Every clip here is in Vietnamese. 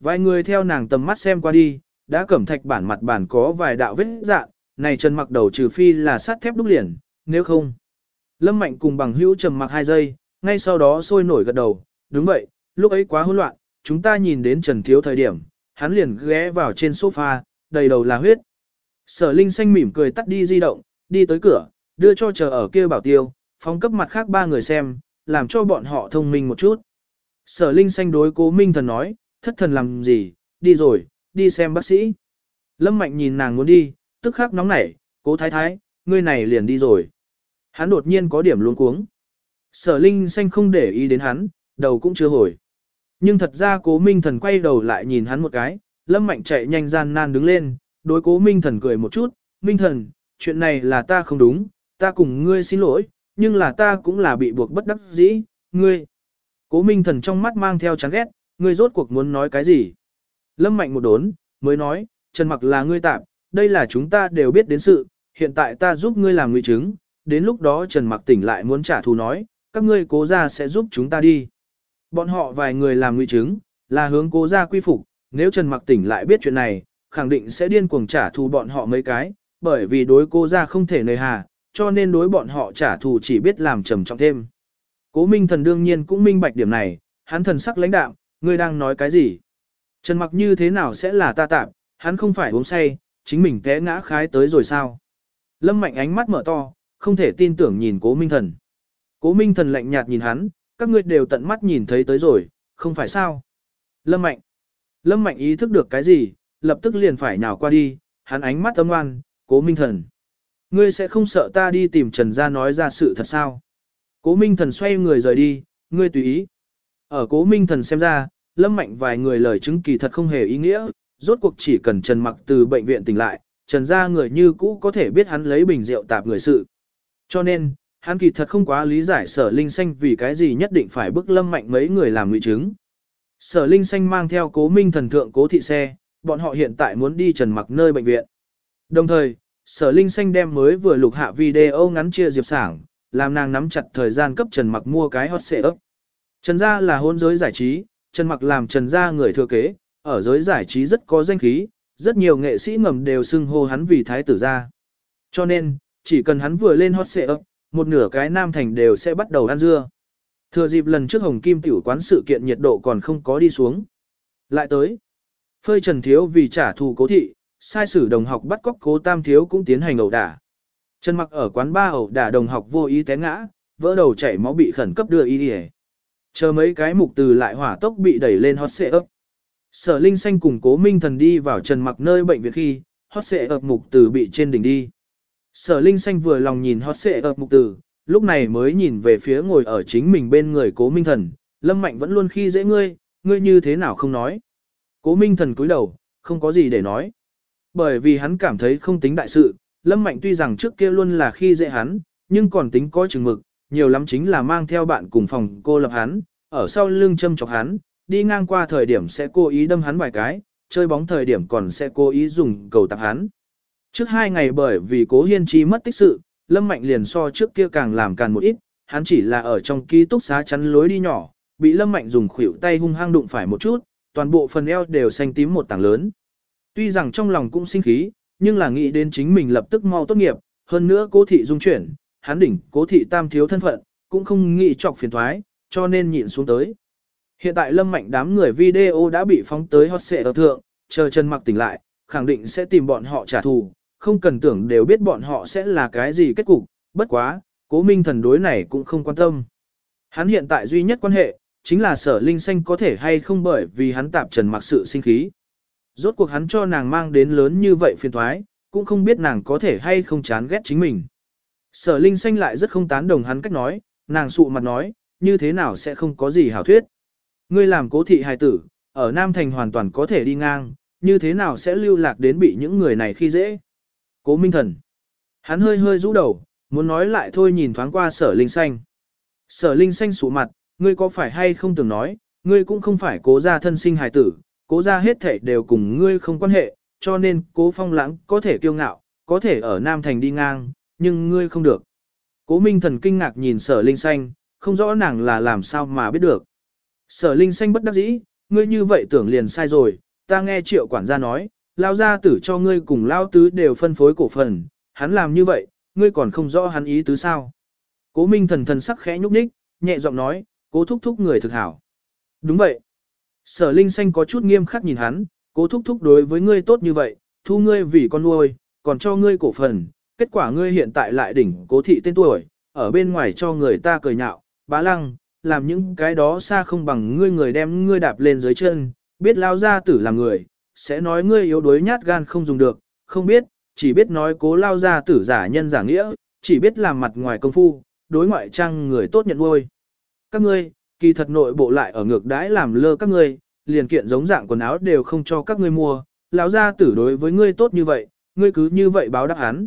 Vài người theo nàng tầm mắt xem qua đi, đã cẩm thạch bản mặt bản có vài đạo vết dạn, này Trần mặc đầu trừ phi là sắt thép đúc liền, nếu không. Lâm Mạnh cùng bằng hữu trầm mặc hai giây, ngay sau đó sôi nổi gật đầu, đúng vậy, lúc ấy quá hỗn loạn, chúng ta nhìn đến Trần Thiếu thời điểm, hắn liền ghé vào trên sofa, đầy đầu là huyết. Sở Linh xanh mỉm cười tắt đi di động, đi tới cửa, đưa cho chờ ở kia bảo tiêu, phóng cấp mặt khác ba người xem, làm cho bọn họ thông minh một chút. Sở Linh xanh đối cố Minh Thần nói, thất thần làm gì, đi rồi, đi xem bác sĩ. Lâm Mạnh nhìn nàng muốn đi, tức khắc nóng nảy, cố thái thái, ngươi này liền đi rồi. Hắn đột nhiên có điểm luống cuống. Sở Linh xanh không để ý đến hắn, đầu cũng chưa hồi. Nhưng thật ra cố Minh Thần quay đầu lại nhìn hắn một cái, Lâm Mạnh chạy nhanh gian nan đứng lên, đối cố Minh Thần cười một chút, Minh Thần, chuyện này là ta không đúng, ta cùng ngươi xin lỗi, nhưng là ta cũng là bị buộc bất đắc dĩ, ngươi. Cố Minh Thần trong mắt mang theo chán ghét, ngươi rốt cuộc muốn nói cái gì? Lâm Mạnh một đốn, mới nói, Trần Mặc là ngươi tạm, đây là chúng ta đều biết đến sự, hiện tại ta giúp ngươi làm nguy chứng, đến lúc đó Trần Mặc tỉnh lại muốn trả thù nói, các ngươi cố ra sẽ giúp chúng ta đi. Bọn họ vài người làm nguy chứng, là hướng cố ra quy phục, nếu Trần Mặc tỉnh lại biết chuyện này, khẳng định sẽ điên cuồng trả thù bọn họ mấy cái, bởi vì đối cố ra không thể nơi hà, cho nên đối bọn họ trả thù chỉ biết làm trầm trọng thêm. Cố Minh Thần đương nhiên cũng minh bạch điểm này, hắn thần sắc lãnh đạm, ngươi đang nói cái gì? Trần Mặc như thế nào sẽ là ta tạm, hắn không phải uống say, chính mình té ngã khái tới rồi sao? Lâm Mạnh ánh mắt mở to, không thể tin tưởng nhìn Cố Minh Thần. Cố Minh Thần lạnh nhạt nhìn hắn, các ngươi đều tận mắt nhìn thấy tới rồi, không phải sao? Lâm Mạnh. Lâm Mạnh ý thức được cái gì, lập tức liền phải nhào qua đi, hắn ánh mắt âm ngoan, Cố Minh Thần. Ngươi sẽ không sợ ta đi tìm Trần gia nói ra sự thật sao? Cố Minh Thần xoay người rời đi, ngươi tùy ý. Ở Cố Minh Thần xem ra, Lâm Mạnh vài người lời chứng kỳ thật không hề ý nghĩa, rốt cuộc chỉ cần Trần Mặc từ bệnh viện tỉnh lại, Trần gia người như cũ có thể biết hắn lấy bình rượu tạp người sự. Cho nên, hắn kỳ thật không quá lý giải sở linh xanh vì cái gì nhất định phải bức Lâm Mạnh mấy người làm ngụy chứng. Sở linh xanh mang theo cố minh thần thượng cố thị xe, bọn họ hiện tại muốn đi Trần Mặc nơi bệnh viện. Đồng thời, sở linh xanh đem mới vừa lục hạ video ngắn chia diệp sảng, làm nàng nắm chặt thời gian cấp Trần Mặc mua cái hot xe ấp. Trần gia là hôn giới giải trí, Trần Mặc làm Trần gia người thừa kế, ở giới giải trí rất có danh khí, rất nhiều nghệ sĩ ngầm đều xưng hô hắn vì thái tử gia. Cho nên, chỉ cần hắn vừa lên hot xệ ấp, một nửa cái nam thành đều sẽ bắt đầu ăn dưa. Thừa dịp lần trước Hồng Kim tiểu quán sự kiện nhiệt độ còn không có đi xuống. Lại tới, phơi Trần Thiếu vì trả thù cố thị, sai sử đồng học bắt cóc cố tam thiếu cũng tiến hành ẩu đả. Trần mặc ở quán ba ẩu đả đồng học vô ý té ngã, vỡ đầu chảy máu bị khẩn cấp đưa y đi Chờ mấy cái mục từ lại hỏa tốc bị đẩy lên hot xệ ấp. Sở Linh Xanh cùng cố minh thần đi vào Trần mặc nơi bệnh viện khi, hot xệ ấp mục từ bị trên đỉnh đi. Sở Linh Xanh vừa lòng nhìn hot xệ ấp mục từ, lúc này mới nhìn về phía ngồi ở chính mình bên người cố minh thần, Lâm Mạnh vẫn luôn khi dễ ngươi, ngươi như thế nào không nói. Cố minh thần cúi đầu, không có gì để nói. Bởi vì hắn cảm thấy không tính đại sự, Lâm Mạnh tuy rằng trước kia luôn là khi dễ hắn, nhưng còn tính có chừng mực, nhiều lắm chính là mang theo bạn cùng phòng cô lập hắn, ở sau lưng châm chọc hắn, đi ngang qua thời điểm sẽ cố ý đâm hắn vài cái, chơi bóng thời điểm còn sẽ cố ý dùng cầu tạp hắn. Trước hai ngày bởi vì cố hiên chi mất tích sự, Lâm Mạnh liền so trước kia càng làm càng một ít, hắn chỉ là ở trong ký túc xá chắn lối đi nhỏ, bị Lâm Mạnh dùng khuỷu tay hung hăng đụng phải một chút, toàn bộ phần eo đều xanh tím một tảng lớn. Tuy rằng trong lòng cũng sinh khí, nhưng là nghĩ đến chính mình lập tức mau tốt nghiệp, hơn nữa cố thị dung chuyển, hắn đỉnh cố thị tam thiếu thân phận, cũng không nghĩ chọc phiền thoái, cho nên nhịn xuống tới. Hiện tại lâm mạnh đám người video đã bị phóng tới hot xệ ở thượng, chờ chân mặc tỉnh lại, khẳng định sẽ tìm bọn họ trả thù, không cần tưởng đều biết bọn họ sẽ là cái gì kết cục, bất quá, cố minh thần đối này cũng không quan tâm. Hắn hiện tại duy nhất quan hệ, chính là sở linh xanh có thể hay không bởi vì hắn tạp trần mặc sự sinh khí. Rốt cuộc hắn cho nàng mang đến lớn như vậy phiền thoái, cũng không biết nàng có thể hay không chán ghét chính mình. Sở Linh Xanh lại rất không tán đồng hắn cách nói, nàng sụ mặt nói, như thế nào sẽ không có gì hảo thuyết. Ngươi làm cố thị hài tử, ở Nam Thành hoàn toàn có thể đi ngang, như thế nào sẽ lưu lạc đến bị những người này khi dễ. Cố Minh Thần. Hắn hơi hơi rũ đầu, muốn nói lại thôi nhìn thoáng qua sở Linh Xanh. Sở Linh Xanh sụ mặt, ngươi có phải hay không từng nói, ngươi cũng không phải cố gia thân sinh hài tử, cố gia hết thể đều cùng ngươi không quan hệ, cho nên cố phong lãng có thể kiêu ngạo, có thể ở Nam Thành đi ngang, nhưng ngươi không được. Cố Minh Thần kinh ngạc nhìn sở linh xanh, không rõ nàng là làm sao mà biết được. Sở linh xanh bất đắc dĩ, ngươi như vậy tưởng liền sai rồi, ta nghe triệu quản gia nói, lao gia tử cho ngươi cùng lao tứ đều phân phối cổ phần, hắn làm như vậy, ngươi còn không rõ hắn ý tứ sao. Cố minh thần thần sắc khẽ nhúc nhích, nhẹ giọng nói, cố thúc thúc người thực hảo. Đúng vậy. Sở Linh Xanh có chút nghiêm khắc nhìn hắn, cố thúc thúc đối với ngươi tốt như vậy, thu ngươi vì con nuôi, còn cho ngươi cổ phần, kết quả ngươi hiện tại lại đỉnh cố thị tên tuổi, ở bên ngoài cho người ta cười nhạo, bá lăng, làm những cái đó xa không bằng ngươi người đem ngươi đạp lên dưới chân, biết lao gia tử làm người, sẽ nói ngươi yếu đuối nhát gan không dùng được, không biết, chỉ biết nói cố lao gia tử giả nhân giả nghĩa, chỉ biết làm mặt ngoài công phu, đối ngoại trang người tốt nhận nuôi. Các ngươi, kỳ thật nội bộ lại ở ngược đãi làm lơ các ngươi, liền kiện giống dạng quần áo đều không cho các ngươi mua, lão gia tử đối với ngươi tốt như vậy, ngươi cứ như vậy báo đáp hắn.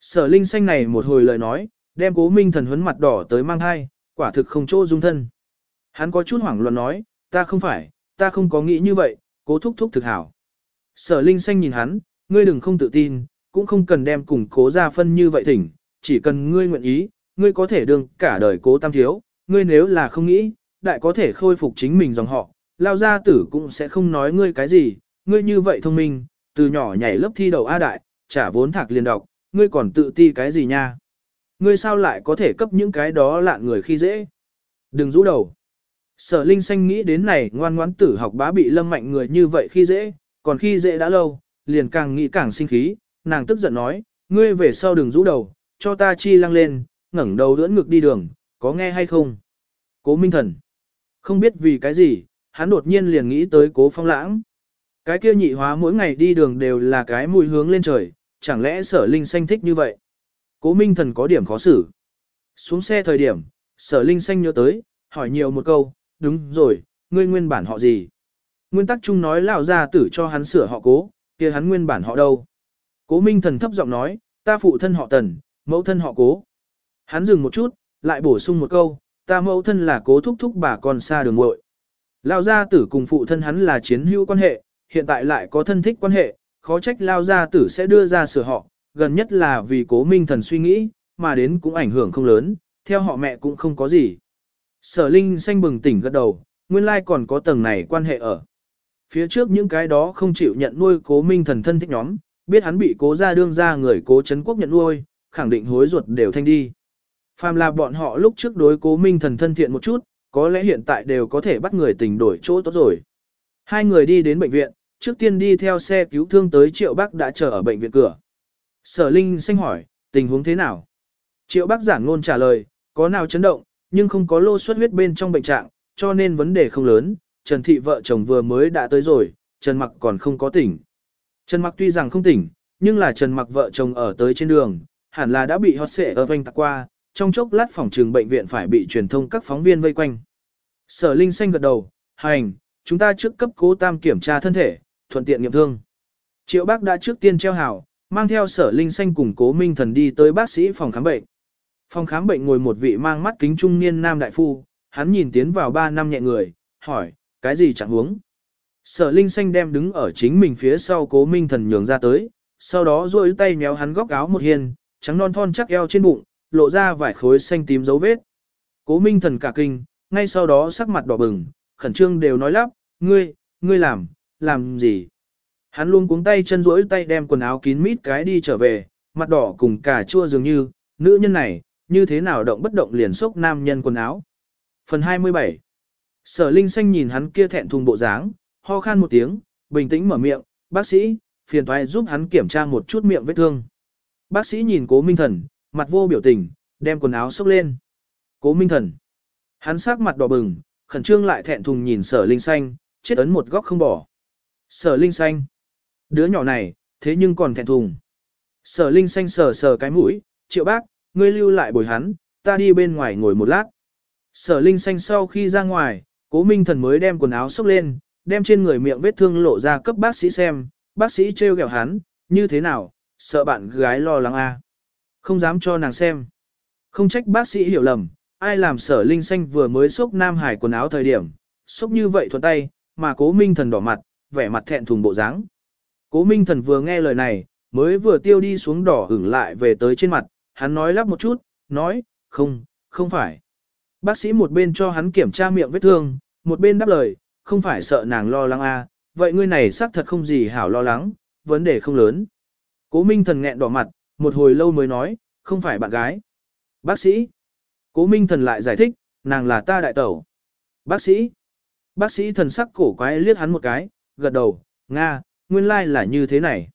Sở Linh xanh này một hồi lời nói, đem Cố Minh Thần huấn mặt đỏ tới mang hai, quả thực không chỗ dung thân. Hắn có chút hoảng loạn nói, ta không phải, ta không có nghĩ như vậy, Cố thúc thúc thực hảo. Sở Linh xanh nhìn hắn, ngươi đừng không tự tin, cũng không cần đem cùng Cố gia phân như vậy thỉnh, chỉ cần ngươi nguyện ý, ngươi có thể đương cả đời Cố Tam thiếu, ngươi nếu là không nghĩ, đại có thể khôi phục chính mình dòng họ, lao gia tử cũng sẽ không nói ngươi cái gì, ngươi như vậy thông minh, từ nhỏ nhảy lớp thi đầu A đại, trả vốn thạc liền đọc, ngươi còn tự ti cái gì nha? Ngươi sao lại có thể cấp những cái đó lạn người khi dễ? Đừng rũ đầu. Sở Linh Xanh nghĩ đến này ngoan ngoãn tử học bá bị lâm mạnh người như vậy khi dễ, còn khi dễ đã lâu, liền càng nghĩ càng sinh khí, nàng tức giận nói, ngươi về sau đừng rũ đầu, cho ta chi lăng lên, ngẩng đầu đỡ ngực đi đường, có nghe hay không? Cố Minh Thần. Không biết vì cái gì, hắn đột nhiên liền nghĩ tới cố phong lãng. Cái kia nhị hóa mỗi ngày đi đường đều là cái mùi hướng lên trời, chẳng lẽ sở linh xanh thích như vậy? Cố Minh Thần có điểm khó xử. Xuống xe thời điểm, sở linh xanh nhớ tới, hỏi nhiều một câu, đúng rồi, ngươi nguyên bản họ gì? Nguyên tắc chung nói lão gia tử cho hắn sửa họ cố, kia hắn nguyên bản họ đâu? Cố Minh Thần thấp giọng nói, ta phụ thân họ tần, mẫu thân họ cố. Hắn dừng một chút, lại bổ sung một câu, ta mẫu thân là cố thúc thúc bà con xa đường muội. lão gia tử cùng phụ thân hắn là chiến hữu quan hệ, hiện tại lại có thân thích quan hệ, khó trách Lao gia tử sẽ đưa ra sửa họ, gần nhất là vì cố minh thần suy nghĩ, mà đến cũng ảnh hưởng không lớn, theo họ mẹ cũng không có gì. Sở Linh xanh bừng tỉnh gật đầu, nguyên lai còn có tầng này quan hệ ở. Phía trước những cái đó không chịu nhận nuôi cố minh thần thân thích nhóm, biết hắn bị cố gia đương ra người cố chấn quốc nhận nuôi, khẳng định hối ruột đều thanh đi. Phàm là bọn họ lúc trước đối cố minh thần thân thiện một chút, có lẽ hiện tại đều có thể bắt người tình đổi chỗ tốt rồi. Hai người đi đến bệnh viện, trước tiên đi theo xe cứu thương tới Triệu Bắc đã chờ ở bệnh viện cửa. Sở Linh xanh hỏi, tình huống thế nào? Triệu Bắc giảng ngôn trả lời, có nào chấn động, nhưng không có lô suất huyết bên trong bệnh trạng, cho nên vấn đề không lớn. Trần Thị vợ chồng vừa mới đã tới rồi, Trần Mặc còn không có tỉnh. Trần Mặc tuy rằng không tỉnh, nhưng là Trần Mặc vợ chồng ở tới trên đường, hẳn là đã bị hót xệ ở vanh tạc qua, trong chốc lát phòng trường bệnh viện phải bị truyền thông các phóng viên vây quanh. Sở Linh xanh gật đầu, hành, chúng ta trước cấp cố tam kiểm tra thân thể, thuận tiện nghiệm thương. Triệu bác đã trước tiên treo hào, mang theo sở Linh xanh cùng cố minh thần đi tới bác sĩ phòng khám bệnh. Phòng khám bệnh ngồi một vị mang mắt kính trung niên nam đại phu, hắn nhìn tiến vào ba năm nhẹ người, hỏi, cái gì chẳng huống. Sở Linh xanh đem đứng ở chính mình phía sau cố minh thần nhường ra tới, sau đó duỗi tay méo hắn góc áo một hiên, trắng non thon chắc eo trên bụng, lộ ra vài khối xanh tím dấu vết. Cố minh thần cả kinh, ngay sau đó sắc mặt đỏ bừng, khẩn trương đều nói lắp, ngươi, ngươi làm, làm gì? Hắn luôn cuống tay chân rỗi tay đem quần áo kín mít cái đi trở về, mặt đỏ cùng cả chua dường như, nữ nhân này, như thế nào động bất động liền sốc nam nhân quần áo. Phần 27 Sở Linh Xanh nhìn hắn kia thẹn thùng bộ dáng, ho khan một tiếng, bình tĩnh mở miệng, bác sĩ, phiền thoại giúp hắn kiểm tra một chút miệng vết thương. Bác sĩ nhìn cố minh thần, mặt vô biểu tình, đem quần áo xốc lên. Cố minh thần. Hắn sắc mặt đỏ bừng, khẩn trương lại thẹn thùng nhìn sở linh xanh, chết ấn một góc không bỏ. Sở linh xanh. Đứa nhỏ này, thế nhưng còn thẹn thùng. Sở linh xanh sờ sờ cái mũi, triệu bác, ngươi lưu lại bồi hắn, ta đi bên ngoài ngồi một lát. Sở linh xanh sau khi ra ngoài, cố minh thần mới đem quần áo xốc lên, đem trên người miệng vết thương lộ ra cấp bác sĩ xem, bác sĩ trêu ghẹo hắn, như thế nào, sợ bạn gái lo lắng a Không dám cho nàng xem. Không trách bác sĩ hiểu lầm, ai làm sở linh xanh vừa mới xốc Nam Hải quần áo thời điểm, xốc như vậy thuận tay, mà cố minh thần đỏ mặt, vẻ mặt thẹn thùng bộ dáng. Cố minh thần vừa nghe lời này, mới vừa tiêu đi xuống đỏ hửng lại về tới trên mặt, hắn nói lắp một chút, nói, không, không phải. Bác sĩ một bên cho hắn kiểm tra miệng vết thương, một bên đáp lời, không phải sợ nàng lo lắng à? vậy ngươi này xác thật không gì hảo lo lắng, vấn đề không lớn. Cố Minh Thần nghẹn đỏ mặt, một hồi lâu mới nói, không phải bạn gái. Bác sĩ. Cố Minh Thần lại giải thích, nàng là ta đại tẩu. Bác sĩ. Bác sĩ thần sắc cổ quái liếc hắn một cái, gật đầu, Nga, nguyên lai like là như thế này.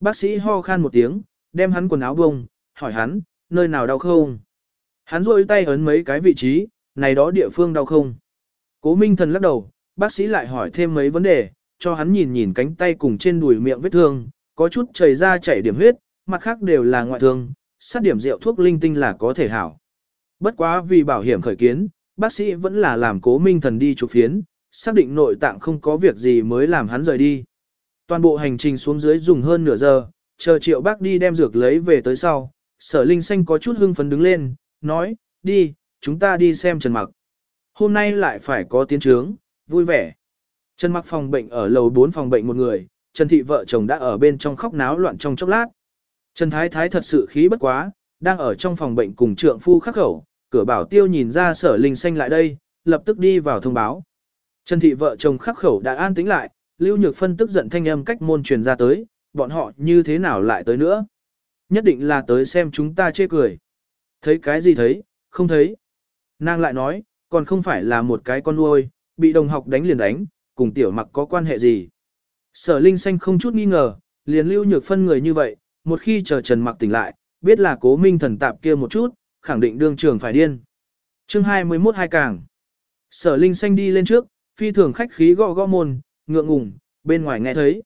Bác sĩ ho khan một tiếng, đem hắn quần áo bông, hỏi hắn, nơi nào đau không? Hắn rôi tay ấn mấy cái vị trí, này đó địa phương đau không? Cố Minh Thần lắc đầu, bác sĩ lại hỏi thêm mấy vấn đề, cho hắn nhìn nhìn cánh tay cùng trên đùi miệng vết thương, có chút chảy ra chảy điểm huyết, mặt khác đều là ngoại thương, sát điểm rượu thuốc linh tinh là có thể hảo. Bất quá vì bảo hiểm khởi kiến, bác sĩ vẫn là làm cố minh thần đi chụp phiến, xác định nội tạng không có việc gì mới làm hắn rời đi. Toàn bộ hành trình xuống dưới dùng hơn nửa giờ, chờ triệu bác đi đem dược lấy về tới sau, sở linh xanh có chút hưng phấn đứng lên, nói, đi, chúng ta đi xem Trần Mặc. Hôm nay lại phải có tiến trướng, vui vẻ. Trần Mặc phòng bệnh ở lầu 4 phòng bệnh một người, Trần Thị vợ chồng đã ở bên trong khóc náo loạn trong chốc lát. Trần Thái Thái thật sự khí bất quá, đang ở trong phòng bệnh cùng trượng phu khắc khẩu, cửa bảo tiêu nhìn ra sở linh xanh lại đây, lập tức đi vào thông báo. Trần Thị vợ chồng khắc khẩu đã an tĩnh lại, Lưu Nhược Phân tức giận thanh âm cách môn truyền ra tới, bọn họ như thế nào lại tới nữa? Nhất định là tới xem chúng ta chê cười. Thấy cái gì thấy, không thấy. Nàng lại nói, còn không phải là một cái con nuôi, bị đồng học đánh liền đánh, cùng tiểu mặc có quan hệ gì. Sở Linh Xanh không chút nghi ngờ, liền lưu nhược phân người như vậy, một khi chờ Trần Mặc tỉnh lại, biết là cố minh thần tạp kia một chút, khẳng định đương trường phải điên. chương 21 hai càng. Sở Linh Xanh đi lên trước, phi thường khách khí gõ gõ môn, ngượng ngùng, bên ngoài nghe thấy.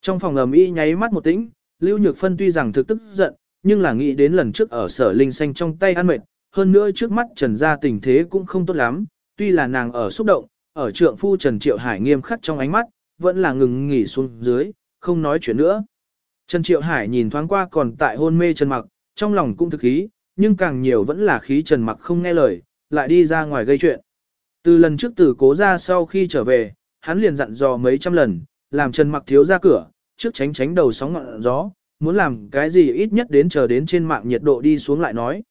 Trong phòng ầm y nháy mắt một tĩnh, Lưu Nhược Phân tuy rằng thực tức giận, nhưng là nghĩ đến lần trước ở Sở Linh Xanh trong tay ăn mệt, hơn nữa trước mắt Trần gia tình thế cũng không tốt lắm, tuy là nàng ở xúc động, ở trượng phu Trần Triệu Hải nghiêm khắc trong ánh mắt, vẫn là ngừng nghỉ xuống dưới, không nói chuyện nữa. Trần Triệu Hải nhìn thoáng qua còn tại hôn mê Trần Mặc, trong lòng cũng thực khí, nhưng càng nhiều vẫn là khí Trần Mặc không nghe lời, lại đi ra ngoài gây chuyện. Từ lần trước từ cố ra sau khi trở về, hắn liền dặn dò mấy trăm lần, làm Trần Mặc thiếu ra cửa, trước tránh tránh đầu sóng ngọn gió, muốn làm cái gì ít nhất đến chờ đến trên mạng nhiệt độ đi xuống lại nói.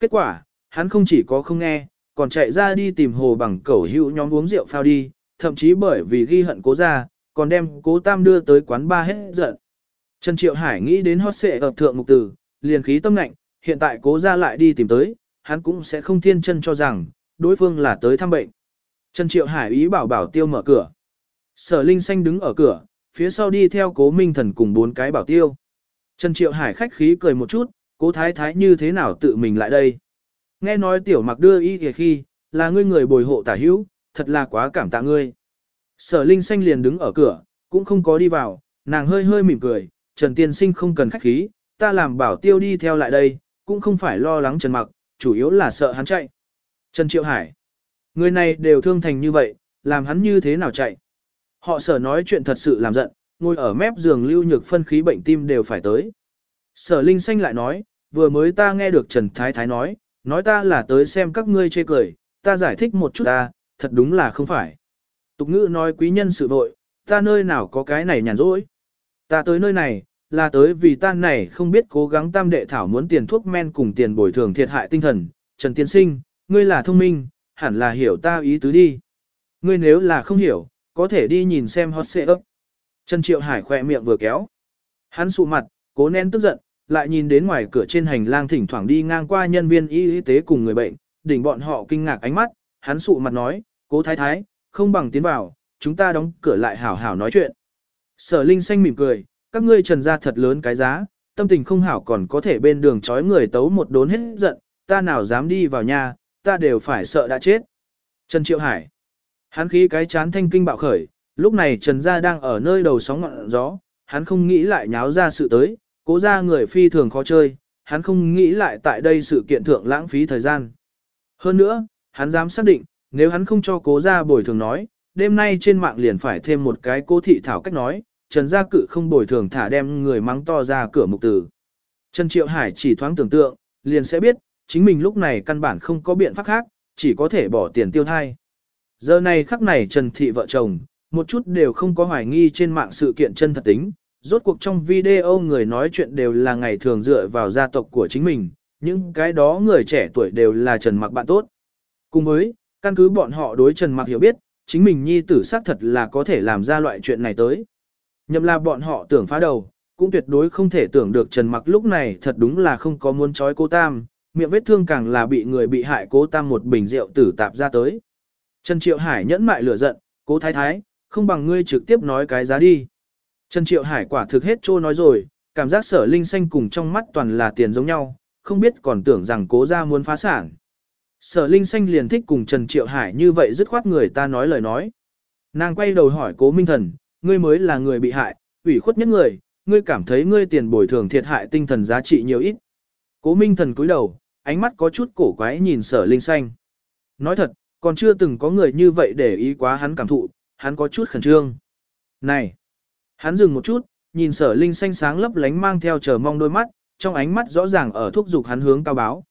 Kết quả, hắn không chỉ có không nghe, còn chạy ra đi tìm hồ bằng cẩu hữu nhóm uống rượu phao đi, thậm chí bởi vì ghi hận cố ra, còn đem cố tam đưa tới quán ba hết giận. Trần Triệu Hải nghĩ đến hót xệ ở thượng mục tử, liền khí tâm lạnh, hiện tại cố ra lại đi tìm tới, hắn cũng sẽ không thiên chân cho rằng, đối phương là tới thăm bệnh. Trần Triệu Hải ý bảo bảo tiêu mở cửa. Sở Linh Xanh đứng ở cửa, phía sau đi theo cố minh thần cùng bốn cái bảo tiêu. Trần Triệu Hải khách khí cười một chút, cố thái thái như thế nào tự mình lại đây. Nghe nói tiểu mặc đưa y kìa khi, là ngươi người bồi hộ tả hữu, thật là quá cảm tạ ngươi. Sở Linh Xanh liền đứng ở cửa, cũng không có đi vào, nàng hơi hơi mỉm cười, Trần Tiên Sinh không cần khách khí, ta làm bảo tiêu đi theo lại đây, cũng không phải lo lắng Trần Mặc, chủ yếu là sợ hắn chạy. Trần Triệu Hải, người này đều thương thành như vậy, làm hắn như thế nào chạy. Họ sở nói chuyện thật sự làm giận, ngồi ở mép giường lưu nhược phân khí bệnh tim đều phải tới. Sở Linh Xanh lại nói, vừa mới ta nghe được Trần Thái Thái nói, nói ta là tới xem các ngươi chê cười, ta giải thích một chút ta, thật đúng là không phải. Tục ngữ nói quý nhân sự vội, ta nơi nào có cái này nhàn rỗi. Ta tới nơi này, là tới vì ta này không biết cố gắng tam đệ thảo muốn tiền thuốc men cùng tiền bồi thường thiệt hại tinh thần. Trần Tiên Sinh, ngươi là thông minh, hẳn là hiểu ta ý tứ đi. Ngươi nếu là không hiểu, có thể đi nhìn xem hot xệ ấp. Trần Triệu Hải khỏe miệng vừa kéo. Hắn sụ mặt, cố nén tức giận, lại nhìn đến ngoài cửa trên hành lang thỉnh thoảng đi ngang qua nhân viên y y tế cùng người bệnh, đỉnh bọn họ kinh ngạc ánh mắt, hắn sụ mặt nói, cố thái thái, không bằng tiến vào, chúng ta đóng cửa lại hảo hảo nói chuyện. Sở Linh xanh mỉm cười, các ngươi trần ra thật lớn cái giá, tâm tình không hảo còn có thể bên đường trói người tấu một đốn hết giận, ta nào dám đi vào nhà, ta đều phải sợ đã chết. Trần Triệu Hải, hắn khí cái chán thanh kinh bạo khởi, lúc này Trần Gia đang ở nơi đầu sóng ngọn gió, hắn không nghĩ lại nháo ra sự tới, cố ra người phi thường khó chơi, hắn không nghĩ lại tại đây sự kiện thượng lãng phí thời gian. Hơn nữa, hắn dám xác định, nếu hắn không cho cố ra bồi thường nói, đêm nay trên mạng liền phải thêm một cái cố thị thảo cách nói, Trần Gia Cự không bồi thường thả đem người mắng to ra cửa mục tử. Trần Triệu Hải chỉ thoáng tưởng tượng, liền sẽ biết, chính mình lúc này căn bản không có biện pháp khác, chỉ có thể bỏ tiền tiêu thai. Giờ này khắc này Trần Thị vợ chồng, một chút đều không có hoài nghi trên mạng sự kiện chân thật tính. Rốt cuộc trong video người nói chuyện đều là ngày thường dựa vào gia tộc của chính mình, những cái đó người trẻ tuổi đều là Trần Mặc bạn tốt. Cùng với, căn cứ bọn họ đối Trần Mặc hiểu biết, chính mình nhi tử xác thật là có thể làm ra loại chuyện này tới. Nhậm là bọn họ tưởng phá đầu, cũng tuyệt đối không thể tưởng được Trần Mặc lúc này thật đúng là không có muốn trói cô Tam, miệng vết thương càng là bị người bị hại cố Tam một bình rượu tử tạp ra tới. Trần Triệu Hải nhẫn mại lửa giận, cố thái thái, không bằng ngươi trực tiếp nói cái giá đi. Trần Triệu Hải quả thực hết trô nói rồi, cảm giác sở linh xanh cùng trong mắt toàn là tiền giống nhau, không biết còn tưởng rằng cố ra muốn phá sản. Sở linh xanh liền thích cùng Trần Triệu Hải như vậy dứt khoát người ta nói lời nói. Nàng quay đầu hỏi cố minh thần, ngươi mới là người bị hại, ủy khuất nhất người, ngươi cảm thấy ngươi tiền bồi thường thiệt hại tinh thần giá trị nhiều ít. Cố minh thần cúi đầu, ánh mắt có chút cổ quái nhìn sở linh xanh. Nói thật, còn chưa từng có người như vậy để ý quá hắn cảm thụ, hắn có chút khẩn trương. Này! Hắn dừng một chút, nhìn sở linh xanh sáng lấp lánh mang theo chờ mong đôi mắt, trong ánh mắt rõ ràng ở thúc giục hắn hướng cao báo.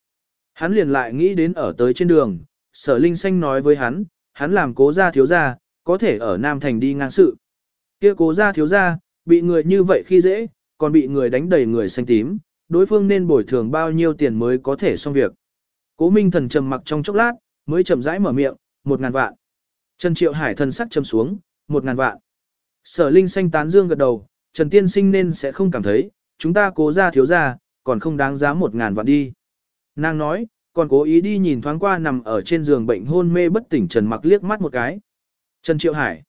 Hắn liền lại nghĩ đến ở tới trên đường, sở linh xanh nói với hắn, hắn làm cố gia thiếu gia, có thể ở Nam Thành đi ngang sự. kia cố gia thiếu gia, bị người như vậy khi dễ, còn bị người đánh đầy người xanh tím, đối phương nên bồi thường bao nhiêu tiền mới có thể xong việc. Cố Minh thần trầm mặc trong chốc lát, mới chậm rãi mở miệng, một ngàn vạn. Trần Triệu Hải thần sắc trầm xuống, một ngàn vạn. Sở Linh xanh tán dương gật đầu, Trần Tiên Sinh nên sẽ không cảm thấy, chúng ta cố ra thiếu ra, còn không đáng giá một ngàn vạn đi. Nàng nói, còn cố ý đi nhìn thoáng qua nằm ở trên giường bệnh hôn mê bất tỉnh Trần mặc liếc mắt một cái. Trần Triệu Hải.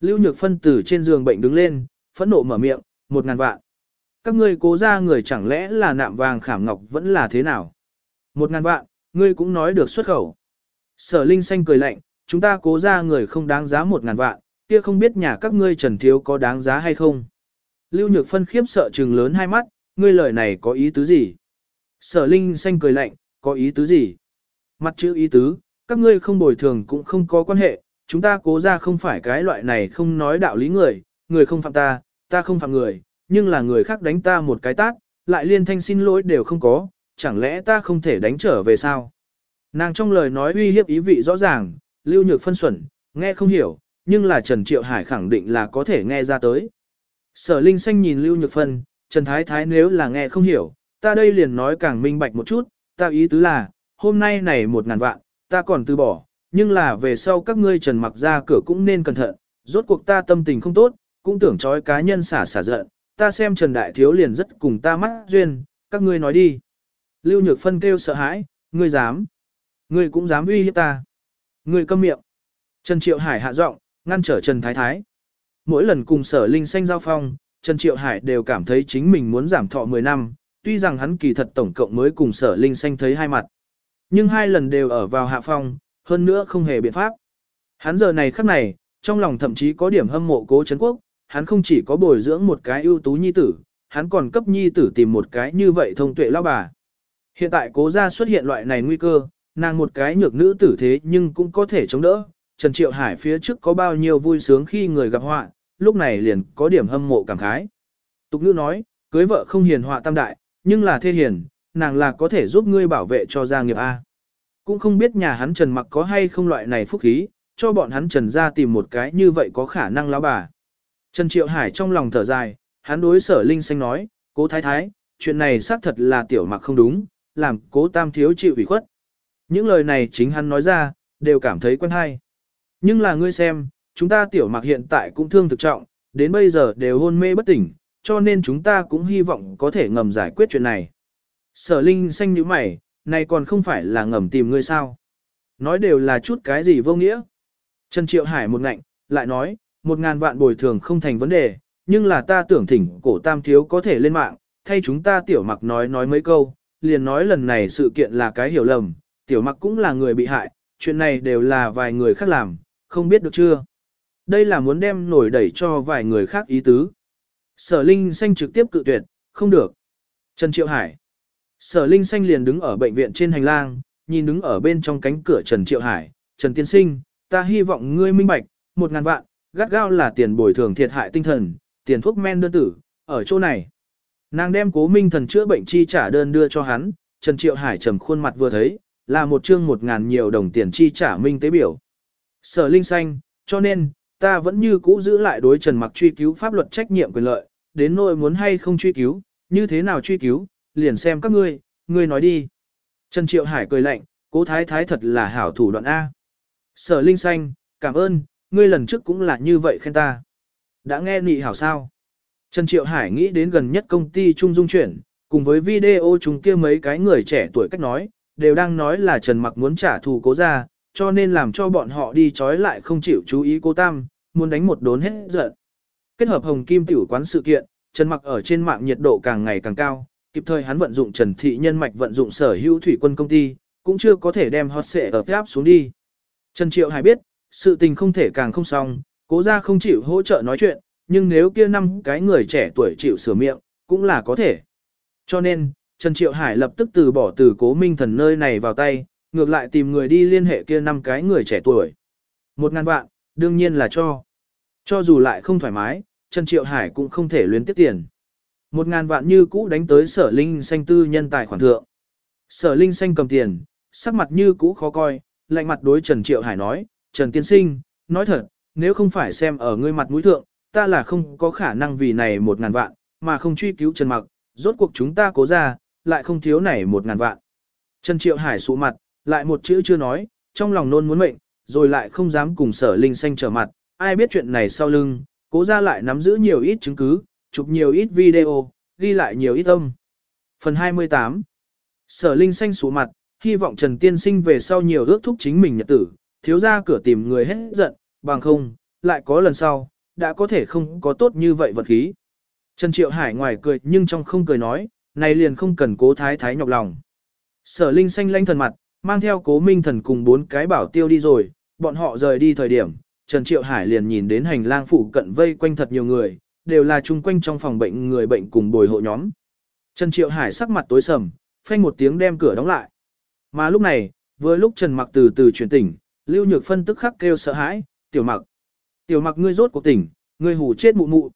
Lưu Nhược Phân từ trên giường bệnh đứng lên, phẫn nộ mở miệng, một ngàn vạn. Các ngươi cố ra người chẳng lẽ là nạm vàng khảm ngọc vẫn là thế nào? Một ngàn vạn, ngươi cũng nói được xuất khẩu. Sở Linh Xanh cười lạnh, chúng ta cố ra người không đáng giá một ngàn vạn, kia không biết nhà các ngươi trần thiếu có đáng giá hay không. Lưu Nhược Phân khiếp sợ trừng lớn hai mắt, ngươi lời này có ý tứ gì? Sở Linh Xanh cười lạnh, có ý tứ gì? Mặt chữ ý tứ, các ngươi không bồi thường cũng không có quan hệ, chúng ta cố ra không phải cái loại này không nói đạo lý người, người không phạm ta, ta không phạm người, nhưng là người khác đánh ta một cái tát, lại liên thanh xin lỗi đều không có, chẳng lẽ ta không thể đánh trở về sao? Nàng trong lời nói uy hiếp ý vị rõ ràng, lưu nhược phân xuẩn, nghe không hiểu, nhưng là Trần Triệu Hải khẳng định là có thể nghe ra tới. Sở Linh Xanh nhìn lưu nhược phân, Trần Thái Thái nếu là nghe không hiểu, ta đây liền nói càng minh bạch một chút, ta ý tứ là, hôm nay này một ngàn vạn, ta còn từ bỏ, nhưng là về sau các ngươi Trần mặc ra cửa cũng nên cẩn thận, rốt cuộc ta tâm tình không tốt, cũng tưởng trói cá nhân xả xả giận, ta xem Trần Đại Thiếu liền rất cùng ta mắt duyên, các ngươi nói đi. Lưu Nhược Phân kêu sợ hãi, ngươi dám. Ngươi cũng dám uy hiếp ta. Ngươi câm miệng. Trần Triệu Hải hạ giọng, ngăn trở Trần Thái Thái. Mỗi lần cùng sở linh xanh giao phong, Trần Triệu Hải đều cảm thấy chính mình muốn giảm thọ 10 năm, tuy rằng hắn kỳ thật tổng cộng mới cùng sở linh xanh thấy hai mặt. Nhưng hai lần đều ở vào hạ phong, hơn nữa không hề biện pháp. Hắn giờ này khắc này, trong lòng thậm chí có điểm hâm mộ cố Trấn Quốc, hắn không chỉ có bồi dưỡng một cái ưu tú nhi tử, hắn còn cấp nhi tử tìm một cái như vậy thông tuệ lao bà. Hiện tại cố gia xuất hiện loại này nguy cơ, nàng một cái nhược nữ tử thế nhưng cũng có thể chống đỡ. Trần Triệu Hải phía trước có bao nhiêu vui sướng khi người gặp họa, lúc này liền có điểm hâm mộ cảm khái. Tục nữ nói, cưới vợ không hiền họa tam đại, nhưng là thê hiền, nàng là có thể giúp ngươi bảo vệ cho gia nghiệp A. Cũng không biết nhà hắn Trần mặc có hay không loại này phúc khí, cho bọn hắn Trần ra tìm một cái như vậy có khả năng lão bà. Trần Triệu Hải trong lòng thở dài, hắn đối sở Linh Xanh nói, cố thái thái, chuyện này xác thật là tiểu mặc không đúng, làm cố tam thiếu chịu ủy khuất. Những lời này chính hắn nói ra, đều cảm thấy quen hay. Nhưng là ngươi xem, chúng ta tiểu mặc hiện tại cũng thương thực trọng, đến bây giờ đều hôn mê bất tỉnh, cho nên chúng ta cũng hy vọng có thể ngầm giải quyết chuyện này. Sở Linh Xanh như mày, này còn không phải là ngầm tìm ngươi sao. Nói đều là chút cái gì vô nghĩa. Trần Triệu Hải một ngạnh, lại nói, một ngàn vạn bồi thường không thành vấn đề, nhưng là ta tưởng thỉnh cổ tam thiếu có thể lên mạng, thay chúng ta tiểu mặc nói nói mấy câu, liền nói lần này sự kiện là cái hiểu lầm, tiểu mặc cũng là người bị hại, chuyện này đều là vài người khác làm, không biết được chưa. Đây là muốn đem nổi đẩy cho vài người khác ý tứ. Sở Linh Xanh trực tiếp cự tuyệt, không được. Trần Triệu Hải. Sở Linh Xanh liền đứng ở bệnh viện trên hành lang, nhìn đứng ở bên trong cánh cửa Trần Triệu Hải. Trần Tiên Sinh, ta hy vọng ngươi minh bạch, một ngàn vạn, gắt gao là tiền bồi thường thiệt hại tinh thần, tiền thuốc men đơn tử, ở chỗ này. Nàng đem cố minh thần chữa bệnh chi trả đơn đưa cho hắn, Trần Triệu Hải trầm khuôn mặt vừa thấy, là một chương một ngàn nhiều đồng tiền chi trả minh tế biểu. Sở Linh Xanh, cho nên, ta vẫn như cũ giữ lại đối Trần Mặc truy cứu pháp luật trách nhiệm quyền lợi, đến nỗi muốn hay không truy cứu, như thế nào truy cứu, liền xem các ngươi, ngươi nói đi. Trần Triệu Hải cười lạnh, cố thái thái thật là hảo thủ đoạn A. Sở Linh Xanh, cảm ơn, ngươi lần trước cũng là như vậy khen ta. Đã nghe nị hảo sao? Trần Triệu Hải nghĩ đến gần nhất công ty Trung Dung chuyển, cùng với video chúng kia mấy cái người trẻ tuổi cách nói, đều đang nói là Trần Mặc muốn trả thù cố ra, cho nên làm cho bọn họ đi trói lại không chịu chú ý cố Tam, muốn đánh một đốn hết giận. Kết hợp Hồng Kim tiểu quán sự kiện, Trần Mặc ở trên mạng nhiệt độ càng ngày càng cao, kịp thời hắn vận dụng Trần Thị Nhân Mạch vận dụng sở hữu thủy quân công ty, cũng chưa có thể đem hot xệ ở áp xuống đi. Trần Triệu Hải biết, sự tình không thể càng không xong, cố ra không chịu hỗ trợ nói chuyện, nhưng nếu kia năm cái người trẻ tuổi chịu sửa miệng, cũng là có thể. Cho nên, Trần Triệu Hải lập tức từ bỏ từ cố minh thần nơi này vào tay, ngược lại tìm người đi liên hệ kia năm cái người trẻ tuổi. Một ngàn vạn, đương nhiên là cho. Cho dù lại không thoải mái, Trần Triệu Hải cũng không thể luyến tiếp tiền. Một ngàn vạn như cũ đánh tới sở linh xanh tư nhân tài khoản thượng. Sở linh xanh cầm tiền, sắc mặt như cũ khó coi, lạnh mặt đối Trần Triệu Hải nói, Trần Tiên Sinh, nói thật, nếu không phải xem ở ngươi mặt mũi thượng, ta là không có khả năng vì này một ngàn vạn, mà không truy cứu Trần Mặc, rốt cuộc chúng ta cố ra, lại không thiếu này một ngàn vạn. Trần Triệu Hải sụ mặt, lại một chữ chưa nói, trong lòng nôn muốn mệnh, rồi lại không dám cùng sở linh xanh trở mặt, ai biết chuyện này sau lưng, cố ra lại nắm giữ nhiều ít chứng cứ, chụp nhiều ít video, ghi lại nhiều ít âm. Phần 28 Sở linh xanh sụ mặt, hy vọng Trần Tiên Sinh về sau nhiều ước thúc chính mình nhật tử, thiếu ra cửa tìm người hết giận, bằng không, lại có lần sau, đã có thể không có tốt như vậy vật khí. Trần Triệu Hải ngoài cười nhưng trong không cười nói, này liền không cần cố thái thái nhọc lòng. Sở Linh xanh lanh thần mặt, mang theo cố minh thần cùng bốn cái bảo tiêu đi rồi, bọn họ rời đi thời điểm, Trần Triệu Hải liền nhìn đến hành lang phủ cận vây quanh thật nhiều người, đều là chung quanh trong phòng bệnh người bệnh cùng bồi hộ nhóm. Trần Triệu Hải sắc mặt tối sầm, phanh một tiếng đem cửa đóng lại. Mà lúc này, vừa lúc Trần Mặc từ từ chuyển tỉnh, Lưu Nhược Phân tức khắc kêu sợ hãi, "Tiểu Mặc, Tiểu Mặc ngươi rốt cuộc tỉnh, ngươi hù chết mụ mụ."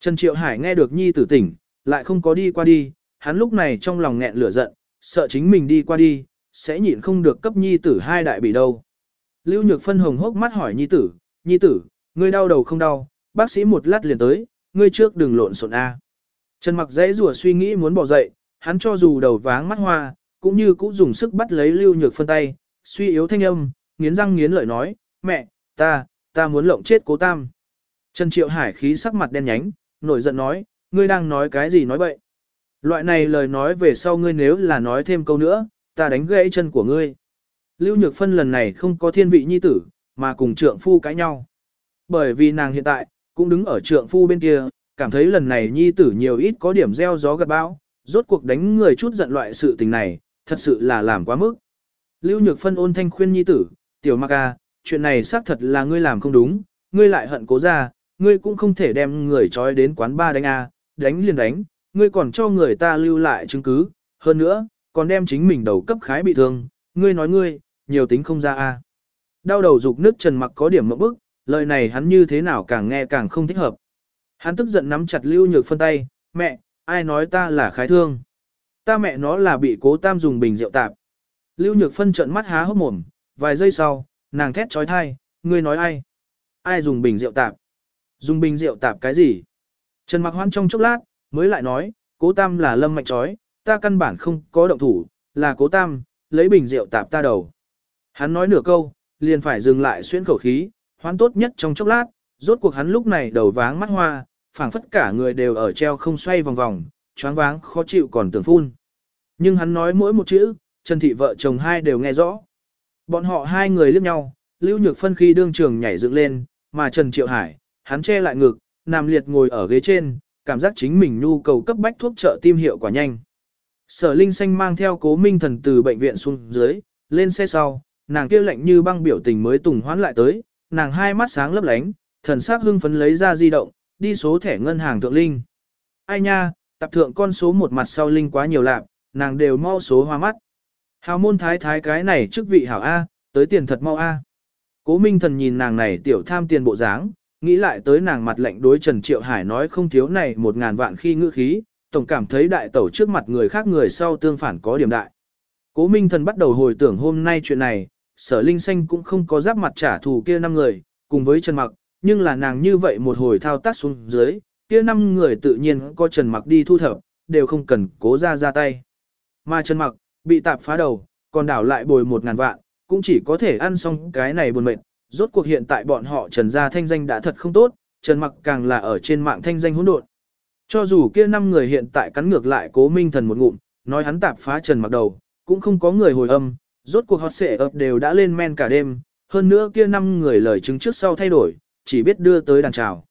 Trần Triệu Hải nghe được nhi tử tỉnh, lại không có đi qua đi, hắn lúc này trong lòng nghẹn lửa giận, sợ chính mình đi qua đi, sẽ nhịn không được cấp nhi tử hai đại bị đâu. Lưu Nhược Phân hồng hốc mắt hỏi nhi tử, nhi tử, ngươi đau đầu không đau, bác sĩ một lát liền tới, ngươi trước đừng lộn xộn a. Trần mặc dãy rủa suy nghĩ muốn bỏ dậy, hắn cho dù đầu váng mắt hoa, cũng như cũng dùng sức bắt lấy Lưu Nhược Phân tay, suy yếu thanh âm, nghiến răng nghiến lợi nói, mẹ, ta, ta muốn lộng chết cố tam. Trần Triệu Hải khí sắc mặt đen nhánh, nổi giận nói, ngươi đang nói cái gì nói bậy. Loại này lời nói về sau ngươi nếu là nói thêm câu nữa, ta đánh gãy chân của ngươi. Lưu Nhược Phân lần này không có thiên vị nhi tử, mà cùng trượng phu cãi nhau. Bởi vì nàng hiện tại, cũng đứng ở trượng phu bên kia, cảm thấy lần này nhi tử nhiều ít có điểm gieo gió gặt bão, rốt cuộc đánh người chút giận loại sự tình này, thật sự là làm quá mức. Lưu Nhược Phân ôn thanh khuyên nhi tử, tiểu mặc à, chuyện này xác thật là ngươi làm không đúng, ngươi lại hận cố ra, ngươi cũng không thể đem người trói đến quán ba đánh a, à, đánh liền đánh, ngươi còn cho người ta lưu lại chứng cứ, hơn nữa, còn đem chính mình đầu cấp khái bị thương, ngươi nói ngươi, nhiều tính không ra a. À. Đau đầu dục nước Trần Mặc có điểm mẫu bức, lời này hắn như thế nào càng nghe càng không thích hợp. Hắn tức giận nắm chặt Lưu Nhược phân tay, mẹ, ai nói ta là khái thương. Ta mẹ nó là bị cố tam dùng bình rượu tạp. Lưu Nhược phân trợn mắt há hốc mồm, vài giây sau, nàng thét trói thai, ngươi nói ai? Ai dùng bình rượu tạp? Dùng bình rượu tạp cái gì? Trần Mặc Hoan trong chốc lát, mới lại nói, cố tam là lâm mạnh trói, ta căn bản không có động thủ, là cố tam, lấy bình rượu tạp ta đầu. Hắn nói nửa câu, liền phải dừng lại xuyên khẩu khí, hoán tốt nhất trong chốc lát, rốt cuộc hắn lúc này đầu váng mắt hoa, phảng phất cả người đều ở treo không xoay vòng vòng, choáng váng khó chịu còn tưởng phun. Nhưng hắn nói mỗi một chữ, Trần Thị vợ chồng hai đều nghe rõ. Bọn họ hai người liếc nhau, Lưu Nhược Phân khi đương trường nhảy dựng lên, mà Trần Triệu Hải, hắn che lại ngực, nằm liệt ngồi ở ghế trên, cảm giác chính mình nhu cầu cấp bách thuốc trợ tim hiệu quả nhanh. Sở Linh Xanh mang theo cố minh thần từ bệnh viện xuống dưới, lên xe sau, nàng kia lạnh như băng biểu tình mới tùng hoán lại tới, nàng hai mắt sáng lấp lánh, thần sắc hưng phấn lấy ra di động, đi số thẻ ngân hàng thượng Linh. Ai nha, tập thượng con số một mặt sau Linh quá nhiều lạc, nàng đều mau số hoa mắt. Hào môn thái thái cái này chức vị hảo A, tới tiền thật mau A. Cố minh thần nhìn nàng này tiểu tham tiền bộ dáng, nghĩ lại tới nàng mặt lạnh đối Trần Triệu Hải nói không thiếu này một ngàn vạn khi ngữ khí, tổng cảm thấy đại tẩu trước mặt người khác người sau tương phản có điểm đại. Cố Minh Thần bắt đầu hồi tưởng hôm nay chuyện này, sở linh xanh cũng không có giáp mặt trả thù kia năm người, cùng với Trần Mặc, nhưng là nàng như vậy một hồi thao tác xuống dưới, kia năm người tự nhiên có Trần Mặc đi thu thập, đều không cần cố ra ra tay. Mà Trần Mặc, bị tạp phá đầu, còn đảo lại bồi một ngàn vạn, cũng chỉ có thể ăn xong cái này buồn mệt, Rốt cuộc hiện tại bọn họ Trần gia thanh danh đã thật không tốt, Trần Mặc càng là ở trên mạng thanh danh hỗn độn. Cho dù kia năm người hiện tại cắn ngược lại Cố Minh Thần một ngụm, nói hắn tạp phá Trần Mặc đầu, cũng không có người hồi âm, rốt cuộc hot xệ ập đều đã lên men cả đêm, hơn nữa kia năm người lời chứng trước sau thay đổi, chỉ biết đưa tới đàn trào.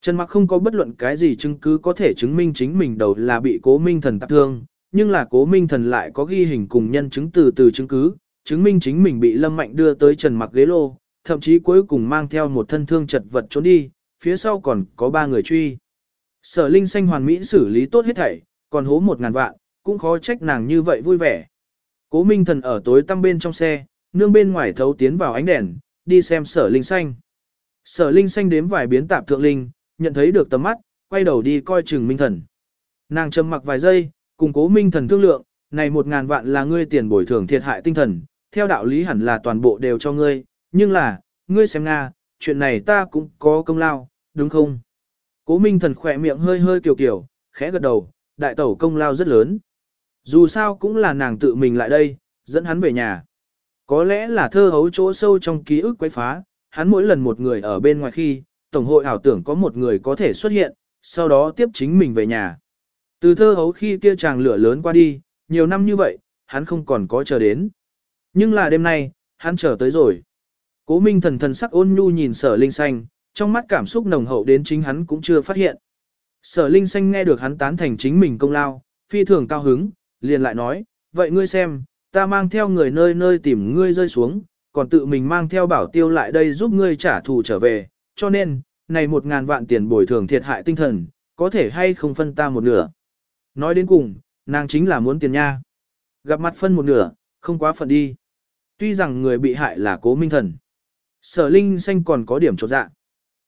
Trần Mặc không có bất luận cái gì chứng cứ có thể chứng minh chính mình đầu là bị Cố Minh Thần tạp thương, nhưng là Cố Minh Thần lại có ghi hình cùng nhân chứng từ từ chứng cứ, chứng minh chính mình bị Lâm Mạnh đưa tới Trần Mặc ghế lô, thậm chí cuối cùng mang theo một thân thương chật vật trốn đi, phía sau còn có ba người truy. Sở Linh Xanh hoàn mỹ xử lý tốt hết thảy, còn hố một ngàn vạn, cũng khó trách nàng như vậy vui vẻ. Cố Minh Thần ở tối tăm bên trong xe, nương bên ngoài thấu tiến vào ánh đèn, đi xem Sở Linh Xanh. Sở Linh Xanh đếm vài biến tạp thượng linh, nhận thấy được tầm mắt, quay đầu đi coi chừng Minh Thần. Nàng trầm mặc vài giây, cùng Cố Minh Thần thương lượng, này một ngàn vạn là ngươi tiền bồi thường thiệt hại tinh thần, theo đạo lý hẳn là toàn bộ đều cho ngươi, nhưng là, ngươi xem Nga, chuyện này ta cũng có công lao, đúng không? Cố Minh Thần khỏe miệng hơi hơi kiều kiều, khẽ gật đầu, đại tẩu công lao rất lớn. Dù sao cũng là nàng tự mình lại đây, dẫn hắn về nhà. Có lẽ là thơ hấu chỗ sâu trong ký ức quấy phá, hắn mỗi lần một người ở bên ngoài khi, Tổng hội ảo tưởng có một người có thể xuất hiện, sau đó tiếp chính mình về nhà. Từ thơ hấu khi kia chàng lửa lớn qua đi, nhiều năm như vậy, hắn không còn có chờ đến. Nhưng là đêm nay, hắn chờ tới rồi. Cố Minh thần thần sắc ôn nhu nhìn sở linh xanh, trong mắt cảm xúc nồng hậu đến chính hắn cũng chưa phát hiện. Sở linh xanh nghe được hắn tán thành chính mình công lao, phi thường cao hứng, liền lại nói, vậy ngươi xem, ta mang theo người nơi nơi tìm ngươi rơi xuống, còn tự mình mang theo bảo tiêu lại đây giúp ngươi trả thù trở về, cho nên, này một ngàn vạn tiền bồi thường thiệt hại tinh thần, có thể hay không phân ta một nửa. Nói đến cùng, nàng chính là muốn tiền nha. Gặp mặt phân một nửa, không quá phận đi. Tuy rằng người bị hại là cố minh thần. Sở Linh Xanh còn có điểm trột dạ.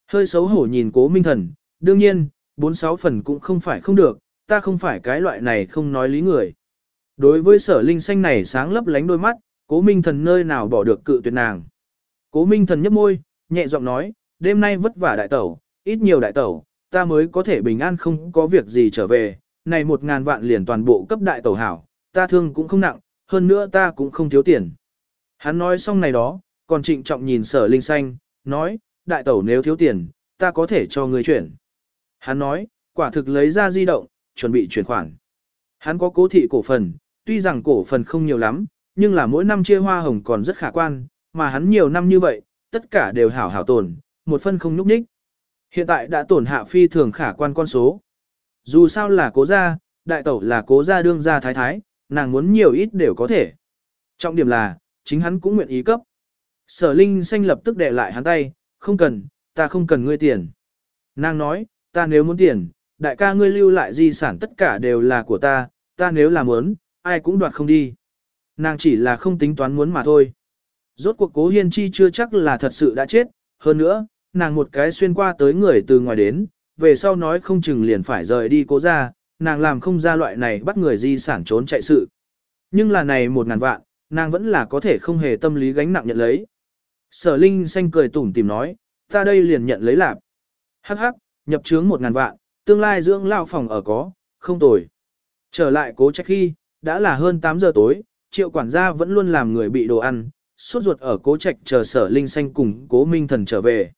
Hơi xấu hổ nhìn cố minh thần, đương nhiên, bốn sáu phần cũng không phải không được, ta không phải cái loại này không nói lý người. Đối với sở Linh Xanh này sáng lấp lánh đôi mắt, cố minh thần nơi nào bỏ được cự tuyệt nàng. Cố minh thần nhấp môi, nhẹ giọng nói, đêm nay vất vả đại tẩu, ít nhiều đại tẩu, ta mới có thể bình an không có việc gì trở về, này một ngàn vạn liền toàn bộ cấp đại tẩu hảo, ta thương cũng không nặng, hơn nữa ta cũng không thiếu tiền. Hắn nói xong này đó, còn trịnh trọng nhìn sở linh xanh, nói, đại tẩu nếu thiếu tiền, ta có thể cho người chuyển. Hắn nói, quả thực lấy ra di động, chuẩn bị chuyển khoản. Hắn có cố thị cổ phần, tuy rằng cổ phần không nhiều lắm, nhưng là mỗi năm chia hoa hồng còn rất khả quan, mà hắn nhiều năm như vậy, tất cả đều hảo hảo tồn, một phân không nhúc nhích. Hiện tại đã tổn hạ phi thường khả quan con số. Dù sao là cố gia, đại tẩu là cố gia đương gia thái thái, nàng muốn nhiều ít đều có thể. Trọng điểm là, chính hắn cũng nguyện ý cấp. Sở Linh xanh lập tức đè lại hắn tay, không cần, ta không cần ngươi tiền. Nàng nói, ta nếu muốn tiền, đại ca ngươi lưu lại di sản tất cả đều là của ta, ta nếu làm muốn, ai cũng đoạt không đi. Nàng chỉ là không tính toán muốn mà thôi. Rốt cuộc cố hiên chi chưa chắc là thật sự đã chết, hơn nữa, nàng một cái xuyên qua tới người từ ngoài đến, về sau nói không chừng liền phải rời đi cố ra, nàng làm không ra loại này bắt người di sản trốn chạy sự. Nhưng là này một ngàn vạn, nàng vẫn là có thể không hề tâm lý gánh nặng nhận lấy. Sở Linh xanh cười tủm tìm nói, ta đây liền nhận lấy lạp. Hắc hắc, nhập trướng một ngàn vạn, tương lai dưỡng lao phòng ở có, không tồi. Trở lại cố trách khi, đã là hơn 8 giờ tối, triệu quản gia vẫn luôn làm người bị đồ ăn, suốt ruột ở cố trạch chờ sở Linh xanh cùng cố minh thần trở về.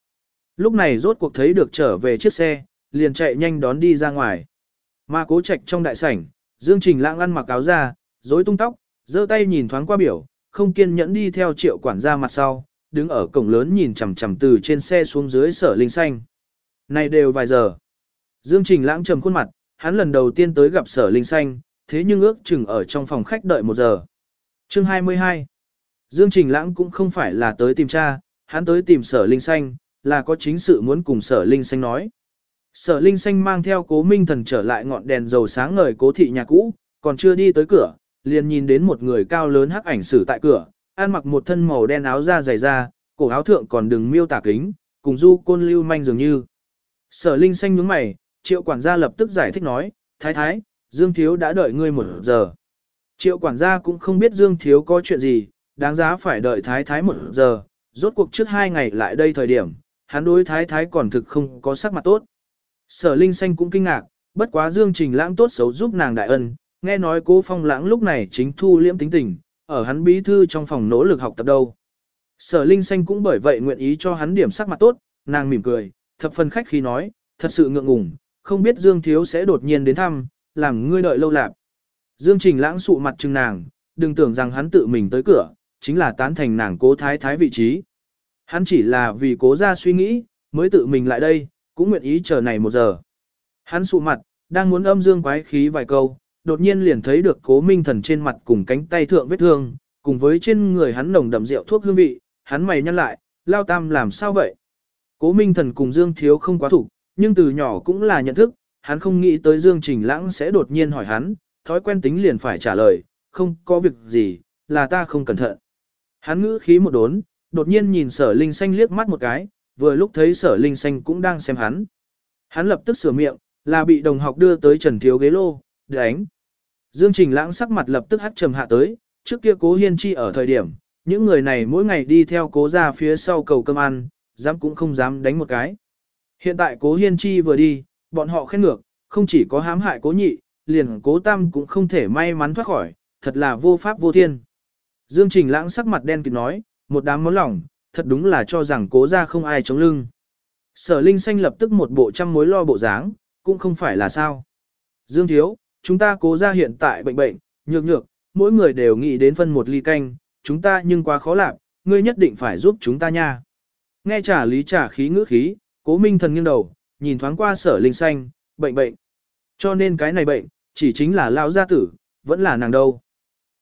Lúc này rốt cuộc thấy được trở về chiếc xe, liền chạy nhanh đón đi ra ngoài. Mà cố trạch trong đại sảnh, Dương Trình lãng ăn mặc áo ra, rối tung tóc, giơ tay nhìn thoáng qua biểu, không kiên nhẫn đi theo triệu quản gia mặt sau, đứng ở cổng lớn nhìn chằm chằm từ trên xe xuống dưới sở linh xanh. Này đều vài giờ. Dương Trình lãng trầm khuôn mặt, hắn lần đầu tiên tới gặp sở linh xanh, thế nhưng ước chừng ở trong phòng khách đợi một giờ. Chương 22 Dương Trình lãng cũng không phải là tới tìm cha, hắn tới tìm sở linh xanh, là có chính sự muốn cùng sở linh xanh nói. Sở linh xanh mang theo cố minh thần trở lại ngọn đèn dầu sáng ngời cố thị nhà cũ, còn chưa đi tới cửa, liền nhìn đến một người cao lớn hắc ảnh xử tại cửa, ăn mặc một thân màu đen áo da dày da, cổ áo thượng còn đừng miêu tả kính, cùng du côn lưu manh dường như. Sở linh xanh nhướng mày, triệu quản gia lập tức giải thích nói, thái thái, Dương Thiếu đã đợi ngươi một giờ. Triệu quản gia cũng không biết Dương Thiếu có chuyện gì, đáng giá phải đợi thái thái một giờ, rốt cuộc trước hai ngày lại đây thời điểm, hắn đối thái thái còn thực không có sắc mặt tốt. Sở Linh Xanh cũng kinh ngạc, bất quá Dương Trình Lãng tốt xấu giúp nàng đại ân, nghe nói cố phong lãng lúc này chính thu liễm tính tình, ở hắn bí thư trong phòng nỗ lực học tập đâu. Sở Linh Xanh cũng bởi vậy nguyện ý cho hắn điểm sắc mặt tốt, nàng mỉm cười, thập phần khách khi nói, thật sự ngượng ngùng, không biết Dương Thiếu sẽ đột nhiên đến thăm, làm ngươi đợi lâu lạp. Dương Trình lãng sụ mặt chừng nàng, đừng tưởng rằng hắn tự mình tới cửa, chính là tán thành nàng cố thái thái vị trí. Hắn chỉ là vì cố ra suy nghĩ, mới tự mình lại đây, cũng nguyện ý chờ này một giờ. Hắn sụ mặt, đang muốn âm dương quái khí vài câu, đột nhiên liền thấy được cố minh thần trên mặt cùng cánh tay thượng vết thương, cùng với trên người hắn nồng đậm rượu thuốc hương vị, hắn mày nhăn lại, lao tam làm sao vậy? Cố minh thần cùng Dương Thiếu không quá thủ, nhưng từ nhỏ cũng là nhận thức, hắn không nghĩ tới Dương Trình Lãng sẽ đột nhiên hỏi hắn, thói quen tính liền phải trả lời, không có việc gì, là ta không cẩn thận. Hắn ngữ khí một đốn, đột nhiên nhìn sở linh xanh liếc mắt một cái, vừa lúc thấy sở linh xanh cũng đang xem hắn. Hắn lập tức sửa miệng, là bị đồng học đưa tới trần thiếu ghế lô, đánh. Dương Trình Lãng sắc mặt lập tức hắt trầm hạ tới, trước kia cố hiên chi ở thời điểm, những người này mỗi ngày đi theo cố ra phía sau cầu cơm ăn, dám cũng không dám đánh một cái. Hiện tại cố hiên chi vừa đi, bọn họ khen ngược, không chỉ có hãm hại cố nhị, liền cố tam cũng không thể may mắn thoát khỏi, thật là vô pháp vô thiên. Dương Trình Lãng sắc mặt đen kịt nói, một đám món lỏng thật đúng là cho rằng cố ra không ai chống lưng. Sở Linh Xanh lập tức một bộ trăm mối lo bộ dáng, cũng không phải là sao. Dương Thiếu, chúng ta cố ra hiện tại bệnh bệnh, nhược nhược, mỗi người đều nghĩ đến phân một ly canh, chúng ta nhưng quá khó làm, ngươi nhất định phải giúp chúng ta nha. Nghe trả lý trả khí ngữ khí, cố minh thần nghiêng đầu, nhìn thoáng qua sở linh xanh, bệnh bệnh. Cho nên cái này bệnh, chỉ chính là lão gia tử, vẫn là nàng đâu.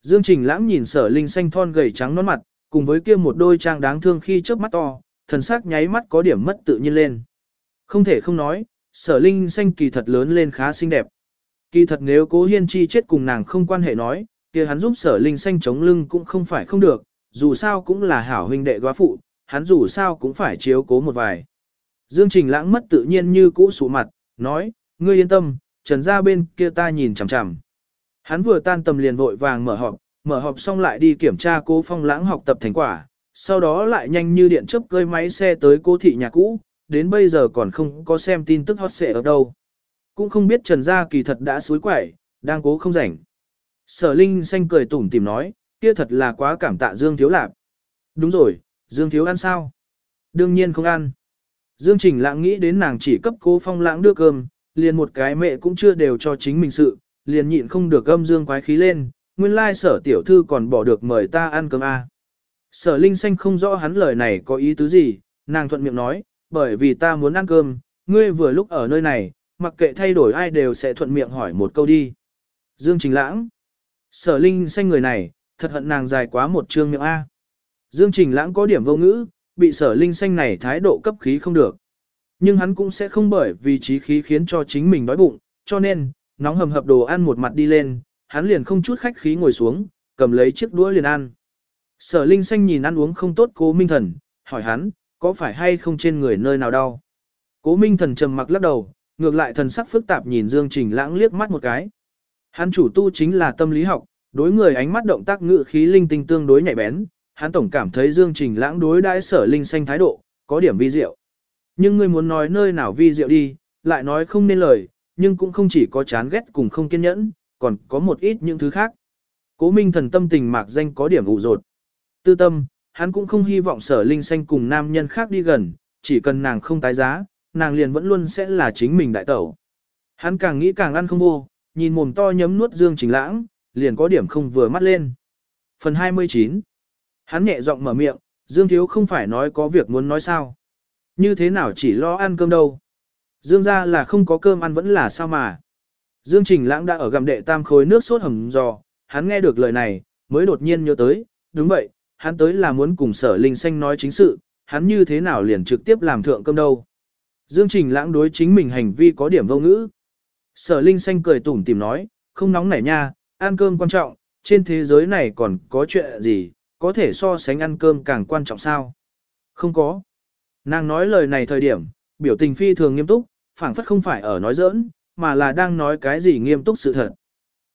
Dương Trình Lãng nhìn sở linh xanh thon gầy trắng nón mặt, cùng với kia một đôi trang đáng thương khi trước mắt to, thần sắc nháy mắt có điểm mất tự nhiên lên. Không thể không nói, sở linh xanh kỳ thật lớn lên khá xinh đẹp. Kỳ thật nếu cố hiên chi chết cùng nàng không quan hệ nói, kia hắn giúp sở linh xanh chống lưng cũng không phải không được, dù sao cũng là hảo huynh đệ góa phụ, hắn dù sao cũng phải chiếu cố một vài. Dương Trình lãng mất tự nhiên như cũ sụ mặt, nói, ngươi yên tâm, trần ra bên kia ta nhìn chằm chằm. Hắn vừa tan tầm liền vội vàng mở họp, mở họp xong lại đi kiểm tra cố phong lãng học tập thành quả, sau đó lại nhanh như điện chớp cơi máy xe tới cố thị nhà cũ, đến bây giờ còn không có xem tin tức hot xệ ở đâu. Cũng không biết Trần Gia kỳ thật đã suối quẩy, đang cố không rảnh. Sở Linh xanh cười tủm tìm nói, kia thật là quá cảm tạ Dương Thiếu Lạp. Đúng rồi, Dương Thiếu ăn sao? Đương nhiên không ăn. Dương Trình lãng nghĩ đến nàng chỉ cấp cố phong lãng đưa cơm, liền một cái mẹ cũng chưa đều cho chính mình sự, liền nhịn không được âm dương quái khí lên, nguyên lai sở tiểu thư còn bỏ được mời ta ăn cơm a. À. Sở Linh xanh không rõ hắn lời này có ý tứ gì, nàng thuận miệng nói, bởi vì ta muốn ăn cơm, ngươi vừa lúc ở nơi này, mặc kệ thay đổi ai đều sẽ thuận miệng hỏi một câu đi. Dương Trình Lãng. Sở Linh xanh người này, thật hận nàng dài quá một chương miệng A. Dương Trình Lãng có điểm vô ngữ, bị sở Linh xanh này thái độ cấp khí không được. Nhưng hắn cũng sẽ không bởi vì trí khí khiến cho chính mình đói bụng, cho nên, nóng hầm hập đồ ăn một mặt đi lên, hắn liền không chút khách khí ngồi xuống, cầm lấy chiếc đũa liền ăn. Sở Linh xanh nhìn ăn uống không tốt cố Minh Thần, hỏi hắn, có phải hay không trên người nơi nào đau? Cố Minh Thần trầm mặc lắc đầu, ngược lại thần sắc phức tạp nhìn Dương Trình Lãng liếc mắt một cái. Hắn chủ tu chính là tâm lý học, đối người ánh mắt động tác ngự khí linh tinh tương đối nhạy bén, hắn tổng cảm thấy Dương Trình Lãng đối đãi sở linh xanh thái độ, có điểm vi diệu. Nhưng ngươi muốn nói nơi nào vi diệu đi, lại nói không nên lời, nhưng cũng không chỉ có chán ghét cùng không kiên nhẫn, còn có một ít những thứ khác. Cố Minh thần tâm tình mạc danh có điểm ủ rột. Tư tâm, hắn cũng không hy vọng sở linh xanh cùng nam nhân khác đi gần, chỉ cần nàng không tái giá, nàng liền vẫn luôn sẽ là chính mình đại tẩu. Hắn càng nghĩ càng ăn không vô, nhìn mồm to nhấm nuốt Dương Trình Lãng, liền có điểm không vừa mắt lên. Phần 29 Hắn nhẹ giọng mở miệng, Dương Thiếu không phải nói có việc muốn nói sao. Như thế nào chỉ lo ăn cơm đâu. Dương ra là không có cơm ăn vẫn là sao mà. Dương Trình Lãng đã ở gầm đệ tam khối nước sốt hầm giò, hắn nghe được lời này, mới đột nhiên nhớ tới, đúng vậy, hắn tới là muốn cùng sở linh xanh nói chính sự, hắn như thế nào liền trực tiếp làm thượng cơm đâu. Dương Trình Lãng đối chính mình hành vi có điểm vô ngữ. Sở Linh Xanh cười tủm tìm nói, không nóng nảy nha, ăn cơm quan trọng, trên thế giới này còn có chuyện gì, có thể so sánh ăn cơm càng quan trọng sao? Không có. Nàng nói lời này thời điểm, biểu tình phi thường nghiêm túc, phảng phất không phải ở nói giỡn, mà là đang nói cái gì nghiêm túc sự thật.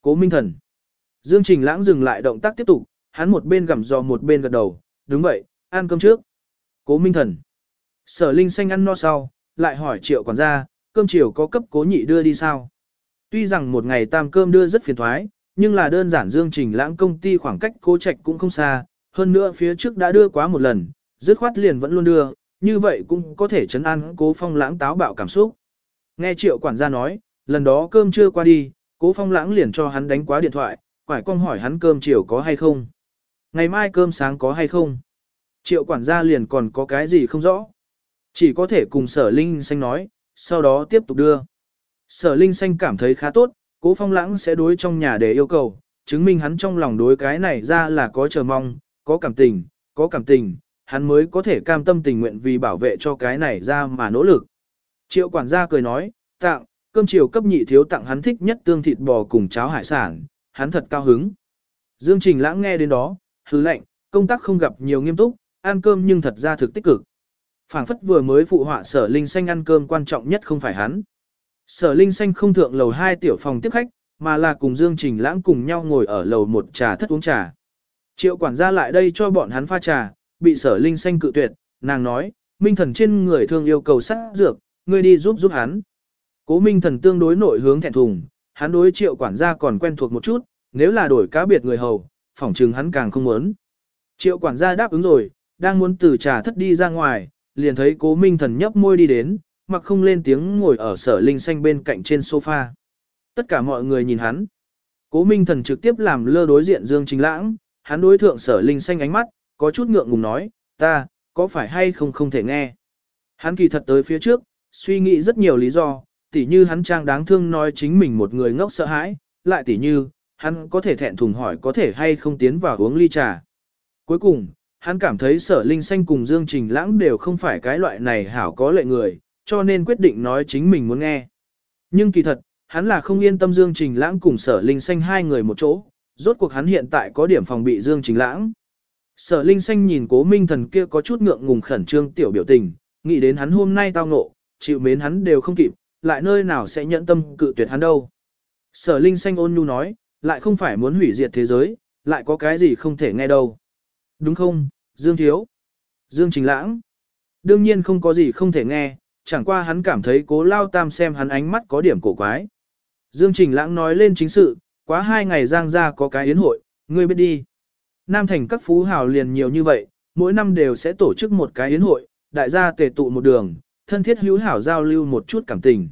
Cố Minh Thần. Dương Trình Lãng dừng lại động tác tiếp tục, hắn một bên gặm giò một bên gật đầu, đúng vậy, ăn cơm trước. Cố Minh Thần. Sở Linh Xanh ăn no sau, lại hỏi triệu quản gia, cơm chiều có cấp cố nhị đưa đi sao? Tuy rằng một ngày tam cơm đưa rất phiền thoái, nhưng là đơn giản dương trình lãng công ty khoảng cách cố trạch cũng không xa, hơn nữa phía trước đã đưa quá một lần, dứt khoát liền vẫn luôn đưa, như vậy cũng có thể chấn an cố phong lãng táo bạo cảm xúc. Nghe triệu quản gia nói, lần đó cơm chưa qua đi, cố phong lãng liền cho hắn đánh quá điện thoại, quải cong hỏi hắn cơm chiều có hay không. Ngày mai cơm sáng có hay không. Triệu quản gia liền còn có cái gì không rõ. Chỉ có thể cùng sở linh xanh nói, sau đó tiếp tục đưa. Sở linh xanh cảm thấy khá tốt, cố phong lãng sẽ đối trong nhà để yêu cầu, chứng minh hắn trong lòng đối cái này ra là có chờ mong, có cảm tình, có cảm tình, hắn mới có thể cam tâm tình nguyện vì bảo vệ cho cái này ra mà nỗ lực. Triệu quản gia cười nói, tặng, cơm chiều cấp nhị thiếu tặng hắn thích nhất tương thịt bò cùng cháo hải sản, hắn thật cao hứng. Dương Trình lãng nghe đến đó, hứ lệnh, công tác không gặp nhiều nghiêm túc, ăn cơm nhưng thật ra thực tích cực. phảng phất vừa mới phụ họa sở linh xanh ăn cơm quan trọng nhất không phải hắn. Sở linh xanh không thượng lầu 2 tiểu phòng tiếp khách, mà là cùng Dương Trình lãng cùng nhau ngồi ở lầu một trà thất uống trà. Triệu quản gia lại đây cho bọn hắn pha trà, bị sở linh xanh cự tuyệt, nàng nói, minh thần trên người thương yêu cầu sát dược, ngươi đi giúp giúp hắn. Cố minh thần tương đối nội hướng thẹn thùng, hắn đối triệu quản gia còn quen thuộc một chút, nếu là đổi cá biệt người hầu, phỏng chừng hắn càng không muốn. Triệu quản gia đáp ứng rồi, đang muốn từ trà thất đi ra ngoài, liền thấy cố minh thần nhấp môi đi đến, mặc không lên tiếng ngồi ở sở linh xanh bên cạnh trên sofa. Tất cả mọi người nhìn hắn. Cố minh thần trực tiếp làm lơ đối diện Dương Trình Lãng, hắn đối thượng sở linh xanh ánh mắt, có chút ngượng ngùng nói, ta, có phải hay không không thể nghe. Hắn kỳ thật tới phía trước, suy nghĩ rất nhiều lý do, tỉ như hắn trang đáng thương nói chính mình một người ngốc sợ hãi, lại tỉ như, hắn có thể thẹn thùng hỏi có thể hay không tiến vào uống ly trà. Cuối cùng, hắn cảm thấy sở linh xanh cùng Dương Trình Lãng đều không phải cái loại này hảo có lệ người, cho nên quyết định nói chính mình muốn nghe. Nhưng kỳ thật, hắn là không yên tâm Dương Trình Lãng cùng sở linh xanh hai người một chỗ, rốt cuộc hắn hiện tại có điểm phòng bị Dương Trình Lãng. Sở Linh Xanh nhìn cố minh thần kia có chút ngượng ngùng khẩn trương tiểu biểu tình, nghĩ đến hắn hôm nay tao ngộ, chịu mến hắn đều không kịp, lại nơi nào sẽ nhẫn tâm cự tuyệt hắn đâu. Sở Linh Xanh ôn nhu nói, lại không phải muốn hủy diệt thế giới, lại có cái gì không thể nghe đâu. Đúng không, Dương Thiếu? Dương Trình Lãng? Đương nhiên không có gì không thể nghe, chẳng qua hắn cảm thấy cố lao tam xem hắn ánh mắt có điểm cổ quái. Dương Trình Lãng nói lên chính sự, quá hai ngày giang ra có cái yến hội, ngươi biết đi. Nam thành các phú hào liền nhiều như vậy, mỗi năm đều sẽ tổ chức một cái yến hội, đại gia tề tụ một đường, thân thiết hữu hảo giao lưu một chút cảm tình.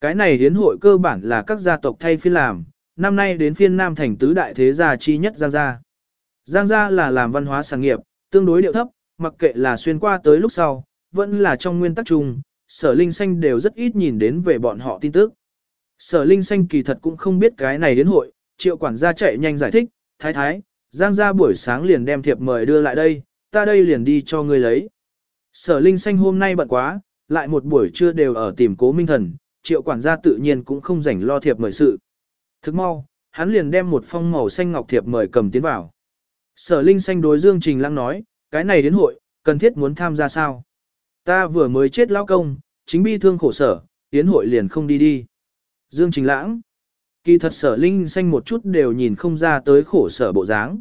Cái này hiến hội cơ bản là các gia tộc thay phiên làm, năm nay đến phiên Nam thành tứ đại thế gia chi nhất Giang gia. Giang gia là làm văn hóa sản nghiệp, tương đối điệu thấp, mặc kệ là xuyên qua tới lúc sau, vẫn là trong nguyên tắc chung, sở linh xanh đều rất ít nhìn đến về bọn họ tin tức. Sở linh xanh kỳ thật cũng không biết cái này đến hội, triệu quản gia chạy nhanh giải thích, thái thái, Giang gia buổi sáng liền đem thiệp mời đưa lại đây, ta đây liền đi cho ngươi lấy. Sở Linh Xanh hôm nay bận quá, lại một buổi trưa đều ở tìm cố minh thần, triệu quản gia tự nhiên cũng không rảnh lo thiệp mời sự. Thức mau, hắn liền đem một phong màu xanh ngọc thiệp mời cầm tiến vào. Sở Linh Xanh đối Dương Trình Lăng nói, cái này đến hội, cần thiết muốn tham gia sao? Ta vừa mới chết lao công, chính bi thương khổ sở, tiến hội liền không đi đi. Dương Trình Lãng Kỳ thật sở linh xanh một chút đều nhìn không ra tới khổ sở bộ dáng.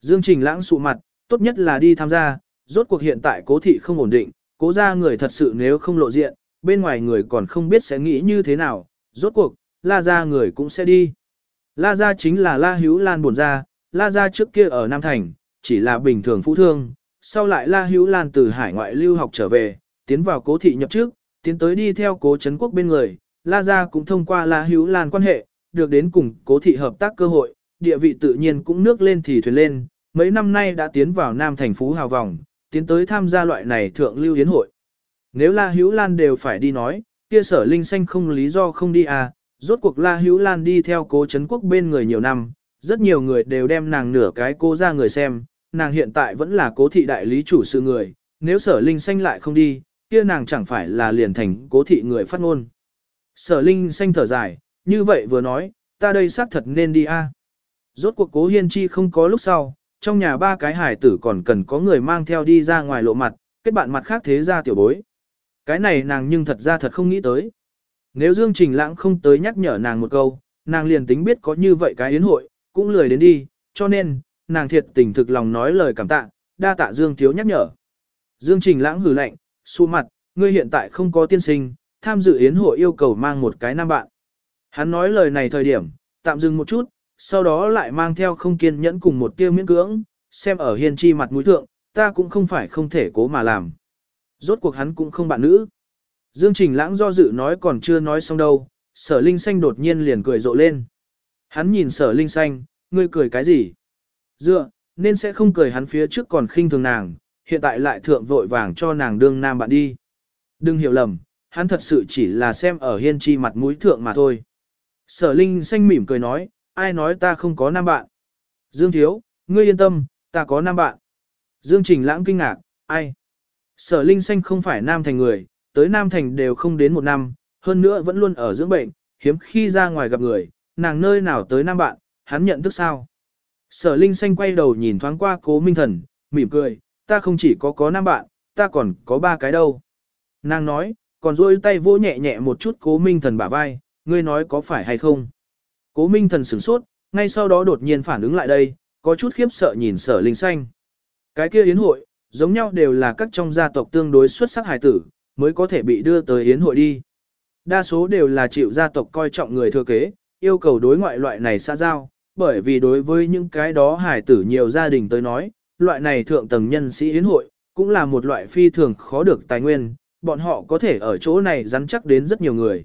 Dương Trình lãng sụ mặt, tốt nhất là đi tham gia, rốt cuộc hiện tại cố thị không ổn định, cố ra người thật sự nếu không lộ diện, bên ngoài người còn không biết sẽ nghĩ như thế nào, rốt cuộc, la ra người cũng sẽ đi. La ra chính là la hữu lan buồn ra, la ra trước kia ở Nam Thành, chỉ là bình thường phú thương, sau lại la hữu lan từ hải ngoại lưu học trở về, tiến vào cố thị nhập trước, tiến tới đi theo cố Trấn quốc bên người, la ra cũng thông qua la hữu lan quan hệ, được đến cùng cố thị hợp tác cơ hội, địa vị tự nhiên cũng nước lên thì thuyền lên, mấy năm nay đã tiến vào Nam thành phú hào vòng, tiến tới tham gia loại này thượng lưu yến hội. Nếu La Hữu Lan đều phải đi nói, kia sở linh xanh không lý do không đi à, rốt cuộc La Hữu Lan đi theo cố chấn quốc bên người nhiều năm, rất nhiều người đều đem nàng nửa cái cô ra người xem, nàng hiện tại vẫn là cố thị đại lý chủ sự người, nếu sở linh xanh lại không đi, kia nàng chẳng phải là liền thành cố thị người phát ngôn. Sở linh xanh thở dài, như vậy vừa nói, ta đây xác thật nên đi a. Rốt cuộc cố hiên chi không có lúc sau, trong nhà ba cái hải tử còn cần có người mang theo đi ra ngoài lộ mặt, kết bạn mặt khác thế ra tiểu bối. Cái này nàng nhưng thật ra thật không nghĩ tới. Nếu Dương Trình Lãng không tới nhắc nhở nàng một câu, nàng liền tính biết có như vậy cái yến hội, cũng lười đến đi, cho nên, nàng thiệt tình thực lòng nói lời cảm tạ, đa tạ Dương Thiếu nhắc nhở. Dương Trình Lãng hừ lạnh, xu mặt, ngươi hiện tại không có tiên sinh, tham dự yến hội yêu cầu mang một cái nam bạn. Hắn nói lời này thời điểm, tạm dừng một chút, sau đó lại mang theo không kiên nhẫn cùng một tia miễn cưỡng, xem ở hiên chi mặt mũi thượng, ta cũng không phải không thể cố mà làm. Rốt cuộc hắn cũng không bạn nữ. Dương Trình Lãng do dự nói còn chưa nói xong đâu, sở linh xanh đột nhiên liền cười rộ lên. Hắn nhìn sở linh xanh, ngươi cười cái gì? Dựa, nên sẽ không cười hắn phía trước còn khinh thường nàng, hiện tại lại thượng vội vàng cho nàng đương nam bạn đi. Đừng hiểu lầm, hắn thật sự chỉ là xem ở hiên chi mặt mũi thượng mà thôi. Sở Linh xanh mỉm cười nói, ai nói ta không có nam bạn. Dương Thiếu, ngươi yên tâm, ta có nam bạn. Dương Trình lãng kinh ngạc, ai? Sở Linh xanh không phải nam thành người, tới nam thành đều không đến một năm, hơn nữa vẫn luôn ở dưỡng bệnh, hiếm khi ra ngoài gặp người, nàng nơi nào tới nam bạn, hắn nhận thức sao? Sở Linh xanh quay đầu nhìn thoáng qua cố minh thần, mỉm cười, ta không chỉ có có nam bạn, ta còn có ba cái đâu. Nàng nói, còn duỗi tay vỗ nhẹ nhẹ một chút cố minh thần bả vai, ngươi nói có phải hay không. Cố minh thần sửng sốt, ngay sau đó đột nhiên phản ứng lại đây, có chút khiếp sợ nhìn sở linh xanh. Cái kia yến hội, giống nhau đều là các trong gia tộc tương đối xuất sắc hài tử, mới có thể bị đưa tới yến hội đi. Đa số đều là chịu gia tộc coi trọng người thừa kế, yêu cầu đối ngoại loại này xa giao, bởi vì đối với những cái đó hài tử nhiều gia đình tới nói, loại này thượng tầng nhân sĩ yến hội, cũng là một loại phi thường khó được tài nguyên, bọn họ có thể ở chỗ này rắn chắc đến rất nhiều người.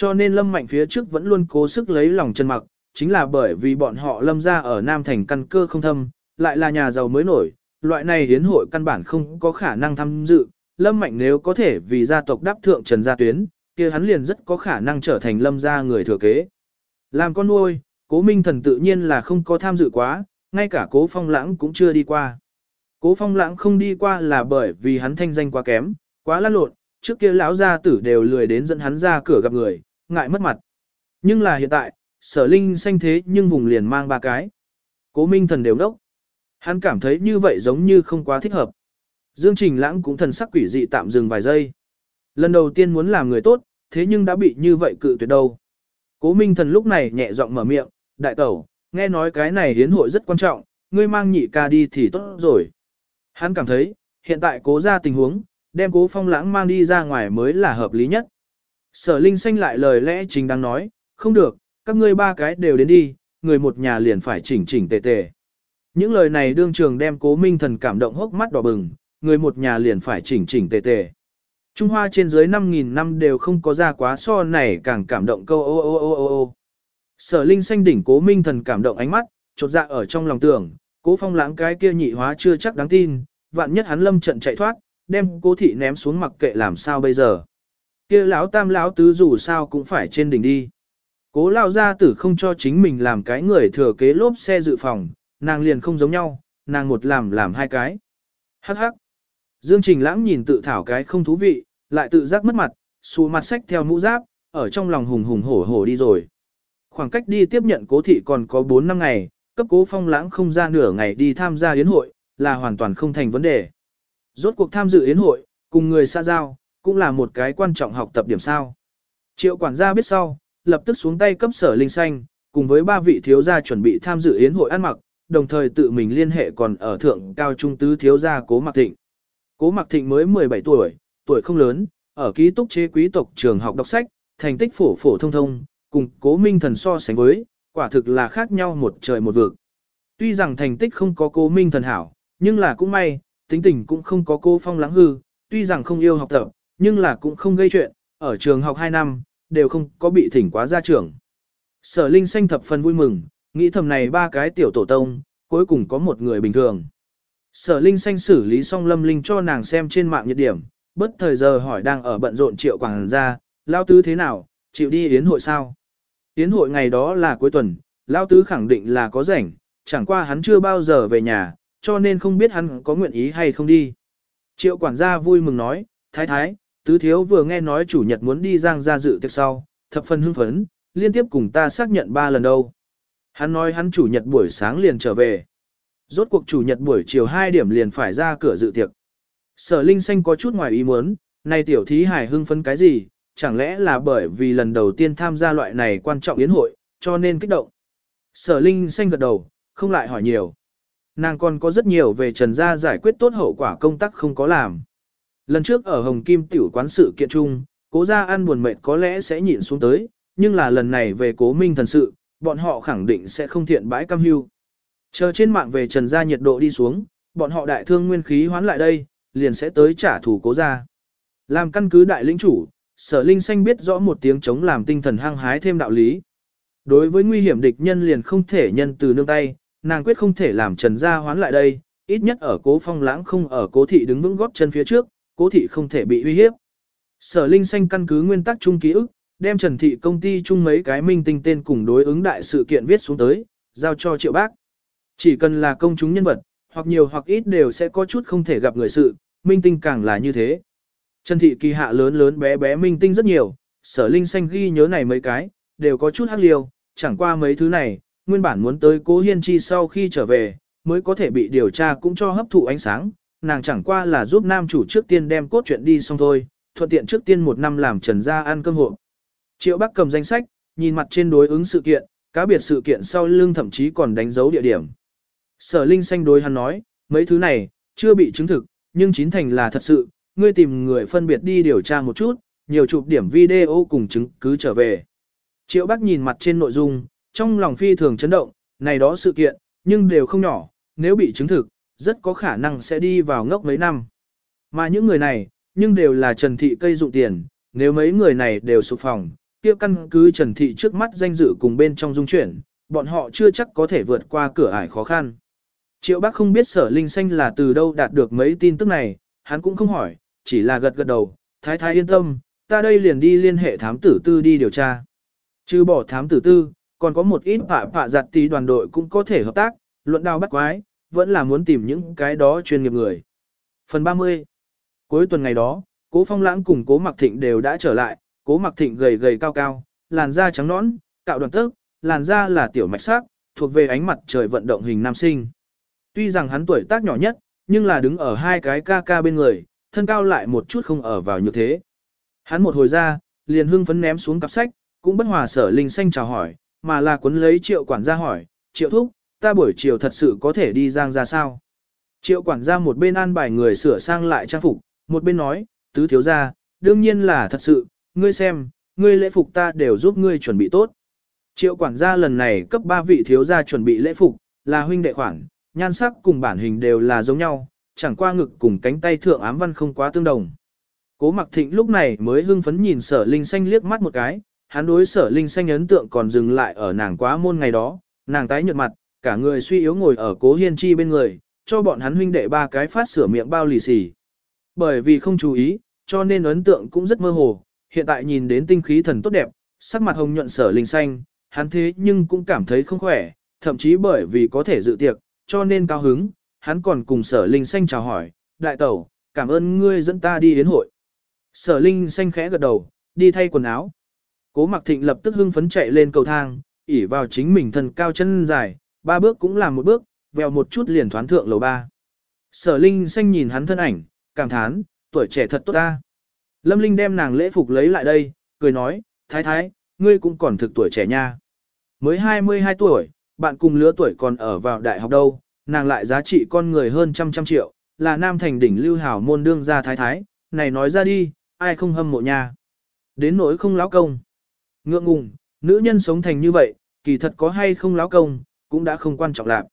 Cho nên Lâm Mạnh phía trước vẫn luôn cố sức lấy lòng trần mặc, chính là bởi vì bọn họ lâm ra ở Nam Thành căn cơ không thâm, lại là nhà giàu mới nổi, loại này hiến hội căn bản không có khả năng tham dự. Lâm Mạnh nếu có thể vì gia tộc đáp thượng Trần Gia Tuyến, kia hắn liền rất có khả năng trở thành lâm gia người thừa kế. Làm con nuôi, cố minh thần tự nhiên là không có tham dự quá, ngay cả cố phong lãng cũng chưa đi qua. Cố phong lãng không đi qua là bởi vì hắn thanh danh quá kém, quá lăn lộn, trước kia lão gia tử đều lười đến dẫn hắn ra cửa gặp người, ngại mất mặt. Nhưng là hiện tại, sở linh xanh thế nhưng vùng liền mang ba cái. Cố minh thần đều đốc. Hắn cảm thấy như vậy giống như không quá thích hợp. Dương Trình Lãng cũng thần sắc quỷ dị tạm dừng vài giây. Lần đầu tiên muốn làm người tốt, thế nhưng đã bị như vậy cự tuyệt đâu. Cố minh thần lúc này nhẹ giọng mở miệng, đại tẩu, nghe nói cái này hiến hội rất quan trọng, ngươi mang nhị ca đi thì tốt rồi. Hắn cảm thấy, hiện tại cố ra tình huống, đem cố phong lãng mang đi ra ngoài mới là hợp lý nhất. Sở Linh xanh lại lời lẽ chính đang nói, không được, các ngươi ba cái đều đến đi, người một nhà liền phải chỉnh chỉnh tề tề. Những lời này đương trường đem cố minh thần cảm động hốc mắt đỏ bừng, người một nhà liền phải chỉnh chỉnh tề tề. Trung Hoa trên dưới 5.000 năm đều không có ra quá so này càng cảm động câu ô ô ô ô ô. Sở Linh xanh đỉnh cố minh thần cảm động ánh mắt, chột dạ ở trong lòng tưởng, cố phong lãng cái kia nhị hóa chưa chắc đáng tin, vạn nhất hắn lâm trận chạy thoát, đem cố thị ném xuống mặc kệ làm sao bây giờ kia lão tam lão tứ dù sao cũng phải trên đỉnh đi. Cố lao gia tử không cho chính mình làm cái người thừa kế lốp xe dự phòng, nàng liền không giống nhau, nàng một làm làm hai cái. Hắc hắc. Dương Trình Lãng nhìn tự thảo cái không thú vị, lại tự giác mất mặt, xù mặt sách theo mũ giáp, ở trong lòng hùng hùng hổ hổ đi rồi. Khoảng cách đi tiếp nhận cố thị còn có 4 năm ngày, cấp cố phong lãng không ra nửa ngày đi tham gia yến hội, là hoàn toàn không thành vấn đề. Rốt cuộc tham dự yến hội, cùng người xa giao, cũng là một cái quan trọng học tập điểm sao. Triệu quản gia biết sau, lập tức xuống tay cấp sở linh xanh, cùng với ba vị thiếu gia chuẩn bị tham dự yến hội ăn mặc, đồng thời tự mình liên hệ còn ở thượng cao trung tứ thiếu gia cố mặc thịnh. Cố mặc thịnh mới 17 tuổi, tuổi không lớn, ở ký túc chế quý tộc trường học đọc sách, thành tích phổ phổ thông thông, cùng cố minh thần so sánh với, quả thực là khác nhau một trời một vực. Tuy rằng thành tích không có cố minh thần hảo, nhưng là cũng may, tính tình cũng không có cô phong lãng hư, tuy rằng không yêu học tập, nhưng là cũng không gây chuyện, ở trường học 2 năm, đều không có bị thỉnh quá ra trường. Sở Linh xanh thập phần vui mừng, nghĩ thầm này ba cái tiểu tổ tông, cuối cùng có một người bình thường. Sở Linh xanh xử lý xong Lâm Linh cho nàng xem trên mạng nhiệt điểm, bất thời giờ hỏi đang ở bận rộn triệu quảng ra, lao tứ thế nào, chịu đi yến hội sao? Yến hội ngày đó là cuối tuần, lao tứ khẳng định là có rảnh, chẳng qua hắn chưa bao giờ về nhà, cho nên không biết hắn có nguyện ý hay không đi. Triệu quản gia vui mừng nói, thái thái, tứ thiếu vừa nghe nói chủ nhật muốn đi giang ra dự tiệc sau, thập phần hưng phấn, liên tiếp cùng ta xác nhận ba lần đâu. Hắn nói hắn chủ nhật buổi sáng liền trở về. Rốt cuộc chủ nhật buổi chiều 2 điểm liền phải ra cửa dự tiệc. Sở Linh Xanh có chút ngoài ý muốn, này tiểu thí hải hưng phấn cái gì, chẳng lẽ là bởi vì lần đầu tiên tham gia loại này quan trọng yến hội, cho nên kích động. Sở Linh Xanh gật đầu, không lại hỏi nhiều. Nàng còn có rất nhiều về Trần Gia giải quyết tốt hậu quả công tác không có làm. Lần trước ở Hồng Kim tiểu quán sự kiện chung, cố gia ăn buồn mệt có lẽ sẽ nhịn xuống tới, nhưng là lần này về cố minh thần sự, bọn họ khẳng định sẽ không thiện bãi cam hưu. Chờ trên mạng về trần gia nhiệt độ đi xuống, bọn họ đại thương nguyên khí hoán lại đây, liền sẽ tới trả thù cố gia. Làm căn cứ đại lĩnh chủ, sở linh xanh biết rõ một tiếng chống làm tinh thần hăng hái thêm đạo lý. Đối với nguy hiểm địch nhân liền không thể nhân từ nương tay, nàng quyết không thể làm trần gia hoán lại đây, ít nhất ở cố phong lãng không ở cố thị đứng vững góp chân phía trước, cố thị không thể bị uy hiếp. Sở linh xanh căn cứ nguyên tắc chung ký ức, đem trần thị công ty chung mấy cái minh tinh tên cùng đối ứng đại sự kiện viết xuống tới, giao cho triệu bác. Chỉ cần là công chúng nhân vật, hoặc nhiều hoặc ít đều sẽ có chút không thể gặp người sự, minh tinh càng là như thế. Trần thị kỳ hạ lớn lớn bé bé minh tinh rất nhiều, sở linh xanh ghi nhớ này mấy cái, đều có chút hắc liêu, chẳng qua mấy thứ này, nguyên bản muốn tới cố hiên chi sau khi trở về, mới có thể bị điều tra cũng cho hấp thụ ánh sáng, nàng chẳng qua là giúp nam chủ trước tiên đem cốt chuyện đi xong thôi, thuận tiện trước tiên một năm làm trần gia ăn cơm hộ. Triệu Bắc cầm danh sách, nhìn mặt trên đối ứng sự kiện, cá biệt sự kiện sau lưng thậm chí còn đánh dấu địa điểm. Sở Linh xanh đối hắn nói, mấy thứ này, chưa bị chứng thực, nhưng chín thành là thật sự, ngươi tìm người phân biệt đi điều tra một chút, nhiều chụp điểm video cùng chứng cứ trở về. Triệu Bắc nhìn mặt trên nội dung, trong lòng phi thường chấn động, này đó sự kiện, nhưng đều không nhỏ, nếu bị chứng thực, rất có khả năng sẽ đi vào ngốc mấy năm. Mà những người này, nhưng đều là Trần Thị cây dụng tiền, nếu mấy người này đều sụp phòng, kia căn cứ Trần Thị trước mắt danh dự cùng bên trong dung chuyển, bọn họ chưa chắc có thể vượt qua cửa ải khó khăn. Triệu bác không biết sở linh xanh là từ đâu đạt được mấy tin tức này, hắn cũng không hỏi, chỉ là gật gật đầu, thái thái yên tâm, ta đây liền đi liên hệ thám tử tư đi điều tra. Chứ bỏ thám tử tư, còn có một ít phạ phạ giặt tí đoàn đội cũng có thể hợp tác, luận đao bắt quái, vẫn là muốn tìm những cái đó chuyên nghiệp người. Phần 30 Cuối tuần ngày đó, Cố Phong Lãng cùng Cố Mặc Thịnh đều đã trở lại, Cố Mặc Thịnh gầy gầy cao cao, làn da trắng nõn, cạo đoàn tấc, làn da là tiểu mạch sắc, thuộc về ánh mặt trời vận động hình nam sinh. Tuy rằng hắn tuổi tác nhỏ nhất, nhưng là đứng ở hai cái ca ca bên người, thân cao lại một chút không ở vào như thế. Hắn một hồi ra, liền hưng phấn ném xuống cặp sách, cũng bất hòa sở linh xanh chào hỏi, mà là quấn lấy triệu quản gia hỏi, triệu thúc, ta buổi chiều thật sự có thể đi giang ra sao? Triệu quản gia một bên an bài người sửa sang lại trang phục, một bên nói, tứ thiếu gia, đương nhiên là thật sự, ngươi xem, ngươi lễ phục ta đều giúp ngươi chuẩn bị tốt. Triệu quản gia lần này cấp 3 vị thiếu gia chuẩn bị lễ phục, là huynh đệ khoản, nhan sắc cùng bản hình đều là giống nhau, chẳng qua ngực cùng cánh tay thượng ám văn không quá tương đồng. Cố mặc thịnh lúc này mới hưng phấn nhìn sở linh xanh liếc mắt một cái, hắn đối sở linh xanh ấn tượng còn dừng lại ở nàng quá môn ngày đó, nàng tái nhợt mặt, cả người suy yếu ngồi ở cố hiên chi bên người, cho bọn hắn huynh đệ ba cái phát sửa miệng bao lì xì. Bởi vì không chú ý, cho nên ấn tượng cũng rất mơ hồ, hiện tại nhìn đến tinh khí thần tốt đẹp, sắc mặt hồng nhuận sở linh xanh, hắn thế nhưng cũng cảm thấy không khỏe, thậm chí bởi vì có thể dự tiệc, cho nên cao hứng, hắn còn cùng sở linh xanh chào hỏi, đại tẩu, cảm ơn ngươi dẫn ta đi đến hội. Sở linh xanh khẽ gật đầu, đi thay quần áo. Cố mặc thịnh lập tức hưng phấn chạy lên cầu thang, ỉ vào chính mình thân cao chân dài, ba bước cũng làm một bước, vèo một chút liền thoán thượng lầu ba. Sở Linh xanh nhìn hắn thân ảnh, cảm thán, tuổi trẻ thật tốt ta. Lâm Linh đem nàng lễ phục lấy lại đây, cười nói, thái thái, ngươi cũng còn thực tuổi trẻ nha. Mới 22 tuổi, bạn cùng lứa tuổi còn ở vào đại học đâu, nàng lại giá trị con người hơn trăm trăm triệu, là nam thành đỉnh lưu hảo môn đương gia thái thái, này nói ra đi, ai không hâm mộ nha. Đến nỗi không lão công. Ngượng ngùng, nữ nhân sống thành như vậy, kỳ thật có hay không lão công, cũng đã không quan trọng lạc.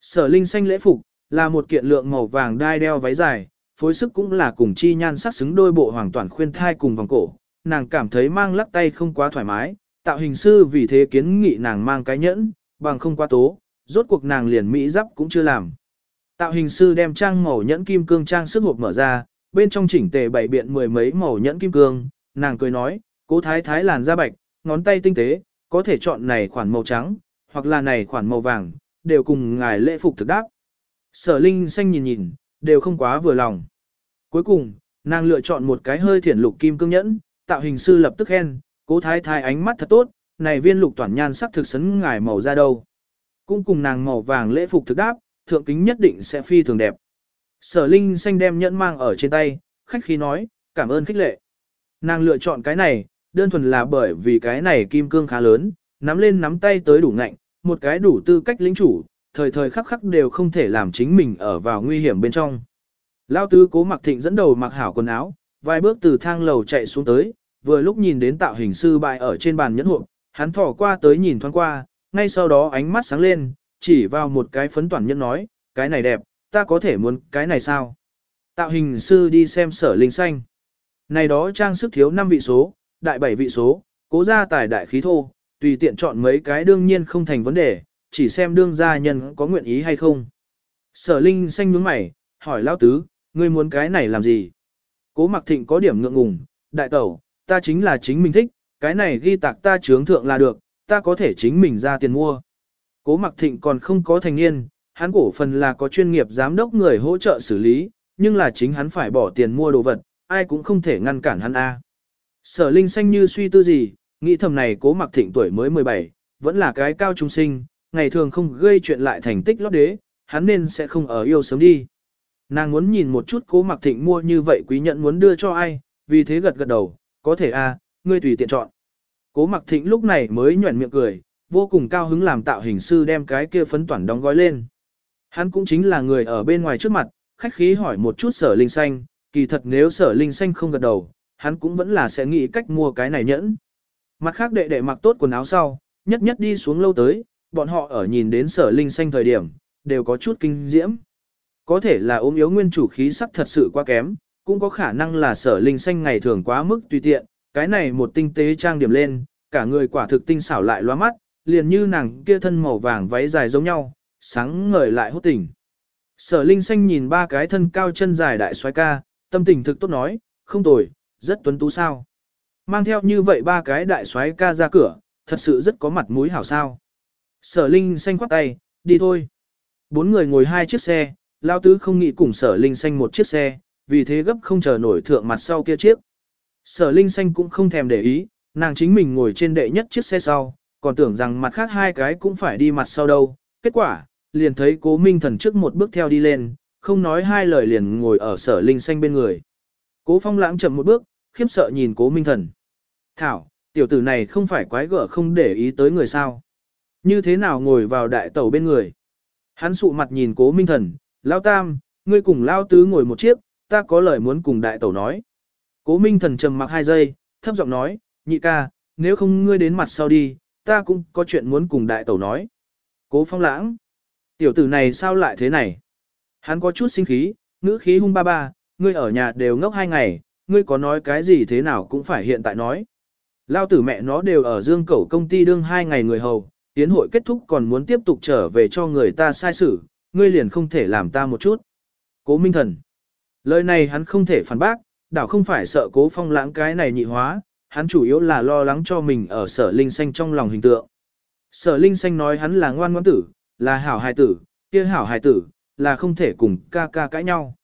Sở linh xanh lễ phục, là một kiện lượng màu vàng đai đeo váy dài, phối sức cũng là cùng chi nhan sắc xứng đôi bộ hoàng toàn khuyên thai cùng vòng cổ, nàng cảm thấy mang lắc tay không quá thoải mái, tạo hình sư vì thế kiến nghị nàng mang cái nhẫn, bằng không quá tố, rốt cuộc nàng liền mỹ giáp cũng chưa làm. Tạo hình sư đem trang màu nhẫn kim cương trang sức hộp mở ra, bên trong chỉnh tề bảy biện mười mấy màu nhẫn kim cương, nàng cười nói, cố thái thái làn da bạch, ngón tay tinh tế, có thể chọn này khoản màu trắng, hoặc là này khoản màu vàng, đều cùng ngài lễ phục thực đáp. Sở Linh xanh nhìn nhìn, đều không quá vừa lòng. Cuối cùng, nàng lựa chọn một cái hơi thiển lục kim cương nhẫn, tạo hình sư lập tức khen, cố thái thái ánh mắt thật tốt, này viên lục toàn nhan sắc thực sấn ngài màu ra đâu. Cũng cùng nàng màu vàng lễ phục thực đáp, thượng kính nhất định sẽ phi thường đẹp. Sở Linh xanh đem nhẫn mang ở trên tay, khách khí nói, cảm ơn khích lệ. Nàng lựa chọn cái này, đơn thuần là bởi vì cái này kim cương khá lớn, nắm lên nắm tay tới đủ ngạnh, một cái đủ tư cách lĩnh chủ, thời thời khắc khắc đều không thể làm chính mình ở vào nguy hiểm bên trong. Lao tứ cố mặc thịnh dẫn đầu mặc hảo quần áo, vài bước từ thang lầu chạy xuống tới, vừa lúc nhìn đến tạo hình sư bại ở trên bàn nhẫn hộp, hắn thỏ qua tới nhìn thoáng qua, ngay sau đó ánh mắt sáng lên, chỉ vào một cái phấn toàn nhân nói, cái này đẹp, ta có thể muốn cái này sao? Tạo hình sư đi xem sở linh xanh. Này đó trang sức thiếu 5 vị số, đại 7 vị số, cố ra tài đại khí thô, tùy tiện chọn mấy cái đương nhiên không thành vấn đề, chỉ xem đương gia nhân có nguyện ý hay không. Sở linh xanh nhướng mày, hỏi lão tứ, ngươi muốn cái này làm gì? Cố mặc thịnh có điểm ngượng ngùng, đại tẩu, ta chính là chính mình thích, cái này ghi tạc ta chướng thượng là được, ta có thể chính mình ra tiền mua. Cố mặc thịnh còn không có thành niên, hắn cổ phần là có chuyên nghiệp giám đốc người hỗ trợ xử lý, nhưng là chính hắn phải bỏ tiền mua đồ vật, ai cũng không thể ngăn cản hắn a. Sở Linh xanh như suy tư gì, nghĩ thầm này cố mặc thịnh tuổi mới 17, vẫn là cái cao trung sinh, ngày thường không gây chuyện lại thành tích lót đế, hắn nên sẽ không ở yêu sớm đi. Nàng muốn nhìn một chút cố mặc thịnh mua như vậy quý nhận muốn đưa cho ai, vì thế gật gật đầu, có thể a, ngươi tùy tiện chọn. Cố mặc thịnh lúc này mới nhuẩn miệng cười, vô cùng cao hứng làm tạo hình sư đem cái kia phấn toàn đóng gói lên. Hắn cũng chính là người ở bên ngoài trước mặt, khách khí hỏi một chút sở linh xanh, kỳ thật nếu sở linh xanh không gật đầu, hắn cũng vẫn là sẽ nghĩ cách mua cái này nhẫn. Mặt khác đệ đệ mặc tốt quần áo sau, nhất nhất đi xuống lâu tới, bọn họ ở nhìn đến sở linh xanh thời điểm, đều có chút kinh diễm. Có thể là ốm yếu nguyên chủ khí sắc thật sự quá kém, cũng có khả năng là sở linh xanh ngày thường quá mức tùy tiện, cái này một tinh tế trang điểm lên, cả người quả thực tinh xảo lại loa mắt, liền như nàng kia thân màu vàng váy dài giống nhau, sáng ngời lại hút tỉnh. Sở Linh Xanh nhìn ba cái thân cao chân dài đại xoái ca, tâm tình thực tốt nói, không tồi, rất tuấn tú sao. Mang theo như vậy ba cái đại soái ca ra cửa, thật sự rất có mặt mũi hảo sao. Sở Linh Xanh khoát tay, đi thôi. Bốn người ngồi hai chiếc xe, Lao Tứ không nghĩ cùng Sở Linh Xanh một chiếc xe, vì thế gấp không chờ nổi thượng mặt sau kia chiếc. Sở Linh Xanh cũng không thèm để ý, nàng chính mình ngồi trên đệ nhất chiếc xe sau, còn tưởng rằng mặt khác hai cái cũng phải đi mặt sau đâu. Kết quả, liền thấy cố minh thần trước một bước theo đi lên, không nói hai lời liền ngồi ở sở linh xanh bên người. Cố phong lãng chậm một bước, khiếp sợ nhìn cố minh thần. Thảo, tiểu tử này không phải quái gở không để ý tới người sao. Như thế nào ngồi vào đại tẩu bên người. Hắn sụ mặt nhìn cố minh thần, lao tam, ngươi cùng lao tứ ngồi một chiếc, ta có lời muốn cùng đại tẩu nói. Cố minh thần trầm mặc hai giây, thấp giọng nói, nhị ca, nếu không ngươi đến mặt sau đi, ta cũng có chuyện muốn cùng đại tẩu nói. Cố phong lãng. Tiểu tử này sao lại thế này? Hắn có chút sinh khí, ngữ khí hung ba ba, ngươi ở nhà đều ngốc hai ngày, ngươi có nói cái gì thế nào cũng phải hiện tại nói. Lao tử mẹ nó đều ở dương cẩu công ty đương hai ngày người hầu, tiến hội kết thúc còn muốn tiếp tục trở về cho người ta sai xử, ngươi liền không thể làm ta một chút. Cố Minh Thần. Lời này hắn không thể phản bác, đảo không phải sợ cố phong lãng cái này nhị hóa, hắn chủ yếu là lo lắng cho mình ở sở linh xanh trong lòng hình tượng. Sở linh xanh nói hắn là ngoan ngoãn tử, là hảo hài tử, kia hảo hài tử, là không thể cùng ca ca cãi nhau.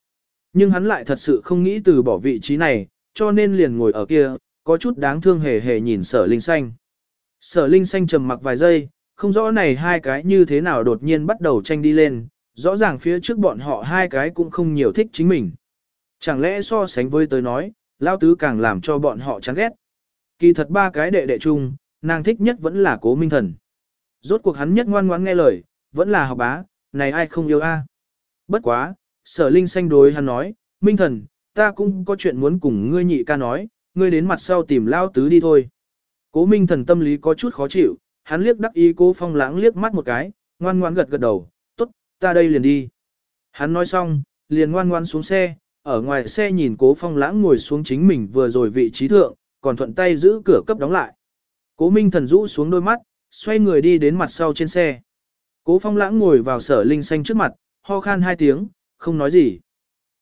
Nhưng hắn lại thật sự không nghĩ từ bỏ vị trí này, cho nên liền ngồi ở kia, có chút đáng thương hề hề nhìn sở linh xanh. Sở linh xanh trầm mặc vài giây, không rõ này hai cái như thế nào đột nhiên bắt đầu tranh đi lên, rõ ràng phía trước bọn họ hai cái cũng không nhiều thích chính mình. Chẳng lẽ so sánh với tới nói, lao tứ càng làm cho bọn họ chán ghét. Kỳ thật ba cái đệ đệ chung, nàng thích nhất vẫn là cố minh thần. Rốt cuộc hắn nhất ngoan ngoãn nghe lời, vẫn là học bá, này ai không yêu a? Bất quá, sở linh xanh đối hắn nói, Minh thần, ta cũng có chuyện muốn cùng ngươi nhị ca nói, ngươi đến mặt sau tìm lao tứ đi thôi. Cố Minh thần tâm lý có chút khó chịu, hắn liếc đắc ý cố phong lãng liếc mắt một cái, ngoan ngoan gật gật đầu, tốt, ta đây liền đi. Hắn nói xong, liền ngoan ngoan xuống xe, ở ngoài xe nhìn cố phong lãng ngồi xuống chính mình vừa rồi vị trí thượng, còn thuận tay giữ cửa cấp đóng lại. Cố Minh thần rũ xuống đôi mắt, xoay người đi đến mặt sau trên xe. Cố phong lãng ngồi vào sở linh xanh trước mặt, ho khan hai tiếng, không nói gì.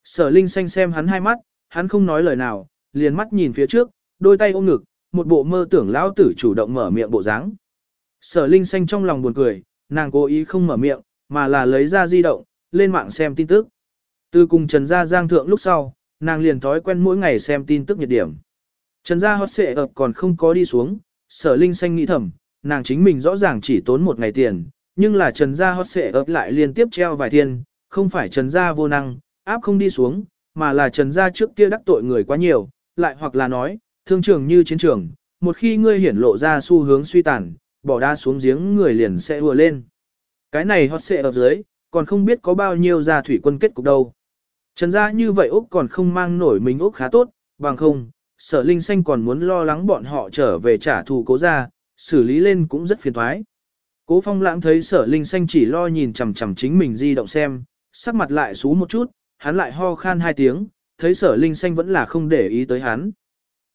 Sở linh xanh xem hắn hai mắt, hắn không nói lời nào, liền mắt nhìn phía trước, đôi tay ôm ngực, một bộ mơ tưởng lão tử chủ động mở miệng bộ dáng. Sở linh xanh trong lòng buồn cười, nàng cố ý không mở miệng, mà là lấy ra di động, lên mạng xem tin tức. Từ cùng Trần Gia Giang thượng lúc sau, nàng liền thói quen mỗi ngày xem tin tức nhiệt điểm. Trần Gia hot xệ ập còn không có đi xuống, sở linh xanh nghĩ thầm, nàng chính mình rõ ràng chỉ tốn một ngày tiền, nhưng là Trần Gia hot xệ ập lại liên tiếp treo vài thiên, không phải Trần Gia vô năng, áp không đi xuống, mà là Trần Gia trước kia đắc tội người quá nhiều, lại hoặc là nói, thương trường như chiến trường, một khi ngươi hiển lộ ra xu hướng suy tàn, bỏ đa xuống giếng người liền sẽ vừa lên. Cái này hot sẽ ở dưới, còn không biết có bao nhiêu gia thủy quân kết cục đâu. Trần Gia như vậy Úc còn không mang nổi mình Úc khá tốt, bằng không, sở linh xanh còn muốn lo lắng bọn họ trở về trả thù cố gia, xử lý lên cũng rất phiền thoái. Cố phong lãng thấy sở linh xanh chỉ lo nhìn chằm chằm chính mình di động xem, sắc mặt lại xú một chút, hắn lại ho khan hai tiếng, thấy sở linh xanh vẫn là không để ý tới hắn.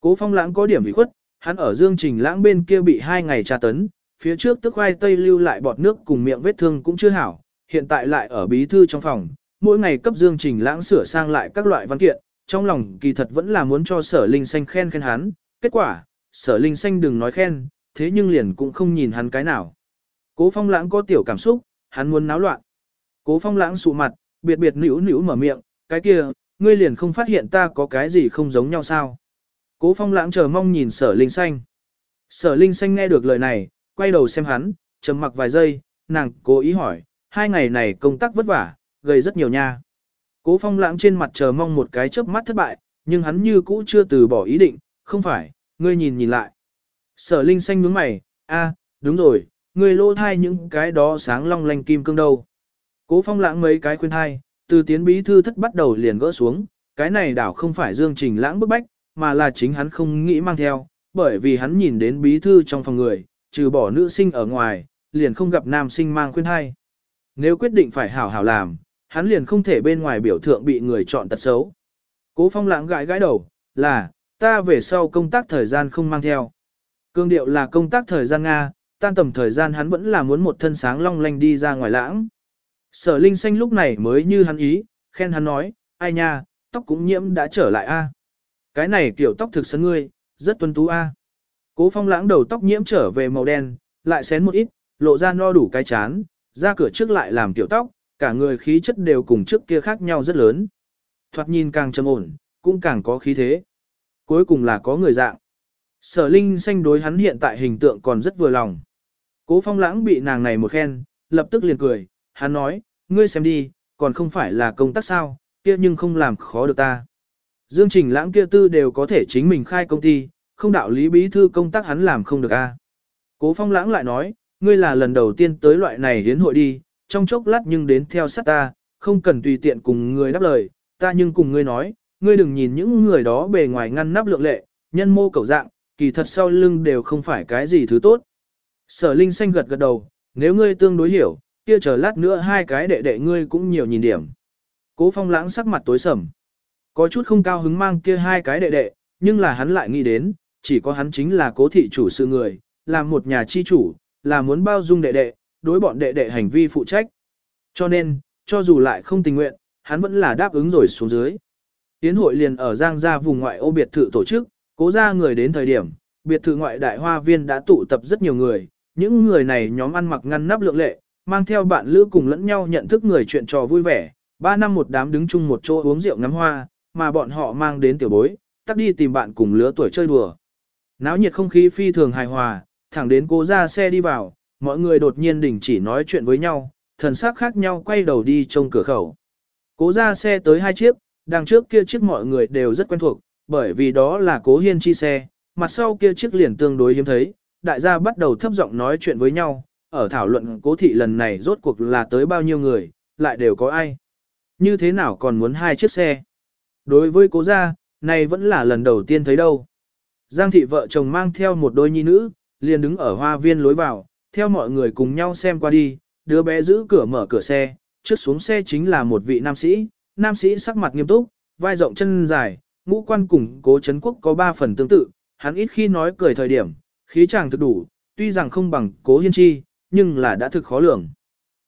Cố phong lãng có điểm bị khuất, hắn ở dương trình lãng bên kia bị hai ngày tra tấn, phía trước tức khoai tây lưu lại bọt nước cùng miệng vết thương cũng chưa hảo, hiện tại lại ở bí thư trong phòng, mỗi ngày cấp dương trình lãng sửa sang lại các loại văn kiện, trong lòng kỳ thật vẫn là muốn cho sở linh xanh khen khen hắn, kết quả, sở linh xanh đừng nói khen, thế nhưng liền cũng không nhìn hắn cái nào. Cố phong lãng có tiểu cảm xúc, hắn muốn náo loạn. Cố phong lãng sụ mặt, biệt biệt nữu nữu mở miệng, cái kia, ngươi liền không phát hiện ta có cái gì không giống nhau sao. Cố phong lãng chờ mong nhìn sở linh xanh. Sở linh xanh nghe được lời này, quay đầu xem hắn, trầm mặc vài giây, nàng cố ý hỏi, hai ngày này công tác vất vả, gây rất nhiều nha. Cố phong lãng trên mặt chờ mong một cái chớp mắt thất bại, nhưng hắn như cũ chưa từ bỏ ý định, không phải, ngươi nhìn nhìn lại. Sở linh xanh nhướng mày, a, đúng rồi, ngươi lô thai những cái đó sáng long lanh kim cương đâu. Cố phong lãng mấy cái khuyên thai, từ tiến bí thư thất bắt đầu liền gỡ xuống, cái này đảo không phải dương trình lãng bức bách, mà là chính hắn không nghĩ mang theo, bởi vì hắn nhìn đến bí thư trong phòng người, trừ bỏ nữ sinh ở ngoài, liền không gặp nam sinh mang khuyên thai. Nếu quyết định phải hảo hảo làm, hắn liền không thể bên ngoài biểu thượng bị người chọn tật xấu. Cố phong lãng gãi gãi đầu, là, ta về sau công tác thời gian không mang theo. Cương điệu là công tác thời gian Nga, tan tầm thời gian hắn vẫn là muốn một thân sáng long lanh đi ra ngoài lãng. Sở Linh Xanh lúc này mới như hắn ý, khen hắn nói, ai nha, tóc cũng nhiễm đã trở lại a. Cái này kiểu tóc thực sân ngươi, rất tuân tú a. Cố phong lãng đầu tóc nhiễm trở về màu đen, lại xén một ít, lộ ra no đủ cái chán, ra cửa trước lại làm tiểu tóc, cả người khí chất đều cùng trước kia khác nhau rất lớn. Thoạt nhìn càng trầm ổn, cũng càng có khí thế. Cuối cùng là có người dạng. Sở Linh xanh đối hắn hiện tại hình tượng còn rất vừa lòng. Cố phong lãng bị nàng này một khen, lập tức liền cười, hắn nói, ngươi xem đi, còn không phải là công tác sao, kia nhưng không làm khó được ta. Dương Trình lãng kia tư đều có thể chính mình khai công ty, không đạo lý bí thư công tác hắn làm không được a. Cố phong lãng lại nói, ngươi là lần đầu tiên tới loại này hiến hội đi, trong chốc lát nhưng đến theo sát ta, không cần tùy tiện cùng người đáp lời, ta nhưng cùng ngươi nói, ngươi đừng nhìn những người đó bề ngoài ngăn nắp lượng lệ, nhân mô cầu dạng, kỳ thật sau lưng đều không phải cái gì thứ tốt. Sở Linh xanh gật gật đầu, nếu ngươi tương đối hiểu, kia chờ lát nữa hai cái đệ đệ ngươi cũng nhiều nhìn điểm. Cố phong lãng sắc mặt tối sầm. Có chút không cao hứng mang kia hai cái đệ đệ, nhưng là hắn lại nghĩ đến, chỉ có hắn chính là cố thị chủ sự người, là một nhà chi chủ, là muốn bao dung đệ đệ, đối bọn đệ đệ hành vi phụ trách. Cho nên, cho dù lại không tình nguyện, hắn vẫn là đáp ứng rồi xuống dưới. Tiến hội liền ở Giang Gia vùng ngoại ô biệt thự tổ chức, cố ra người đến thời điểm, biệt thự ngoại đại hoa viên đã tụ tập rất nhiều người, những người này nhóm ăn mặc ngăn nắp lượng lệ, mang theo bạn lữ cùng lẫn nhau nhận thức người chuyện trò vui vẻ, ba năm một đám đứng chung một chỗ uống rượu ngắm hoa, mà bọn họ mang đến tiểu bối, tắt đi tìm bạn cùng lứa tuổi chơi đùa. Náo nhiệt không khí phi thường hài hòa, thẳng đến cố ra xe đi vào, mọi người đột nhiên đình chỉ nói chuyện với nhau, thần sắc khác nhau quay đầu đi trông cửa khẩu. Cố ra xe tới hai chiếc, đằng trước kia chiếc mọi người đều rất quen thuộc, bởi vì đó là cố hiên chi xe, mặt sau kia chiếc liền tương đối hiếm thấy, đại gia bắt đầu thấp giọng nói chuyện với nhau, ở thảo luận cố thị lần này rốt cuộc là tới bao nhiêu người, lại đều có ai. Như thế nào còn muốn hai chiếc xe? Đối với cố gia, này vẫn là lần đầu tiên thấy đâu. Giang thị vợ chồng mang theo một đôi nhi nữ, liền đứng ở hoa viên lối vào, theo mọi người cùng nhau xem qua đi, đứa bé giữ cửa mở cửa xe, trước xuống xe chính là một vị nam sĩ, nam sĩ sắc mặt nghiêm túc, vai rộng chân dài, ngũ quan cùng cố chấn quốc có ba phần tương tự, hắn ít khi nói cười thời điểm, khí chàng thực đủ, tuy rằng không bằng cố hiên chi, nhưng là đã thực khó lường.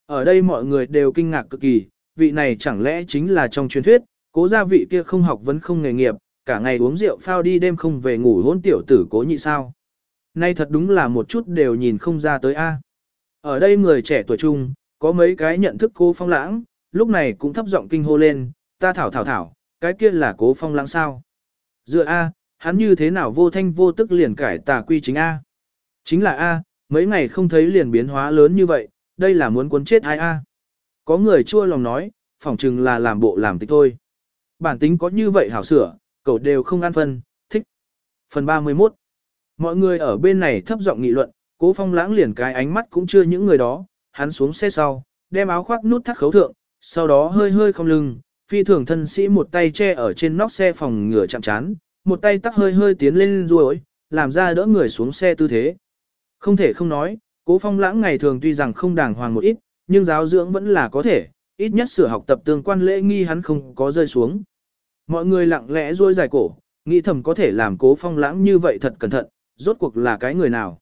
Ở đây mọi người đều kinh ngạc cực kỳ, vị này chẳng lẽ chính là trong truyền thuyết, cố gia vị kia không học vẫn không nghề nghiệp, cả ngày uống rượu phao đi đêm không về ngủ hôn tiểu tử cố nhị sao. Nay thật đúng là một chút đều nhìn không ra tới a. Ở đây người trẻ tuổi trung, có mấy cái nhận thức cố phong lãng, lúc này cũng thấp giọng kinh hô lên, ta thảo thảo thảo, cái kia là cố phong lãng sao. Dựa a, hắn như thế nào vô thanh vô tức liền cải tà quy chính a. Chính là a, mấy ngày không thấy liền biến hóa lớn như vậy, đây là muốn cuốn chết ai a. Có người chua lòng nói, phỏng chừng là làm bộ làm tịch thôi. Bản tính có như vậy hảo sửa, cậu đều không ăn phân, thích. Phần 31 Mọi người ở bên này thấp giọng nghị luận, cố phong lãng liền cái ánh mắt cũng chưa những người đó, hắn xuống xe sau, đem áo khoác nút thắt khấu thượng, sau đó hơi hơi không lưng, phi thường thân sĩ một tay che ở trên nóc xe phòng ngửa chạm chán, một tay tắc hơi hơi tiến lên ruồi, làm ra đỡ người xuống xe tư thế. Không thể không nói, cố phong lãng ngày thường tuy rằng không đàng hoàng một ít, nhưng giáo dưỡng vẫn là có thể, ít nhất sửa học tập tương quan lễ nghi hắn không có rơi xuống. Mọi người lặng lẽ ruôi dài cổ, nghĩ thầm có thể làm cố phong lãng như vậy thật cẩn thận, rốt cuộc là cái người nào.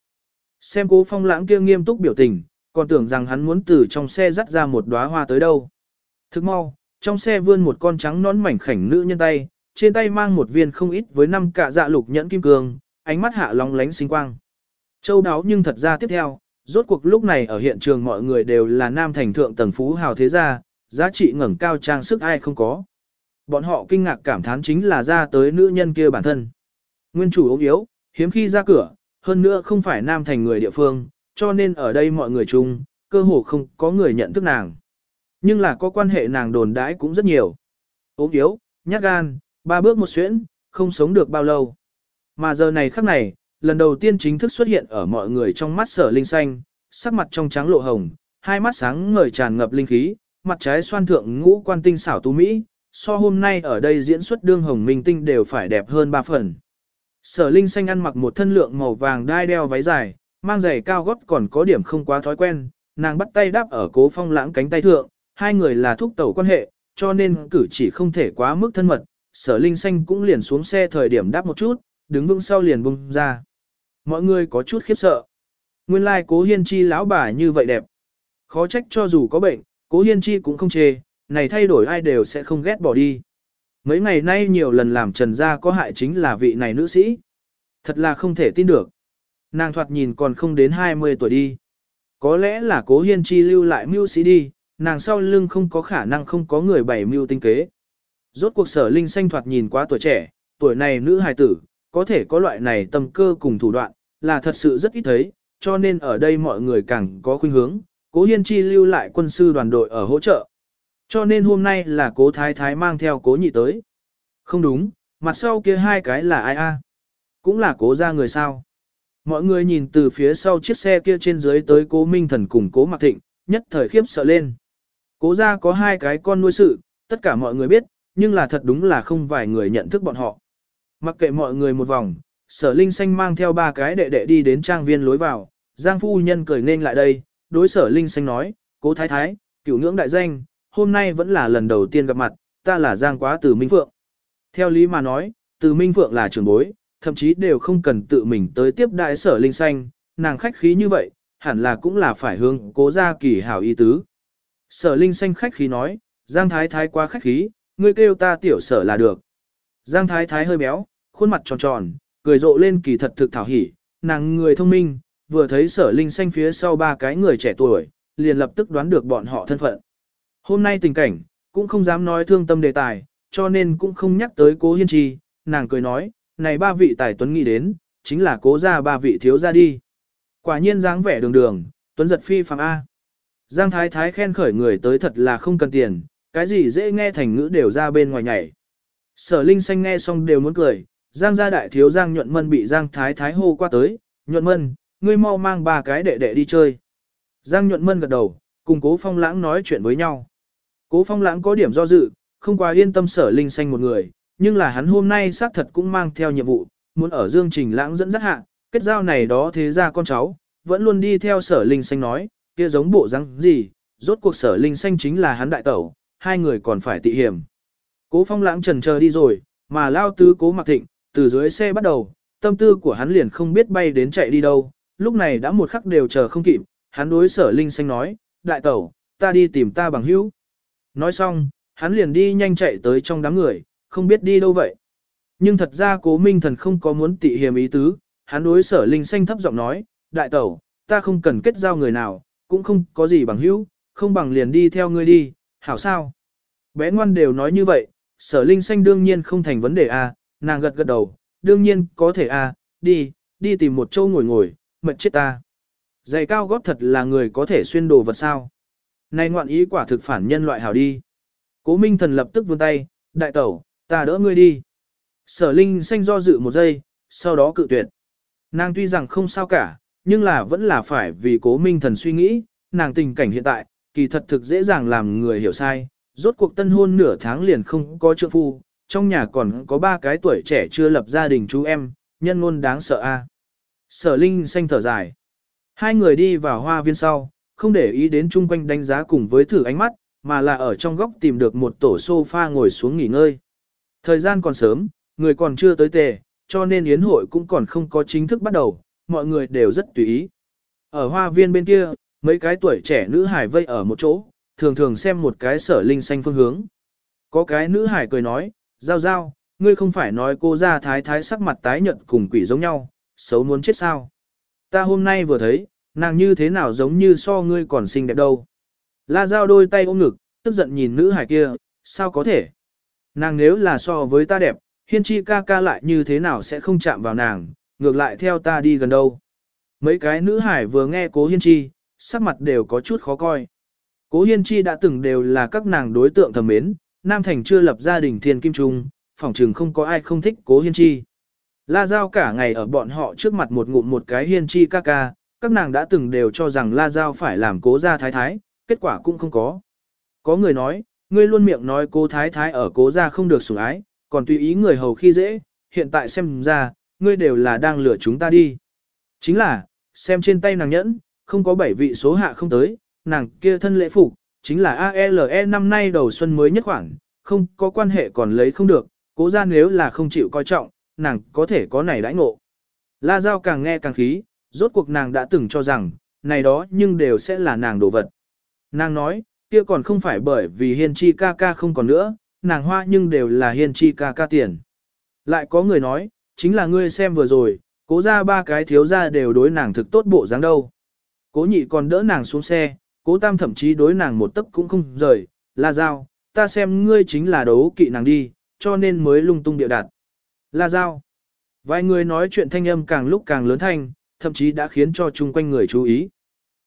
Xem cố phong lãng kia nghiêm túc biểu tình, còn tưởng rằng hắn muốn từ trong xe dắt ra một đóa hoa tới đâu. Thức mau, trong xe vươn một con trắng nón mảnh khảnh nữ nhân tay, trên tay mang một viên không ít với năm cả dạ lục nhẫn kim cương, ánh mắt hạ long lánh sinh quang. Châu đáo nhưng thật ra tiếp theo, rốt cuộc lúc này ở hiện trường mọi người đều là nam thành thượng tầng phú hào thế gia, giá trị ngẩng cao trang sức ai không có. Bọn họ kinh ngạc cảm thán chính là ra tới nữ nhân kia bản thân. Nguyên chủ ốm yếu, hiếm khi ra cửa, hơn nữa không phải nam thành người địa phương, cho nên ở đây mọi người chung, cơ hồ không có người nhận thức nàng. Nhưng là có quan hệ nàng đồn đãi cũng rất nhiều. ốm yếu, nhát gan, ba bước một xuyễn, không sống được bao lâu. Mà giờ này khắc này, lần đầu tiên chính thức xuất hiện ở mọi người trong mắt sở linh xanh, sắc mặt trong trắng lộ hồng, hai mắt sáng ngời tràn ngập linh khí, mặt trái xoan thượng ngũ quan tinh xảo tú Mỹ, so hôm nay ở đây diễn xuất đương hồng minh tinh đều phải đẹp hơn ba phần. Sở linh xanh ăn mặc một thân lượng màu vàng đai đeo váy dài, mang giày cao gót còn có điểm không quá thói quen, nàng bắt tay đáp ở cố phong lãng cánh tay thượng, hai người là thúc tẩu quan hệ, cho nên cử chỉ không thể quá mức thân mật, sở linh xanh cũng liền xuống xe thời điểm đáp một chút, đứng vững sau liền bung ra. Mọi người có chút khiếp sợ. Nguyên lai like cố hiên chi lão bà như vậy đẹp. Khó trách cho dù có bệnh, cố hiên chi cũng không chê, này thay đổi ai đều sẽ không ghét bỏ đi. Mấy ngày nay nhiều lần làm trần gia có hại chính là vị này nữ sĩ. Thật là không thể tin được. Nàng thoạt nhìn còn không đến 20 tuổi đi. Có lẽ là cố hiên chi lưu lại mưu sĩ đi, nàng sau lưng không có khả năng không có người bày mưu tinh kế. Rốt cuộc sở linh xanh thoạt nhìn quá tuổi trẻ, tuổi này nữ hài tử, có thể có loại này tâm cơ cùng thủ đoạn, là thật sự rất ít thấy, cho nên ở đây mọi người càng có khuynh hướng, cố hiên chi lưu lại quân sư đoàn đội ở hỗ trợ. Cho nên hôm nay là cố thái thái mang theo cố nhị tới. Không đúng, mặt sau kia hai cái là ai a? Cũng là cố ra người sao. Mọi người nhìn từ phía sau chiếc xe kia trên dưới tới cố minh thần cùng cố Mạc thịnh, nhất thời khiếp sợ lên. Cố ra có hai cái con nuôi sự, tất cả mọi người biết, nhưng là thật đúng là không vài người nhận thức bọn họ. Mặc kệ mọi người một vòng, sở linh xanh mang theo ba cái đệ đệ đi đến trang viên lối vào, Giang phu nhân cười nên lại đây, đối sở linh xanh nói, cố thái thái, cửu ngưỡng đại danh, hôm nay vẫn là lần đầu tiên gặp mặt, ta là Giang quá từ Minh Phượng. Theo lý mà nói, từ Minh Phượng là trưởng bối, thậm chí đều không cần tự mình tới tiếp đại sở linh xanh, nàng khách khí như vậy, hẳn là cũng là phải hướng cố gia kỳ hảo y tứ. Sở linh xanh khách khí nói, Giang thái thái quá khách khí, ngươi kêu ta tiểu sở là được. Giang thái thái hơi béo, khuôn mặt tròn tròn, cười rộ lên kỳ thật thực thảo hỉ, nàng người thông minh, vừa thấy sở linh xanh phía sau ba cái người trẻ tuổi, liền lập tức đoán được bọn họ thân phận. Hôm nay tình cảnh, cũng không dám nói thương tâm đề tài, cho nên cũng không nhắc tới cố hiên trì, nàng cười nói, này ba vị tài tuấn nghĩ đến, chính là cố ra ba vị thiếu ra đi. Quả nhiên dáng vẻ đường đường, tuấn giật phi phàm A. Giang thái thái khen khởi người tới thật là không cần tiền, cái gì dễ nghe thành ngữ đều ra bên ngoài nhảy. Sở Linh Xanh nghe xong đều muốn cười, Giang gia đại thiếu Giang Nhuận Mân bị Giang Thái Thái hô qua tới, Nhuận Mân, ngươi mau mang ba cái đệ đệ đi chơi. Giang Nhuận Mân gật đầu, cùng Cố Phong Lãng nói chuyện với nhau. Cố Phong Lãng có điểm do dự, không quá yên tâm Sở Linh Xanh một người, nhưng là hắn hôm nay xác thật cũng mang theo nhiệm vụ, muốn ở Dương Trình Lãng dẫn dắt hạ, kết giao này đó thế ra con cháu, vẫn luôn đi theo Sở Linh Xanh nói, kia giống bộ răng gì, rốt cuộc Sở Linh Xanh chính là hắn đại tẩu, hai người còn phải tị hiểm. Cố phong lãng trần chờ đi rồi, mà lao tứ cố mặc thịnh, từ dưới xe bắt đầu, tâm tư của hắn liền không biết bay đến chạy đi đâu, lúc này đã một khắc đều chờ không kịp, hắn đối sở linh xanh nói, đại tẩu, ta đi tìm ta bằng hữu. Nói xong, hắn liền đi nhanh chạy tới trong đám người, không biết đi đâu vậy. Nhưng thật ra cố minh thần không có muốn tị hiềm ý tứ, hắn đối sở linh xanh thấp giọng nói, đại tẩu, ta không cần kết giao người nào, cũng không có gì bằng hữu, không bằng liền đi theo ngươi đi, hảo sao. Bé ngoan đều nói như vậy, sở linh xanh đương nhiên không thành vấn đề à, nàng gật gật đầu, đương nhiên có thể a, à, đi, đi tìm một chỗ ngồi ngồi, mệt chết ta. Giày cao gót thật là người có thể xuyên đồ vật sao. Này ngoạn ý quả thực phản nhân loại hảo đi. Cố Minh Thần lập tức vươn tay, đại tẩu, ta đỡ ngươi đi. Sở Linh xanh do dự một giây, sau đó cự tuyệt. Nàng tuy rằng không sao cả, nhưng là vẫn là phải vì Cố Minh Thần suy nghĩ, nàng tình cảnh hiện tại, kỳ thật thực dễ dàng làm người hiểu sai, rốt cuộc tân hôn nửa tháng liền không có trượng phu, trong nhà còn có ba cái tuổi trẻ chưa lập gia đình chú em, nhân ngôn đáng sợ a. Sở Linh xanh thở dài. Hai người đi vào hoa viên sau, không để ý đến chung quanh đánh giá cùng với thử ánh mắt, mà là ở trong góc tìm được một tổ sofa ngồi xuống nghỉ ngơi. Thời gian còn sớm, người còn chưa tới tề, cho nên yến hội cũng còn không có chính thức bắt đầu, mọi người đều rất tùy ý. Ở hoa viên bên kia, mấy cái tuổi trẻ nữ hải vây ở một chỗ, thường thường xem một cái sở linh xanh phương hướng. Có cái nữ hải cười nói, giao giao, ngươi không phải nói cô ra thái thái sắc mặt tái nhợt cùng quỷ giống nhau, xấu muốn chết sao. Ta hôm nay vừa thấy, nàng như thế nào giống như so ngươi còn xinh đẹp đâu. La giao đôi tay ôm ngực, tức giận nhìn nữ hải kia, sao có thể. Nàng nếu là so với ta đẹp, hiên chi ca ca lại như thế nào sẽ không chạm vào nàng, ngược lại theo ta đi gần đâu. Mấy cái nữ hải vừa nghe cố hiên chi, sắc mặt đều có chút khó coi. Cố hiên chi đã từng đều là các nàng đối tượng thầm mến, Nam Thành chưa lập gia đình thiên kim trung, phỏng chừng không có ai không thích cố hiên chi. La Giao cả ngày ở bọn họ trước mặt một ngụm một cái hiên chi ca ca, các nàng đã từng đều cho rằng La Giao phải làm cố gia thái thái, kết quả cũng không có. Có người nói, ngươi luôn miệng nói cố thái thái ở cố gia không được sủng ái, còn tùy ý người hầu khi dễ, hiện tại xem ra, ngươi đều là đang lừa chúng ta đi. Chính là, xem trên tay nàng nhẫn, không có bảy vị số hạ không tới, nàng kia thân lễ phục, chính là ALE năm nay đầu xuân mới nhất khoảng không có quan hệ còn lấy không được, cố ra nếu là không chịu coi trọng, nàng có thể có này đãi ngộ. La Giao càng nghe càng khí, rốt cuộc nàng đã từng cho rằng, này đó nhưng đều sẽ là nàng đồ vật. Nàng nói, kia còn không phải bởi vì hiên chi ca ca không còn nữa, nàng hoa nhưng đều là hiên chi ca ca tiền. Lại có người nói, chính là ngươi xem vừa rồi, cố ra ba cái thiếu ra đều đối nàng thực tốt bộ dáng đâu. Cố nhị còn đỡ nàng xuống xe, cố tam thậm chí đối nàng một tấc cũng không rời, la giao, ta xem ngươi chính là đấu kỵ nàng đi, cho nên mới lung tung điệu đạt. La giao. Vài người nói chuyện thanh âm càng lúc càng lớn thanh, thậm chí đã khiến cho chung quanh người chú ý.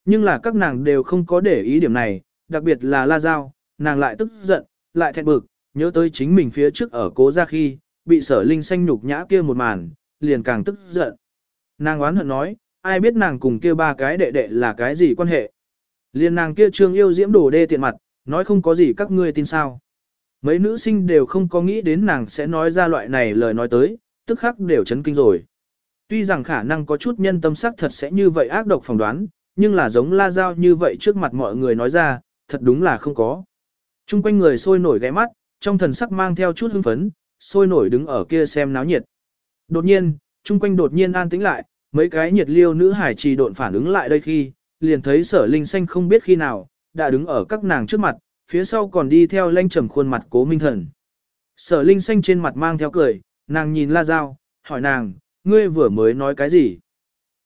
Nhưng là các nàng đều không có để ý điểm này, đặc biệt là La Giao, nàng lại tức giận, lại thẹn bực, nhớ tới chính mình phía trước ở cố ra khi, bị sở linh xanh nhục nhã kia một màn, liền càng tức giận. Nàng oán hận nói, ai biết nàng cùng kia ba cái đệ đệ là cái gì quan hệ liên nàng kia trương yêu diễm đổ đê tiện mặt, nói không có gì các ngươi tin sao. Mấy nữ sinh đều không có nghĩ đến nàng sẽ nói ra loại này lời nói tới, tức khắc đều chấn kinh rồi. Tuy rằng khả năng có chút nhân tâm sắc thật sẽ như vậy ác độc phỏng đoán, nhưng là giống la giao như vậy trước mặt mọi người nói ra, thật đúng là không có. Trung quanh người sôi nổi ghé mắt, trong thần sắc mang theo chút hưng phấn, sôi nổi đứng ở kia xem náo nhiệt. Đột nhiên, trung quanh đột nhiên an tĩnh lại, mấy cái nhiệt liêu nữ hải trì độn phản ứng lại đây khi, liền thấy sở linh xanh không biết khi nào, đã đứng ở các nàng trước mặt, phía sau còn đi theo lanh trầm khuôn mặt cố minh thần. Sở linh xanh trên mặt mang theo cười, nàng nhìn la dao, hỏi nàng, ngươi vừa mới nói cái gì?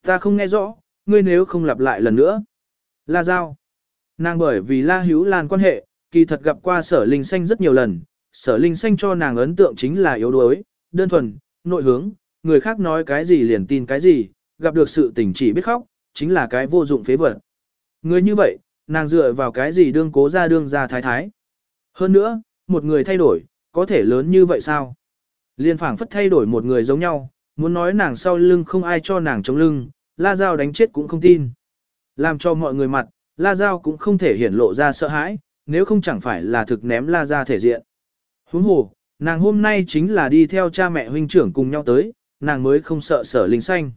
Ta không nghe rõ, ngươi nếu không lặp lại lần nữa. La dao. Nàng bởi vì la hữu lan quan hệ, kỳ thật gặp qua sở linh xanh rất nhiều lần, sở linh xanh cho nàng ấn tượng chính là yếu đuối, đơn thuần, nội hướng, người khác nói cái gì liền tin cái gì, gặp được sự tình chỉ biết khóc, chính là cái vô dụng phế vật. Người như vậy, nàng dựa vào cái gì đương cố ra đương ra thái thái. Hơn nữa, một người thay đổi, có thể lớn như vậy sao? Liên phảng phất thay đổi một người giống nhau, muốn nói nàng sau lưng không ai cho nàng chống lưng, la dao đánh chết cũng không tin. Làm cho mọi người mặt, la dao cũng không thể hiển lộ ra sợ hãi, nếu không chẳng phải là thực ném la ra thể diện. Huống hồ, nàng hôm nay chính là đi theo cha mẹ huynh trưởng cùng nhau tới, nàng mới không sợ sở linh xanh.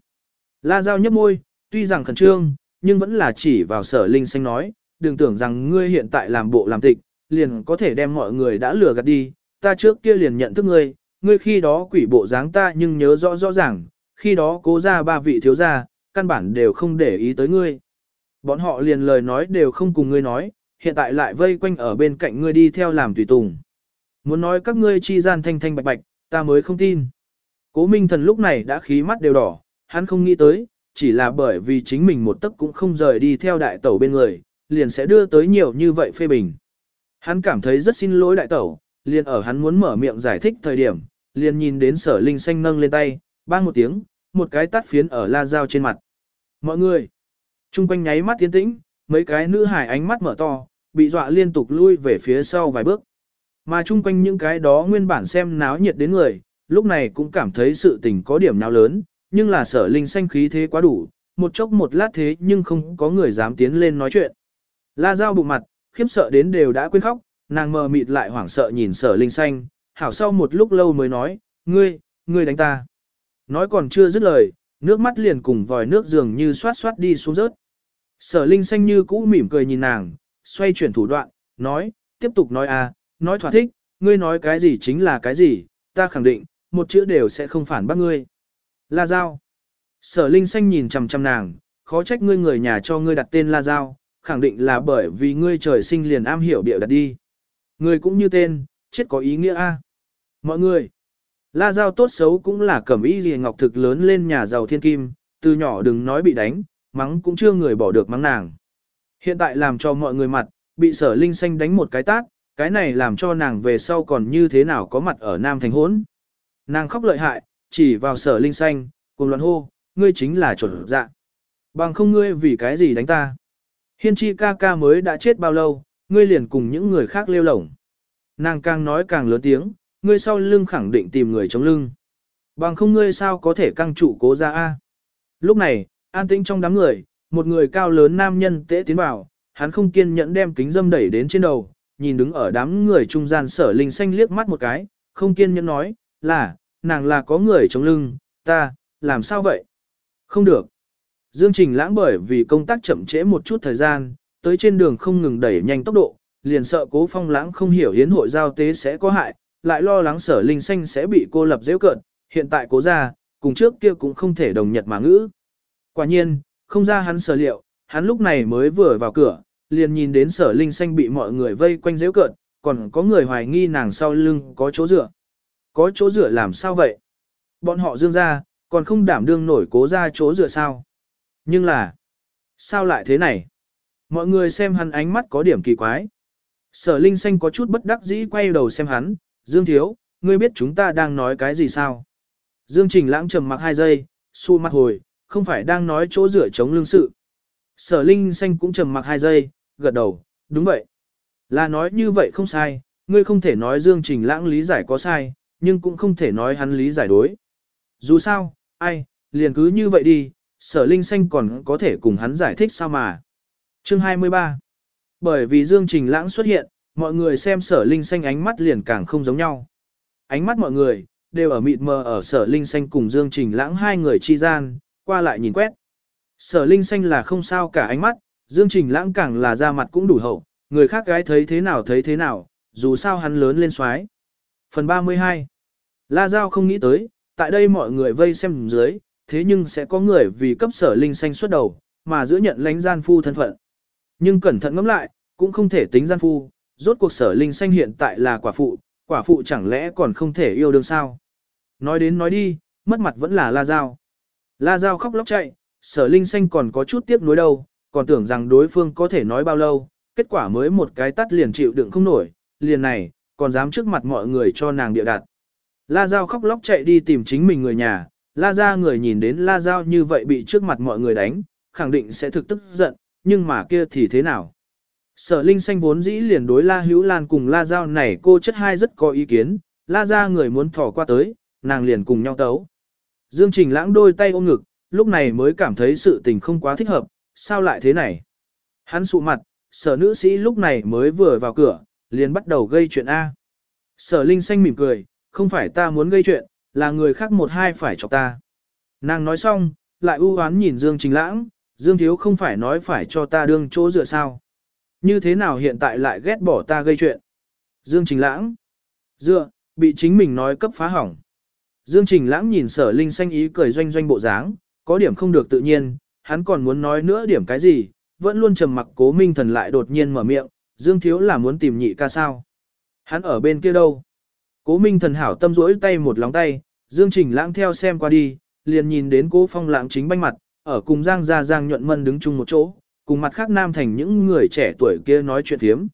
La Giao nhấp môi, tuy rằng khẩn trương, nhưng vẫn là chỉ vào sở linh xanh nói, đừng tưởng rằng ngươi hiện tại làm bộ làm tịch, liền có thể đem mọi người đã lừa gạt đi, ta trước kia liền nhận thức ngươi, ngươi khi đó quỷ bộ dáng ta nhưng nhớ rõ rõ ràng, khi đó cố ra ba vị thiếu gia, căn bản đều không để ý tới ngươi. Bọn họ liền lời nói đều không cùng ngươi nói, hiện tại lại vây quanh ở bên cạnh ngươi đi theo làm tùy tùng. Muốn nói các ngươi chi gian thanh thanh bạch bạch, ta mới không tin. Cố Minh Thần lúc này đã khí mắt đều đỏ, hắn không nghĩ tới, chỉ là bởi vì chính mình một tấc cũng không rời đi theo đại tẩu bên người, liền sẽ đưa tới nhiều như vậy phê bình. Hắn cảm thấy rất xin lỗi đại tẩu, liền ở hắn muốn mở miệng giải thích thời điểm, liền nhìn đến sở linh xanh nâng lên tay, bang một tiếng, một cái tắt phiến ở la dao trên mặt. Mọi người, chung quanh nháy mắt tiến tĩnh, mấy cái nữ hải ánh mắt mở to, bị dọa liên tục lui về phía sau vài bước. Mà chung quanh những cái đó nguyên bản xem náo nhiệt đến người, lúc này cũng cảm thấy sự tình có điểm nào lớn, nhưng là sở linh xanh khí thế quá đủ, một chốc một lát thế nhưng không có người dám tiến lên nói chuyện. La Giao bụng mặt, khiếp sợ đến đều đã quên khóc, nàng mờ mịt lại hoảng sợ nhìn sở linh xanh, hảo sau một lúc lâu mới nói, ngươi, ngươi đánh ta. Nói còn chưa dứt lời, nước mắt liền cùng vòi nước dường như xoát xoát đi xuống rớt, Sở Linh xanh như cũ mỉm cười nhìn nàng, xoay chuyển thủ đoạn, nói, tiếp tục nói à, nói thỏa thích, ngươi nói cái gì chính là cái gì, ta khẳng định, một chữ đều sẽ không phản bác ngươi. La Giao. Sở Linh xanh nhìn chằm chằm nàng, khó trách ngươi người nhà cho ngươi đặt tên La Giao, khẳng định là bởi vì ngươi trời sinh liền am hiểu biểu đặt đi. Ngươi cũng như tên, chết có ý nghĩa a. Mọi người, La Giao tốt xấu cũng là cẩm ý gì ngọc thực lớn lên nhà giàu thiên kim, từ nhỏ đừng nói bị đánh, mắng cũng chưa người bỏ được mắng nàng. Hiện tại làm cho mọi người mặt, bị sở linh xanh đánh một cái tát, cái này làm cho nàng về sau còn như thế nào có mặt ở Nam Thành hốn. Nàng khóc lợi hại, chỉ vào sở linh xanh, cùng loạn hô, ngươi chính là chuẩn dạ. Bằng không ngươi vì cái gì đánh ta. Hiên chi ca ca mới đã chết bao lâu, ngươi liền cùng những người khác lêu lổng. Nàng càng nói càng lớn tiếng, ngươi sau lưng khẳng định tìm người chống lưng. Bằng không ngươi sao có thể căng trụ cố ra a? Lúc này, an tĩnh trong đám người, một người cao lớn nam nhân tễ tiến vào, hắn không kiên nhẫn đem kính dâm đẩy đến trên đầu, nhìn đứng ở đám người trung gian sở linh xanh liếc mắt một cái, không kiên nhẫn nói, là, nàng là có người chống lưng, ta, làm sao vậy? Không được. Dương Trình lãng bởi vì công tác chậm trễ một chút thời gian, tới trên đường không ngừng đẩy nhanh tốc độ, liền sợ cố phong lãng không hiểu hiến hội giao tế sẽ có hại, lại lo lắng sở linh xanh sẽ bị cô lập dễ cận, hiện tại cố ra, cùng trước kia cũng không thể đồng nhật mà ngữ. Quả nhiên, không ra hắn sở liệu, hắn lúc này mới vừa vào cửa, liền nhìn đến sở linh xanh bị mọi người vây quanh dễ cận, còn có người hoài nghi nàng sau lưng có chỗ dựa. Có chỗ rửa làm sao vậy? Bọn họ dương ra, còn không đảm đương nổi cố ra chỗ rửa sao? Nhưng là, sao lại thế này? Mọi người xem hắn ánh mắt có điểm kỳ quái. Sở Linh Xanh có chút bất đắc dĩ quay đầu xem hắn, Dương Thiếu, ngươi biết chúng ta đang nói cái gì sao? Dương Trình lãng trầm mặc hai giây, su mặt hồi, không phải đang nói chỗ rửa chống lương sự. Sở Linh Xanh cũng trầm mặc hai giây, gật đầu, đúng vậy. Là nói như vậy không sai, ngươi không thể nói Dương Trình lãng lý giải có sai, nhưng cũng không thể nói hắn lý giải đối. Dù sao, ai, liền cứ như vậy đi, sở Linh Xanh còn có thể cùng hắn giải thích sao mà. Chương 23 Bởi vì Dương Trình lãng xuất hiện, mọi người xem sở Linh Xanh ánh mắt liền càng không giống nhau. Ánh mắt mọi người, đều ở mịt mờ ở sở Linh Xanh cùng Dương Trình lãng hai người chi gian, qua lại nhìn quét. Sở Linh Xanh là không sao cả ánh mắt, Dương Trình lãng càng là ra mặt cũng đủ hậu, người khác gái thấy thế nào thấy thế nào, dù sao hắn lớn lên xoái. Phần 32 La Giao không nghĩ tới, tại đây mọi người vây xem dưới, thế nhưng sẽ có người vì cấp sở Linh Xanh xuất đầu, mà giữa nhận lãnh gian phu thân phận. Nhưng cẩn thận ngẫm lại, cũng không thể tính gian phu, rốt cuộc sở Linh Xanh hiện tại là quả phụ, quả phụ chẳng lẽ còn không thể yêu đương sao? Nói đến nói đi, mất mặt vẫn là La Giao. La Giao khóc lóc chạy, sở Linh Xanh còn có chút tiếc nuối đâu, còn tưởng rằng đối phương có thể nói bao lâu, kết quả mới một cái tắt liền chịu đựng không nổi, liền này, còn dám trước mặt mọi người cho nàng địa đặt. La Giao khóc lóc chạy đi tìm chính mình người nhà, La Gia người nhìn đến La Giao như vậy bị trước mặt mọi người đánh, khẳng định sẽ thực tức giận, nhưng mà kia thì thế nào? Sở Linh Xanh vốn dĩ liền đối La Hữu Lan cùng La Giao này cô chất hai rất có ý kiến, La Gia người muốn thỏ qua tới, nàng liền cùng nhau tấu. Dương Trình lãng đôi tay ôm ngực, lúc này mới cảm thấy sự tình không quá thích hợp, sao lại thế này? Hắn sụ mặt, sở nữ sĩ lúc này mới vừa vào cửa, liền bắt đầu gây chuyện A. Sở Linh Xanh mỉm cười, không phải ta muốn gây chuyện, là người khác một hai phải chọc ta. Nàng nói xong, lại ưu oán nhìn Dương Trình Lãng, Dương Thiếu không phải nói phải cho ta đương chỗ dựa sao. Như thế nào hiện tại lại ghét bỏ ta gây chuyện. Dương Trình Lãng, dựa, bị chính mình nói cấp phá hỏng. Dương Trình Lãng nhìn sở linh xanh ý cười doanh doanh bộ dáng, có điểm không được tự nhiên, hắn còn muốn nói nữa điểm cái gì, vẫn luôn trầm mặc cố minh thần lại đột nhiên mở miệng, Dương Thiếu là muốn tìm nhị ca sao. Hắn ở bên kia đâu? Cố Minh thần hảo tâm rỗi tay một lóng tay, Dương Trình lãng theo xem qua đi, liền nhìn đến cố phong lãng chính banh mặt, ở cùng Giang Gia Giang nhuận mân đứng chung một chỗ, cùng mặt khác nam thành những người trẻ tuổi kia nói chuyện thiếm.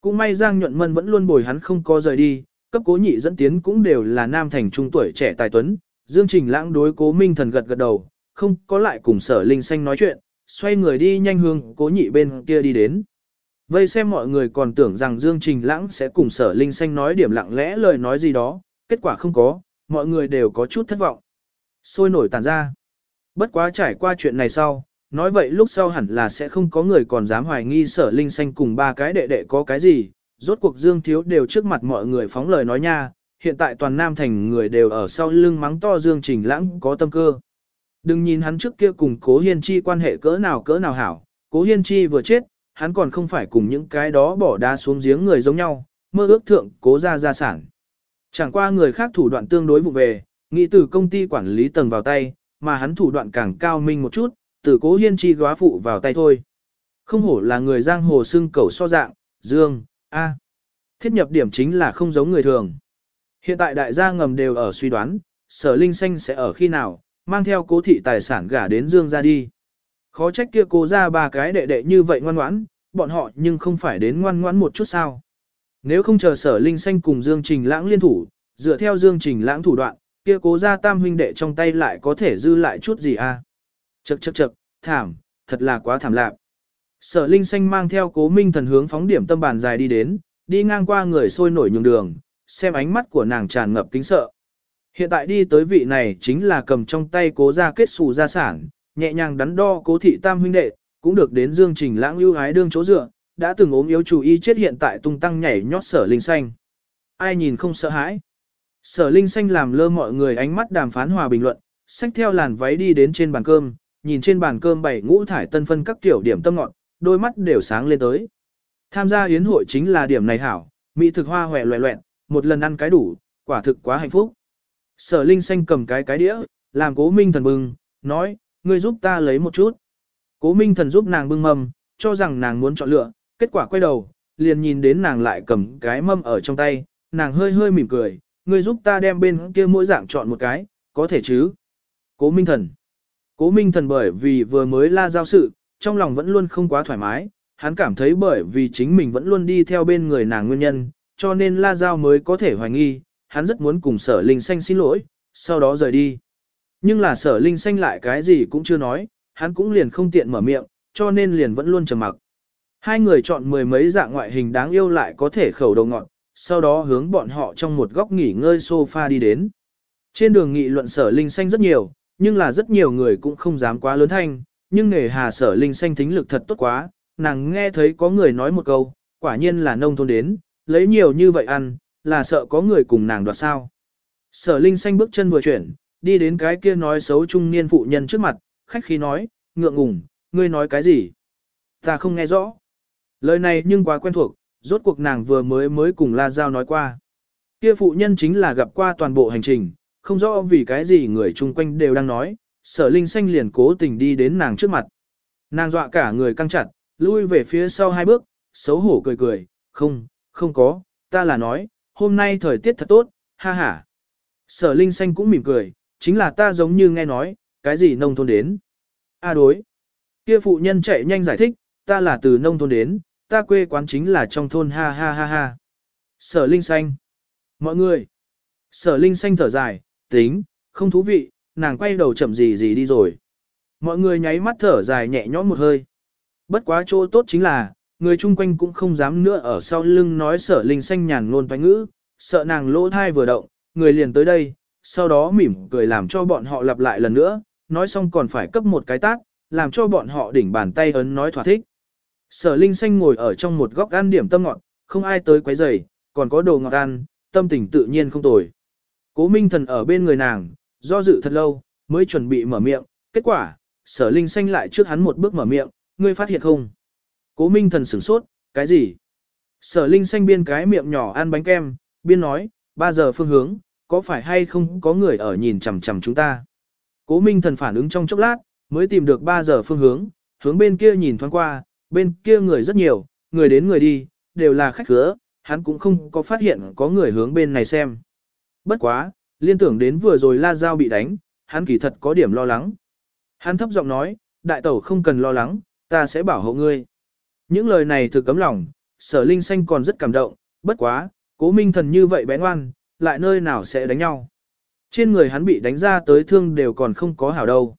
Cũng may Giang nhuận mân vẫn luôn bồi hắn không có rời đi, cấp cố nhị dẫn tiến cũng đều là nam thành trung tuổi trẻ tài tuấn. Dương Trình lãng đối cố Minh thần gật gật đầu, không có lại cùng sở linh xanh nói chuyện, xoay người đi nhanh hương cố nhị bên kia đi đến. Vây xem mọi người còn tưởng rằng Dương Trình Lãng sẽ cùng sở linh xanh nói điểm lặng lẽ lời nói gì đó, kết quả không có, mọi người đều có chút thất vọng. Sôi nổi tàn ra. Bất quá trải qua chuyện này sau, nói vậy lúc sau hẳn là sẽ không có người còn dám hoài nghi sở linh xanh cùng ba cái đệ đệ có cái gì, rốt cuộc Dương Thiếu đều trước mặt mọi người phóng lời nói nha, hiện tại toàn Nam Thành người đều ở sau lưng mắng to Dương Trình Lãng có tâm cơ. Đừng nhìn hắn trước kia cùng cố hiên chi quan hệ cỡ nào cỡ nào hảo, cố hiên chi vừa chết, hắn còn không phải cùng những cái đó bỏ đá xuống giếng người giống nhau, mơ ước thượng cố ra gia sản. Chẳng qua người khác thủ đoạn tương đối vụ về, nghĩ từ công ty quản lý tầng vào tay, mà hắn thủ đoạn càng cao minh một chút, từ cố hiên chi góa phụ vào tay thôi. Không hổ là người giang hồ xưng cầu so dạng, dương, a. Thiết nhập điểm chính là không giống người thường. Hiện tại đại gia ngầm đều ở suy đoán, sở linh xanh sẽ ở khi nào, mang theo cố thị tài sản gả đến dương ra đi. Khó trách kia cố ra ba cái đệ đệ như vậy ngoan ngoãn, bọn họ nhưng không phải đến ngoan ngoãn một chút sao. Nếu không chờ sở linh xanh cùng Dương Trình Lãng liên thủ, dựa theo Dương Trình Lãng thủ đoạn, kia cố ra tam huynh đệ trong tay lại có thể dư lại chút gì à? Chậc chậc chậc, thảm, thật là quá thảm lạc. Sở linh xanh mang theo cố minh thần hướng phóng điểm tâm bàn dài đi đến, đi ngang qua người sôi nổi nhường đường, xem ánh mắt của nàng tràn ngập kính sợ. Hiện tại đi tới vị này chính là cầm trong tay cố ra kết xù gia sản, nhẹ nhàng đắn đo cố thị tam huynh đệ, cũng được đến Dương Trình Lãng ưu ái đương chỗ dựa, đã từng ốm yếu chủ y chết hiện tại tung tăng nhảy nhót sở linh xanh. Ai nhìn không sợ hãi. Sở linh xanh làm lơ mọi người ánh mắt đàm phán hòa bình luận, xách theo làn váy đi đến trên bàn cơm, nhìn trên bàn cơm bảy ngũ thải tân phân các tiểu điểm tâm ngọn, đôi mắt đều sáng lên tới. Tham gia yến hội chính là điểm này hảo, mỹ thực hoa hòe loẹ loẹn, một lần ăn cái đủ, quả thực quá hạnh phúc. Sở Linh Xanh cầm cái cái đĩa, làm cố minh thần bừng, nói, ngươi giúp ta lấy một chút. Cố minh thần giúp nàng bưng mâm, cho rằng nàng muốn chọn lựa, kết quả quay đầu, liền nhìn đến nàng lại cầm cái mâm ở trong tay, nàng hơi hơi mỉm cười, ngươi giúp ta đem bên kia mỗi dạng chọn một cái, có thể chứ. Cố minh thần. Cố minh thần bởi vì vừa mới la giao sự, trong lòng vẫn luôn không quá thoải mái, hắn cảm thấy bởi vì chính mình vẫn luôn đi theo bên người nàng nguyên nhân, cho nên la giao mới có thể hoài nghi, hắn rất muốn cùng sở linh xanh xin lỗi, sau đó rời đi. Nhưng là sở linh xanh lại cái gì cũng chưa nói, hắn cũng liền không tiện mở miệng, cho nên liền vẫn luôn trầm mặc. Hai người chọn mười mấy dạng ngoại hình đáng yêu lại có thể khẩu đầu ngọn, sau đó hướng bọn họ trong một góc nghỉ ngơi sofa đi đến. Trên đường nghị luận sở linh xanh rất nhiều, nhưng là rất nhiều người cũng không dám quá lớn thanh, nhưng nghề hà sở linh xanh thính lực thật tốt quá, nàng nghe thấy có người nói một câu, quả nhiên là nông thôn đến, lấy nhiều như vậy ăn, là sợ có người cùng nàng đoạt sao. Sở Linh xanh bước chân vừa chuyển, đi đến cái kia nói xấu trung niên phụ nhân trước mặt, khách khí nói, ngượng ngùng, ngươi nói cái gì? Ta không nghe rõ. Lời này nhưng quá quen thuộc, rốt cuộc nàng vừa mới mới cùng La Giao nói qua. Kia phụ nhân chính là gặp qua toàn bộ hành trình, không rõ vì cái gì người chung quanh đều đang nói, sở linh xanh liền cố tình đi đến nàng trước mặt. Nàng dọa cả người căng chặt, lui về phía sau hai bước, xấu hổ cười cười, không, không có, ta là nói, hôm nay thời tiết thật tốt, ha ha. Sở Linh Xanh cũng mỉm cười, chính là ta giống như nghe nói, cái gì nông thôn đến. A đối. Kia phụ nhân chạy nhanh giải thích, ta là từ nông thôn đến, ta quê quán chính là trong thôn ha ha ha ha. Sở Linh Xanh. Mọi người. Sở Linh Xanh thở dài, tính, không thú vị, nàng quay đầu chậm gì gì đi rồi. Mọi người nháy mắt thở dài nhẹ nhõm một hơi. Bất quá chỗ tốt chính là, người chung quanh cũng không dám nữa ở sau lưng nói sở linh xanh nhàn ngôn toán ngữ, sợ nàng lỗ thai vừa động, người liền tới đây, sau đó mỉm cười làm cho bọn họ lặp lại lần nữa, nói xong còn phải cấp một cái tác, làm cho bọn họ đỉnh bàn tay ấn nói thỏa thích. Sở linh xanh ngồi ở trong một góc ăn điểm tâm ngọt, không ai tới quấy rầy, còn có đồ ngọt ăn, tâm tình tự nhiên không tồi. Cố minh thần ở bên người nàng, do dự thật lâu, mới chuẩn bị mở miệng, kết quả, sở linh xanh lại trước hắn một bước mở miệng, ngươi phát hiện không? Cố minh thần sửng sốt, cái gì? Sở linh xanh biên cái miệng nhỏ ăn bánh kem, biên nói, 3 giờ phương hướng, có phải hay không có người ở nhìn chằm chằm chúng ta? Cố minh thần phản ứng trong chốc lát, mới tìm được 3 giờ phương hướng, hướng bên kia nhìn thoáng qua, bên kia người rất nhiều, người đến người đi, đều là khách khứa, hắn cũng không có phát hiện có người hướng bên này xem. Bất quá, liên tưởng đến vừa rồi la dao bị đánh, hắn kỳ thật có điểm lo lắng. Hắn thấp giọng nói, đại tẩu không cần lo lắng, ta sẽ bảo hộ ngươi. Những lời này thực cấm lòng, sở linh xanh còn rất cảm động, bất quá, cố minh thần như vậy bé ngoan, lại nơi nào sẽ đánh nhau. Trên người hắn bị đánh ra tới thương đều còn không có hảo đâu.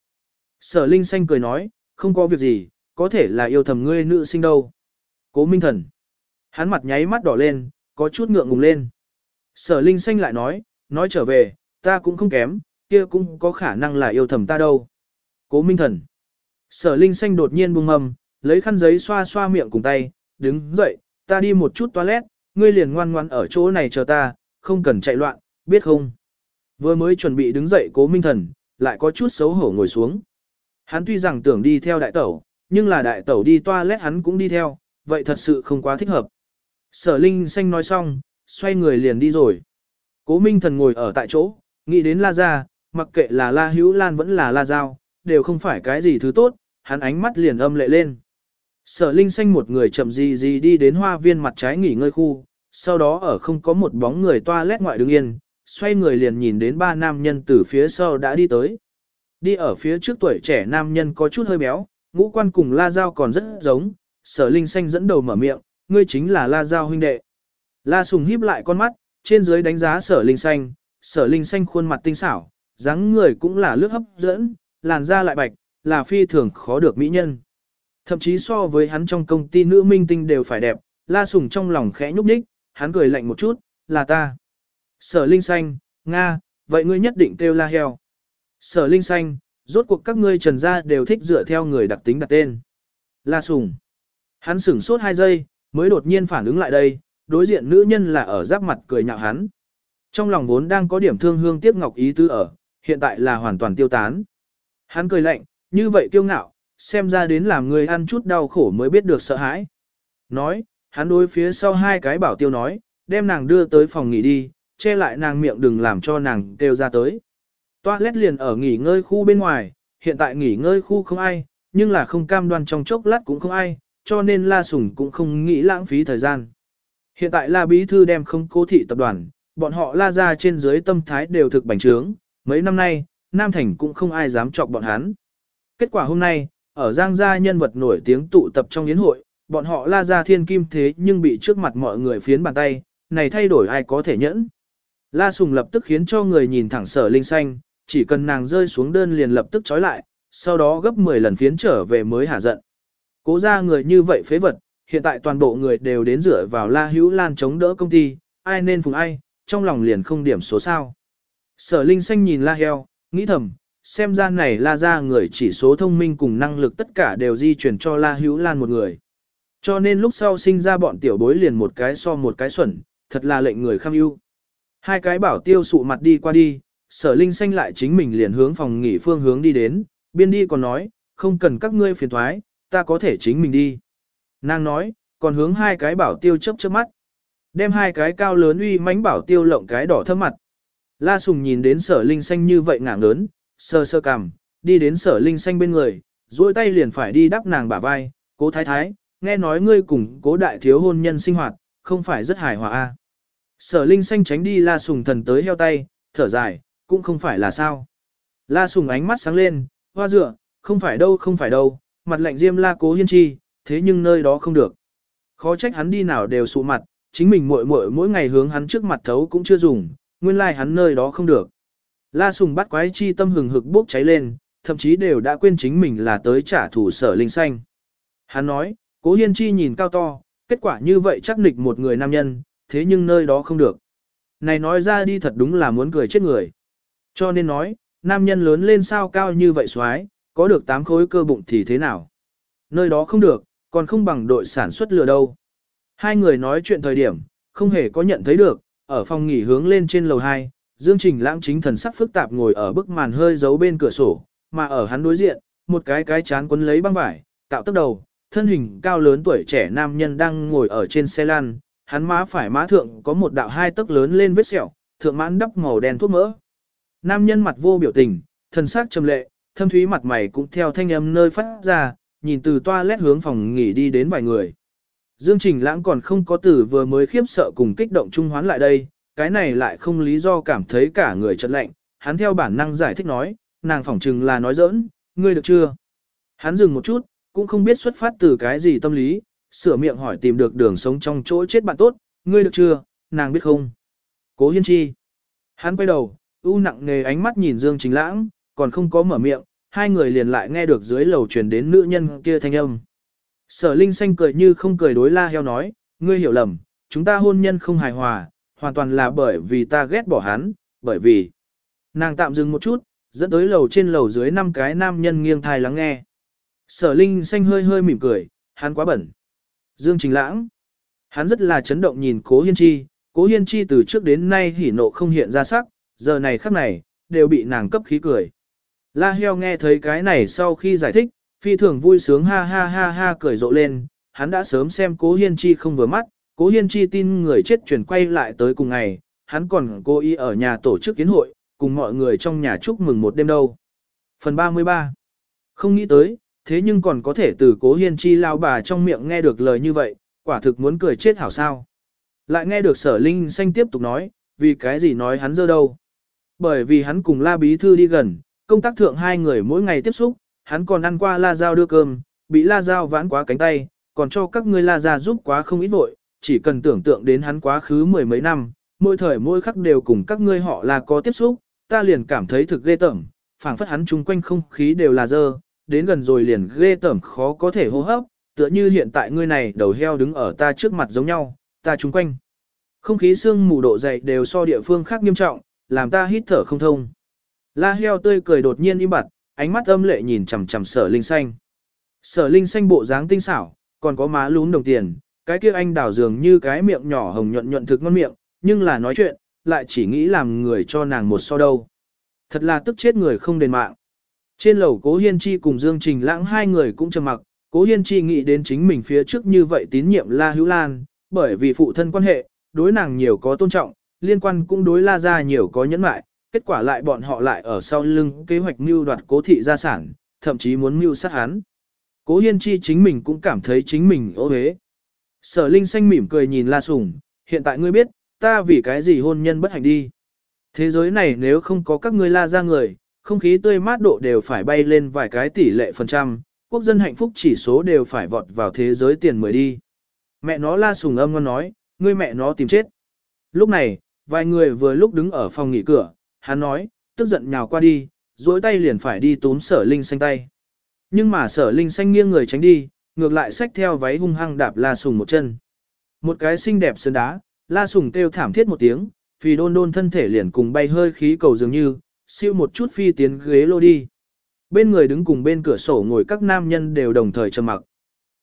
Sở linh xanh cười nói, không có việc gì, có thể là yêu thầm ngươi nữ sinh đâu. Cố minh thần. Hắn mặt nháy mắt đỏ lên, có chút ngượng ngùng lên. Sở linh xanh lại nói, nói trở về, ta cũng không kém, kia cũng có khả năng là yêu thầm ta đâu. Cố minh thần. Sở linh xanh đột nhiên buông mầm, lấy khăn giấy xoa xoa miệng cùng tay, đứng dậy, ta đi một chút toilet, ngươi liền ngoan ngoan ở chỗ này chờ ta, không cần chạy loạn, biết không? Vừa mới chuẩn bị đứng dậy cố minh thần, lại có chút xấu hổ ngồi xuống. Hắn tuy rằng tưởng đi theo đại tẩu, nhưng là đại tẩu đi toilet hắn cũng đi theo, vậy thật sự không quá thích hợp. Sở Linh xanh nói xong, xoay người liền đi rồi. Cố Minh Thần ngồi ở tại chỗ, nghĩ đến La Gia, mặc kệ là La Hữu Lan vẫn là La Giao, đều không phải cái gì thứ tốt, hắn ánh mắt liền âm lệ lên. Sở Linh xanh một người chậm gì gì đi đến hoa viên mặt trái nghỉ ngơi khu, sau đó ở không có một bóng người toa lét ngoại đứng yên, xoay người liền nhìn đến ba nam nhân từ phía sau đã đi tới. Đi ở phía trước tuổi trẻ nam nhân có chút hơi béo, ngũ quan cùng La Giao còn rất giống, sở Linh xanh dẫn đầu mở miệng, ngươi chính là La Giao huynh đệ. La Sùng híp lại con mắt, trên dưới đánh giá sở Linh xanh, sở Linh xanh khuôn mặt tinh xảo, dáng người cũng là lướt hấp dẫn, làn da lại bạch, là phi thường khó được mỹ nhân. Thậm chí so với hắn trong công ty nữ minh tinh đều phải đẹp, La Sùng trong lòng khẽ nhúc nhích, hắn cười lạnh một chút, là ta. Sở Linh Xanh, Nga, vậy ngươi nhất định kêu La Heo. Sở Linh Xanh, rốt cuộc các ngươi trần gia đều thích dựa theo người đặc tính đặt tên. La Sùng. Hắn sửng sốt hai giây, mới đột nhiên phản ứng lại đây, đối diện nữ nhân là ở giáp mặt cười nhạo hắn. Trong lòng vốn đang có điểm thương hương tiếc ngọc ý tứ ở, hiện tại là hoàn toàn tiêu tán. Hắn cười lạnh, như vậy kiêu ngạo, xem ra đến làm người ăn chút đau khổ mới biết được sợ hãi. Nói, hắn đối phía sau hai cái bảo tiêu nói, đem nàng đưa tới phòng nghỉ đi, che lại nàng miệng đừng làm cho nàng kêu ra tới. Toilet liền ở nghỉ ngơi khu bên ngoài, hiện tại nghỉ ngơi khu không ai, nhưng là không cam đoan trong chốc lát cũng không ai, cho nên La Sùng cũng không nghĩ lãng phí thời gian. Hiện tại La Bí Thư đem không cố thị tập đoàn, bọn họ La ra trên dưới tâm thái đều thực bành trướng, mấy năm nay, Nam Thành cũng không ai dám chọc bọn hắn. Kết quả hôm nay, ở Giang Gia nhân vật nổi tiếng tụ tập trong yến hội, bọn họ La ra thiên kim thế nhưng bị trước mặt mọi người phiến bàn tay, này thay đổi ai có thể nhẫn. La Sùng lập tức khiến cho người nhìn thẳng sở linh xanh, chỉ cần nàng rơi xuống đơn liền lập tức trói lại, sau đó gấp 10 lần phiến trở về mới hả giận. Cố ra người như vậy phế vật, hiện tại toàn bộ người đều đến dựa vào La Hữu Lan chống đỡ công ty, ai nên phùng ai, trong lòng liền không điểm số sao. Sở Linh Xanh nhìn La Heo, nghĩ thầm, xem ra này La ra người chỉ số thông minh cùng năng lực tất cả đều di chuyển cho La Hữu Lan một người. Cho nên lúc sau sinh ra bọn tiểu bối liền một cái so một cái xuẩn, thật là lệnh người kham ưu. Hai cái bảo tiêu sụ mặt đi qua đi, sở linh xanh lại chính mình liền hướng phòng nghỉ phương hướng đi đến, biên đi còn nói, không cần các ngươi phiền thoái, ta có thể chính mình đi. Nàng nói, còn hướng hai cái bảo tiêu chớp chớp mắt. Đem hai cái cao lớn uy mánh bảo tiêu lộng cái đỏ thơm mặt. La Sùng nhìn đến sở linh xanh như vậy ngạng lớn, sơ sơ cằm, đi đến sở linh xanh bên người, duỗi tay liền phải đi đắp nàng bả vai, cố thái thái, nghe nói ngươi cùng cố đại thiếu hôn nhân sinh hoạt, không phải rất hài hòa a. À. Sở linh xanh tránh đi la sùng thần tới heo tay, thở dài, cũng không phải là sao. La sùng ánh mắt sáng lên, hoa dựa, không phải đâu không phải đâu, mặt lạnh diêm la cố hiên chi, thế nhưng nơi đó không được. Khó trách hắn đi nào đều sụ mặt, chính mình muội muội mỗi ngày hướng hắn trước mặt thấu cũng chưa dùng, nguyên lai like hắn nơi đó không được. La sùng bắt quái chi tâm hừng hực bốc cháy lên, thậm chí đều đã quên chính mình là tới trả thù sở linh xanh. Hắn nói, cố hiên chi nhìn cao to, kết quả như vậy chắc nịch một người nam nhân, thế nhưng nơi đó không được. Này nói ra đi thật đúng là muốn cười chết người. Cho nên nói, nam nhân lớn lên sao cao như vậy xoái, có được 8 khối cơ bụng thì thế nào? Nơi đó không được, còn không bằng đội sản xuất lừa đâu. Hai người nói chuyện thời điểm, không hề có nhận thấy được, ở phòng nghỉ hướng lên trên lầu 2, Dương Trình Lãng chính thần sắc phức tạp ngồi ở bức màn hơi giấu bên cửa sổ, mà ở hắn đối diện, một cái cái chán quấn lấy băng vải, cạo tóc đầu, thân hình cao lớn tuổi trẻ nam nhân đang ngồi ở trên xe lăn, hắn má phải má thượng có một đạo hai tấc lớn lên vết sẹo, thượng mãn đắp màu đen thuốc mỡ. Nam nhân mặt vô biểu tình, thân xác trầm lệ, thâm thúy mặt mày cũng theo thanh âm nơi phát ra, nhìn từ toilet hướng phòng nghỉ đi đến vài người. Dương Trình Lãng còn không có từ vừa mới khiếp sợ cùng kích động trung hoán lại đây, cái này lại không lý do cảm thấy cả người chật lạnh, hắn theo bản năng giải thích nói, nàng phỏng chừng là nói giỡn, ngươi được chưa? Hắn dừng một chút, cũng không biết xuất phát từ cái gì tâm lý, sửa miệng hỏi tìm được đường sống trong chỗ chết bạn tốt, ngươi được chưa, nàng biết không? Cố hiên chi. Hắn quay đầu, u nặng nề ánh mắt nhìn Dương Trình Lãng, còn không có mở miệng, hai người liền lại nghe được dưới lầu truyền đến nữ nhân kia thanh âm. Sở Linh Xanh cười như không cười đối la heo nói, ngươi hiểu lầm, chúng ta hôn nhân không hài hòa, hoàn toàn là bởi vì ta ghét bỏ hắn, bởi vì... Nàng tạm dừng một chút, dẫn tới lầu trên lầu dưới năm cái nam nhân nghiêng thai lắng nghe. Sở Linh Xanh hơi hơi mỉm cười, hắn quá bẩn. Dương Trình Lãng. Hắn rất là chấn động nhìn Cố Hiên Chi, Cố Hiên Chi từ trước đến nay hỉ nộ không hiện ra sắc, giờ này khắc này, đều bị nàng cấp khí cười. La Heo nghe thấy cái này sau khi giải thích, phi thường vui sướng ha ha ha ha cười rộ lên, hắn đã sớm xem cố hiên chi không vừa mắt, cố hiên chi tin người chết chuyển quay lại tới cùng ngày, hắn còn cố ý ở nhà tổ chức kiến hội, cùng mọi người trong nhà chúc mừng một đêm đâu. Phần 33 Không nghĩ tới, thế nhưng còn có thể từ cố hiên chi lao bà trong miệng nghe được lời như vậy, quả thực muốn cười chết hảo sao. Lại nghe được sở linh xanh tiếp tục nói, vì cái gì nói hắn dơ đâu. Bởi vì hắn cùng la bí thư đi gần, công tác thượng hai người mỗi ngày tiếp xúc, hắn còn ăn qua la dao đưa cơm, bị la dao vãn quá cánh tay, còn cho các ngươi la ra giúp quá không ít vội, chỉ cần tưởng tượng đến hắn quá khứ mười mấy năm, mỗi thời mỗi khắc đều cùng các ngươi họ là có tiếp xúc, ta liền cảm thấy thực ghê tởm, phảng phất hắn chung quanh không khí đều là dơ, đến gần rồi liền ghê tởm khó có thể hô hấp, tựa như hiện tại ngươi này đầu heo đứng ở ta trước mặt giống nhau, ta chung quanh. Không khí xương mù độ dày đều so địa phương khác nghiêm trọng, làm ta hít thở không thông. La heo tươi cười đột nhiên im bặt, ánh mắt âm lệ nhìn chằm chằm sở linh xanh. Sở linh xanh bộ dáng tinh xảo, còn có má lún đồng tiền, cái kia anh đảo dường như cái miệng nhỏ hồng nhuận nhuận thực ngon miệng, nhưng là nói chuyện, lại chỉ nghĩ làm người cho nàng một so đâu. Thật là tức chết người không đền mạng. Trên lầu Cố Hiên Chi cùng Dương Trình Lãng hai người cũng trầm mặc, Cố Hiên Chi nghĩ đến chính mình phía trước như vậy tín nhiệm La Hữu Lan, bởi vì phụ thân quan hệ, đối nàng nhiều có tôn trọng, liên quan cũng đối La Gia nhiều có nhẫn mại, kết quả lại bọn họ lại ở sau lưng kế hoạch mưu đoạt cố thị gia sản, thậm chí muốn mưu sát hắn. Cố Hiên Chi chính mình cũng cảm thấy chính mình ô hế. Sở Linh xanh mỉm cười nhìn La Sùng, hiện tại ngươi biết, ta vì cái gì hôn nhân bất hạnh đi. Thế giới này nếu không có các ngươi La Gia người, không khí tươi mát độ đều phải bay lên vài cái tỷ lệ phần trăm, quốc dân hạnh phúc chỉ số đều phải vọt vào thế giới tiền mới đi. Mẹ nó La Sùng âm ngon nói, ngươi mẹ nó tìm chết. Lúc này, vài người vừa lúc đứng ở phòng nghỉ cửa, hắn nói, tức giận nhào qua đi, duỗi tay liền phải đi túm sở linh xanh tay. Nhưng mà sở linh xanh nghiêng người tránh đi, ngược lại xách theo váy hung hăng đạp la sùng một chân. Một cái xinh đẹp sơn đá, la sùng kêu thảm thiết một tiếng, vì đôn đôn thân thể liền cùng bay hơi khí cầu dường như, siêu một chút phi tiến ghế lô đi. Bên người đứng cùng bên cửa sổ ngồi các nam nhân đều đồng thời trầm mặc.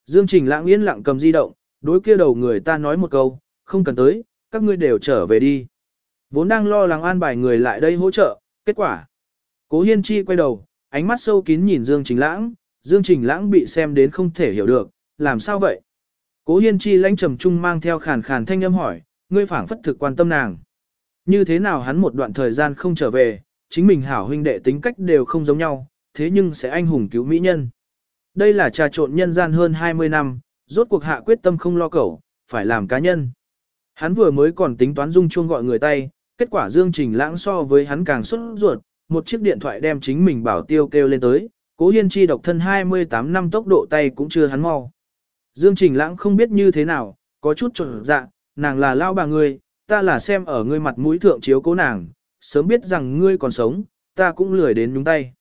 Dương Trình lãng yên lặng cầm di động, đối kia đầu người ta nói một câu, không cần tới, các ngươi đều trở về đi. Vốn đang lo lắng an bài người lại đây hỗ trợ, kết quả. Cố Hiên Chi quay đầu, ánh mắt sâu kín nhìn Dương Trình Lãng, Dương Trình Lãng bị xem đến không thể hiểu được, làm sao vậy? Cố Hiên Chi lãnh trầm trung mang theo khàn khàn thanh âm hỏi, ngươi phảng phất thực quan tâm nàng. Như thế nào hắn một đoạn thời gian không trở về, chính mình hảo huynh đệ tính cách đều không giống nhau, thế nhưng sẽ anh hùng cứu mỹ nhân. Đây là trà trộn nhân gian hơn 20 năm, rốt cuộc hạ quyết tâm không lo cẩu, phải làm cá nhân. Hắn vừa mới còn tính toán dung chuông gọi người tay, kết quả Dương Trình Lãng so với hắn càng xuất ruột, một chiếc điện thoại đem chính mình bảo tiêu kêu lên tới, cố hiên chi độc thân 28 năm tốc độ tay cũng chưa hắn mau. Dương Trình Lãng không biết như thế nào, có chút trộn dạ, nàng là lao bà ngươi, ta là xem ở ngươi mặt mũi thượng chiếu cố nàng, sớm biết rằng ngươi còn sống, ta cũng lười đến nhúng tay.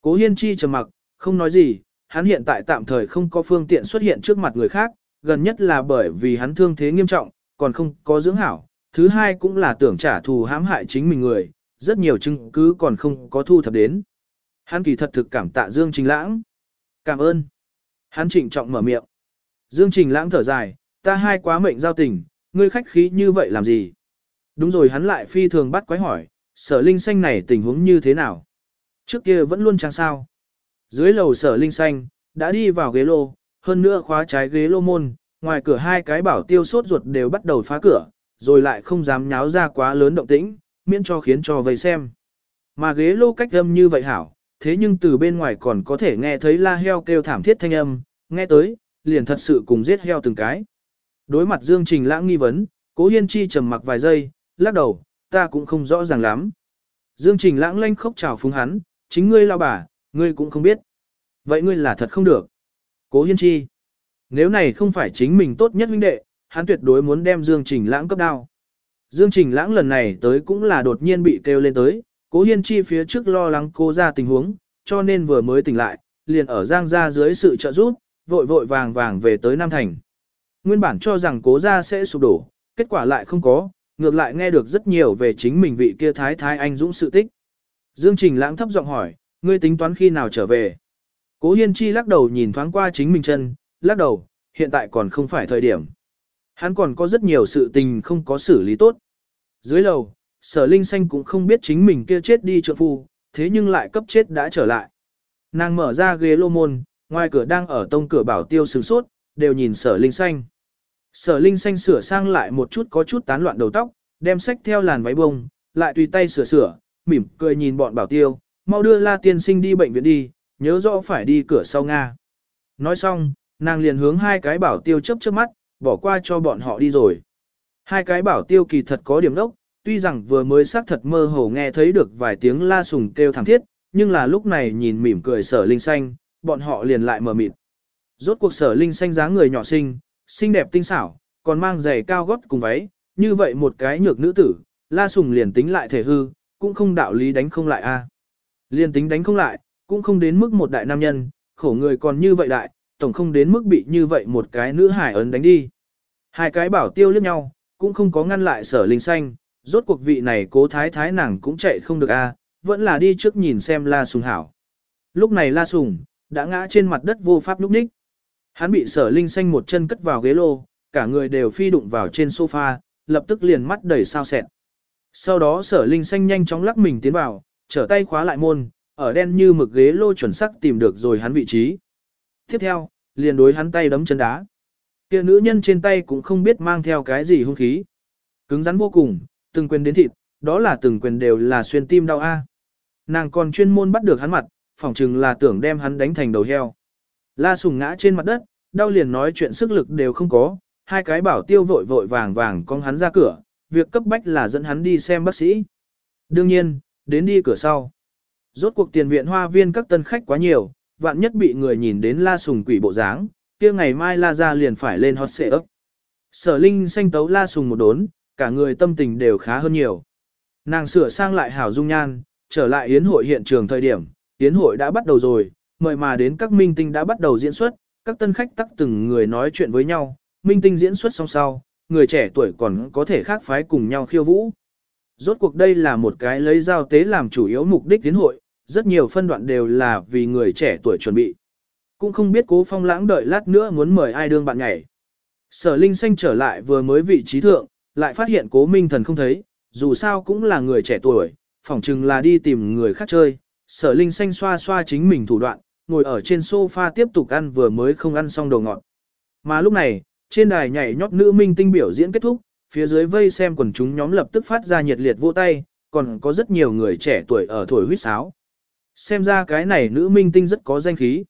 Cố hiên chi trầm mặc, không nói gì, hắn hiện tại tạm thời không có phương tiện xuất hiện trước mặt người khác, gần nhất là bởi vì hắn thương thế nghiêm trọng, còn không có dưỡng hảo, thứ hai cũng là tưởng trả thù hãm hại chính mình người, rất nhiều chứng cứ còn không có thu thập đến. Hắn kỳ thật thực cảm tạ Dương Trình Lãng. Cảm ơn. Hắn trịnh trọng mở miệng. Dương Trình Lãng thở dài, ta hai quá mệnh giao tình, ngươi khách khí như vậy làm gì? Đúng rồi hắn lại phi thường bắt quái hỏi, sở linh xanh này tình huống như thế nào? Trước kia vẫn luôn trang sao. Dưới lầu sở linh xanh, đã đi vào ghế lô, hơn nữa khóa trái ghế lô môn, ngoài cửa hai cái bảo tiêu sốt ruột đều bắt đầu phá cửa, rồi lại không dám nháo ra quá lớn động tĩnh, miễn cho khiến cho vây xem. Mà ghế lô cách âm như vậy hảo, thế nhưng từ bên ngoài còn có thể nghe thấy la heo kêu thảm thiết thanh âm, nghe tới, liền thật sự cùng giết heo từng cái. Đối mặt Dương Trình lãng nghi vấn, cố hiên chi trầm mặc vài giây, lắc đầu, ta cũng không rõ ràng lắm. Dương Trình lãng lanh khóc chào phúng hắn, chính ngươi lao bà, ngươi cũng không biết. Vậy ngươi là thật không được. Cố hiên chi. Nếu này không phải chính mình tốt nhất huynh đệ, hắn tuyệt đối muốn đem Dương Trình Lãng cấp đao. Dương Trình Lãng lần này tới cũng là đột nhiên bị kêu lên tới, Cố Hiên Chi phía trước lo lắng cô ra tình huống, cho nên vừa mới tỉnh lại, liền ở Giang gia dưới sự trợ giúp, vội vội vàng vàng về tới Nam Thành. Nguyên bản cho rằng cố gia sẽ sụp đổ, kết quả lại không có, ngược lại nghe được rất nhiều về chính mình vị kia thái thái anh dũng sự tích. Dương Trình Lãng thấp giọng hỏi, ngươi tính toán khi nào trở về? Cố Hiên Chi lắc đầu nhìn thoáng qua chính mình chân, lắc đầu, hiện tại còn không phải thời điểm. Hắn còn có rất nhiều sự tình không có xử lý tốt. Dưới lầu, sở linh xanh cũng không biết chính mình kia chết đi trợ phu, thế nhưng lại cấp chết đã trở lại. Nàng mở ra ghế lô môn, Ngoài cửa đang ở tông cửa bảo tiêu sừng sốt, đều nhìn sở linh xanh. Sở linh xanh sửa sang lại một chút có chút tán loạn đầu tóc, đem sách theo làn váy bông, lại tùy tay sửa sửa, mỉm cười nhìn bọn bảo tiêu, mau đưa la tiên sinh đi bệnh viện đi, nhớ rõ phải đi cửa sau Nga. Nói xong, nàng liền hướng hai cái bảo tiêu chấp chớp mắt, bỏ qua cho bọn họ đi rồi. Hai cái bảo tiêu kỳ thật có điểm đốc, tuy rằng vừa mới xác thật mơ hồ nghe thấy được vài tiếng la sùng kêu thảm thiết, nhưng là lúc này nhìn mỉm cười sở linh xanh, bọn họ liền lại mở mịt. Rốt cuộc sở linh xanh dáng người nhỏ xinh, xinh đẹp tinh xảo, còn mang giày cao gót cùng váy, như vậy một cái nhược nữ tử, la sùng liền tính lại thể hư, cũng không đạo lý đánh không lại a. Liền tính đánh không lại, cũng không đến mức một đại nam nhân, khổ người còn như vậy đại, tổng không đến mức bị như vậy một cái nữ hải ấn đánh đi. Hai cái bảo tiêu liếc nhau, cũng không có ngăn lại sở linh xanh, rốt cuộc vị này cố thái thái nàng cũng chạy không được a, vẫn là đi trước nhìn xem la sùng hảo. Lúc này la sùng, đã ngã trên mặt đất vô pháp lúc ních. Hắn bị sở linh xanh một chân cất vào ghế lô, cả người đều phi đụng vào trên sofa, lập tức liền mắt đầy sao sẹn. Sau đó sở linh xanh nhanh chóng lắc mình tiến vào, trở tay khóa lại môn, ở đen như mực ghế lô chuẩn sắc tìm được rồi hắn vị trí. Tiếp theo, liền đối hắn tay đấm chân đá. Kia nữ nhân trên tay cũng không biết mang theo cái gì hung khí. Cứng rắn vô cùng, từng quyền đến thịt, đó là từng quyền đều là xuyên tim đau a. Nàng còn chuyên môn bắt được hắn mặt, phỏng chừng là tưởng đem hắn đánh thành đầu heo. La sùng ngã trên mặt đất, đau liền nói chuyện sức lực đều không có, hai cái bảo tiêu vội vội vàng vàng con hắn ra cửa, việc cấp bách là dẫn hắn đi xem bác sĩ. Đương nhiên, đến đi cửa sau. Rốt cuộc tiền viện hoa viên các tân khách quá nhiều, vạn nhất bị người nhìn đến la sùng quỷ bộ dáng, kia ngày mai la ra liền phải lên hot xệ ấp. Sở Linh xanh tấu la sùng một đốn, cả người tâm tình đều khá hơn nhiều. Nàng sửa sang lại hảo dung nhan, trở lại yến hội hiện trường thời điểm, yến hội đã bắt đầu rồi, mời mà đến các minh tinh đã bắt đầu diễn xuất, các tân khách tắc từng người nói chuyện với nhau, minh tinh diễn xuất xong sau, người trẻ tuổi còn có thể khác phái cùng nhau khiêu vũ. Rốt cuộc đây là một cái lấy giao tế làm chủ yếu mục đích tiến hội, rất nhiều phân đoạn đều là vì người trẻ tuổi chuẩn bị. Cũng không biết cố phong lãng đợi lát nữa muốn mời ai đương bạn nhảy. Sở Linh Xanh trở lại vừa mới vị trí thượng, lại phát hiện cố minh thần không thấy, dù sao cũng là người trẻ tuổi, phỏng chừng là đi tìm người khác chơi. Sở Linh Xanh xoa xoa chính mình thủ đoạn, ngồi ở trên sofa tiếp tục ăn vừa mới không ăn xong đồ ngọt. Mà lúc này, trên đài nhảy nhót nữ minh tinh biểu diễn kết thúc, phía dưới vây xem quần chúng nhóm lập tức phát ra nhiệt liệt vỗ tay, còn có rất nhiều người trẻ tuổi ở thổi huýt sáo. Xem ra cái này nữ minh tinh rất có danh khí.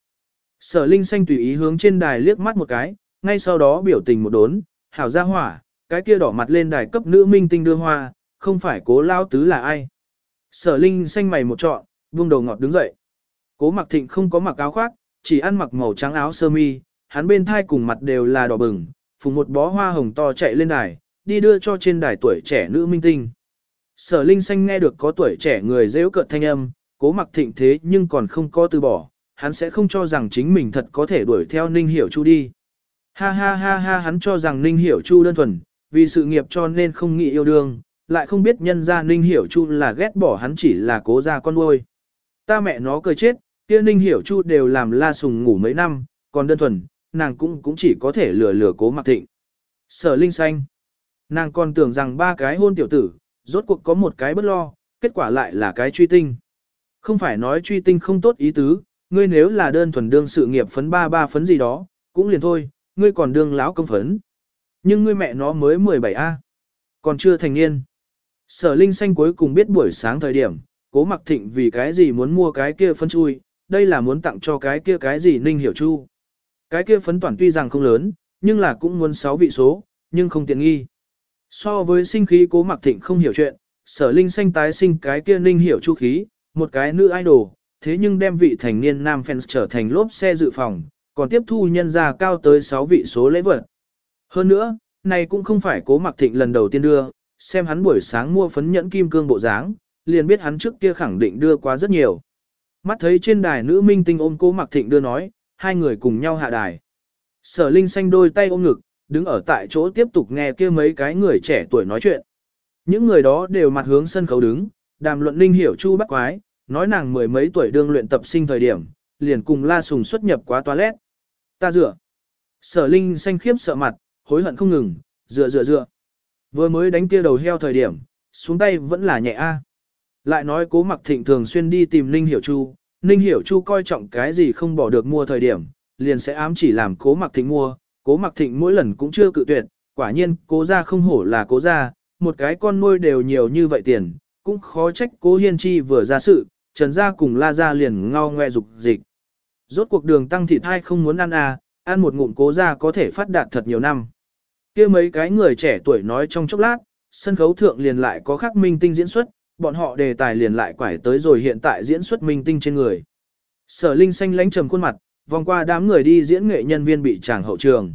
Sở Linh Xanh tùy ý hướng trên đài liếc mắt một cái, ngay sau đó biểu tình một đốn, hảo ra hỏa, cái kia đỏ mặt lên đài cấp nữ minh tinh đưa hoa, không phải cố lao tứ là ai. Sở Linh Xanh mày một trọn, vung đầu ngọt đứng dậy. Cố mặc thịnh không có mặc áo khoác, chỉ ăn mặc màu trắng áo sơ mi, hắn bên thai cùng mặt đều là đỏ bừng, phùng một bó hoa hồng to chạy lên đài, đi đưa cho trên đài tuổi trẻ nữ minh tinh. Sở Linh Xanh nghe được có tuổi trẻ người dễ cợt thanh âm, cố mặc thịnh thế nhưng còn không có từ bỏ, hắn sẽ không cho rằng chính mình thật có thể đuổi theo Ninh Hiểu Chu đi. Ha ha ha ha hắn cho rằng Ninh Hiểu Chu đơn thuần, vì sự nghiệp cho nên không nghĩ yêu đương, lại không biết nhân ra Ninh Hiểu Chu là ghét bỏ hắn chỉ là cố ra con nuôi. Ta mẹ nó cười chết, kia Ninh Hiểu Chu đều làm la sùng ngủ mấy năm, còn đơn thuần, nàng cũng cũng chỉ có thể lừa lừa cố mặc thịnh. Sở Linh Xanh. Nàng còn tưởng rằng ba cái hôn tiểu tử, rốt cuộc có một cái bất lo, kết quả lại là cái truy tinh. Không phải nói truy tinh không tốt ý tứ, ngươi nếu là đơn thuần đương sự nghiệp phấn ba ba phấn gì đó, cũng liền thôi, ngươi còn đương lão công phấn. Nhưng ngươi mẹ nó mới 17A, còn chưa thành niên. Sở Linh Xanh cuối cùng biết buổi sáng thời điểm, cố mặc thịnh vì cái gì muốn mua cái kia phấn chui, đây là muốn tặng cho cái kia cái gì Ninh Hiểu Chu. Cái kia phấn toàn tuy rằng không lớn, nhưng là cũng muốn 6 vị số, nhưng không tiện nghi. So với sinh khí cố mặc thịnh không hiểu chuyện, sở linh xanh tái sinh cái kia ninh hiểu chu khí, một cái nữ idol, thế nhưng đem vị thành niên nam fans trở thành lốp xe dự phòng, còn tiếp thu nhân ra cao tới 6 vị số lễ vật. Hơn nữa, này cũng không phải cố mặc thịnh lần đầu tiên đưa, xem hắn buổi sáng mua phấn nhẫn kim cương bộ dáng, liền biết hắn trước kia khẳng định đưa quá rất nhiều. Mắt thấy trên đài nữ minh tinh ôm cố mặc thịnh đưa nói, hai người cùng nhau hạ đài. Sở Linh xanh đôi tay ôm ngực, đứng ở tại chỗ tiếp tục nghe kia mấy cái người trẻ tuổi nói chuyện. Những người đó đều mặt hướng sân khấu đứng, đàm luận Linh hiểu chu bắc quái, nói nàng mười mấy tuổi đương luyện tập sinh thời điểm, liền cùng La Sùng xuất nhập quá toilet. Ta dựa. Sở Linh xanh khiếp sợ mặt, hối hận không ngừng, dựa dựa dựa. Vừa mới đánh kia đầu heo thời điểm, xuống tay vẫn là nhẹ a. Lại nói cố mặc thịnh thường xuyên đi tìm Ninh hiểu chu, Ninh Hiểu Chu coi trọng cái gì không bỏ được mua thời điểm, liền sẽ ám chỉ làm cố mặc thịnh mua, cố mặc thịnh mỗi lần cũng chưa cự tuyệt, quả nhiên cố ra không hổ là cố ra, một cái con nuôi đều nhiều như vậy tiền, cũng khó trách cố hiên chi vừa ra sự, trần gia cùng la ra liền ngao ngoe dục dịch. Rốt cuộc đường tăng thịt hai không muốn ăn à, ăn một ngụm cố ra có thể phát đạt thật nhiều năm. kia mấy cái người trẻ tuổi nói trong chốc lát, sân khấu thượng liền lại có khắc minh tinh diễn xuất, bọn họ đề tài liền lại quải tới rồi hiện tại diễn xuất minh tinh trên người. Sở Linh xanh lánh trầm khuôn mặt, vòng qua đám người đi diễn nghệ nhân viên bị tràng hậu trường.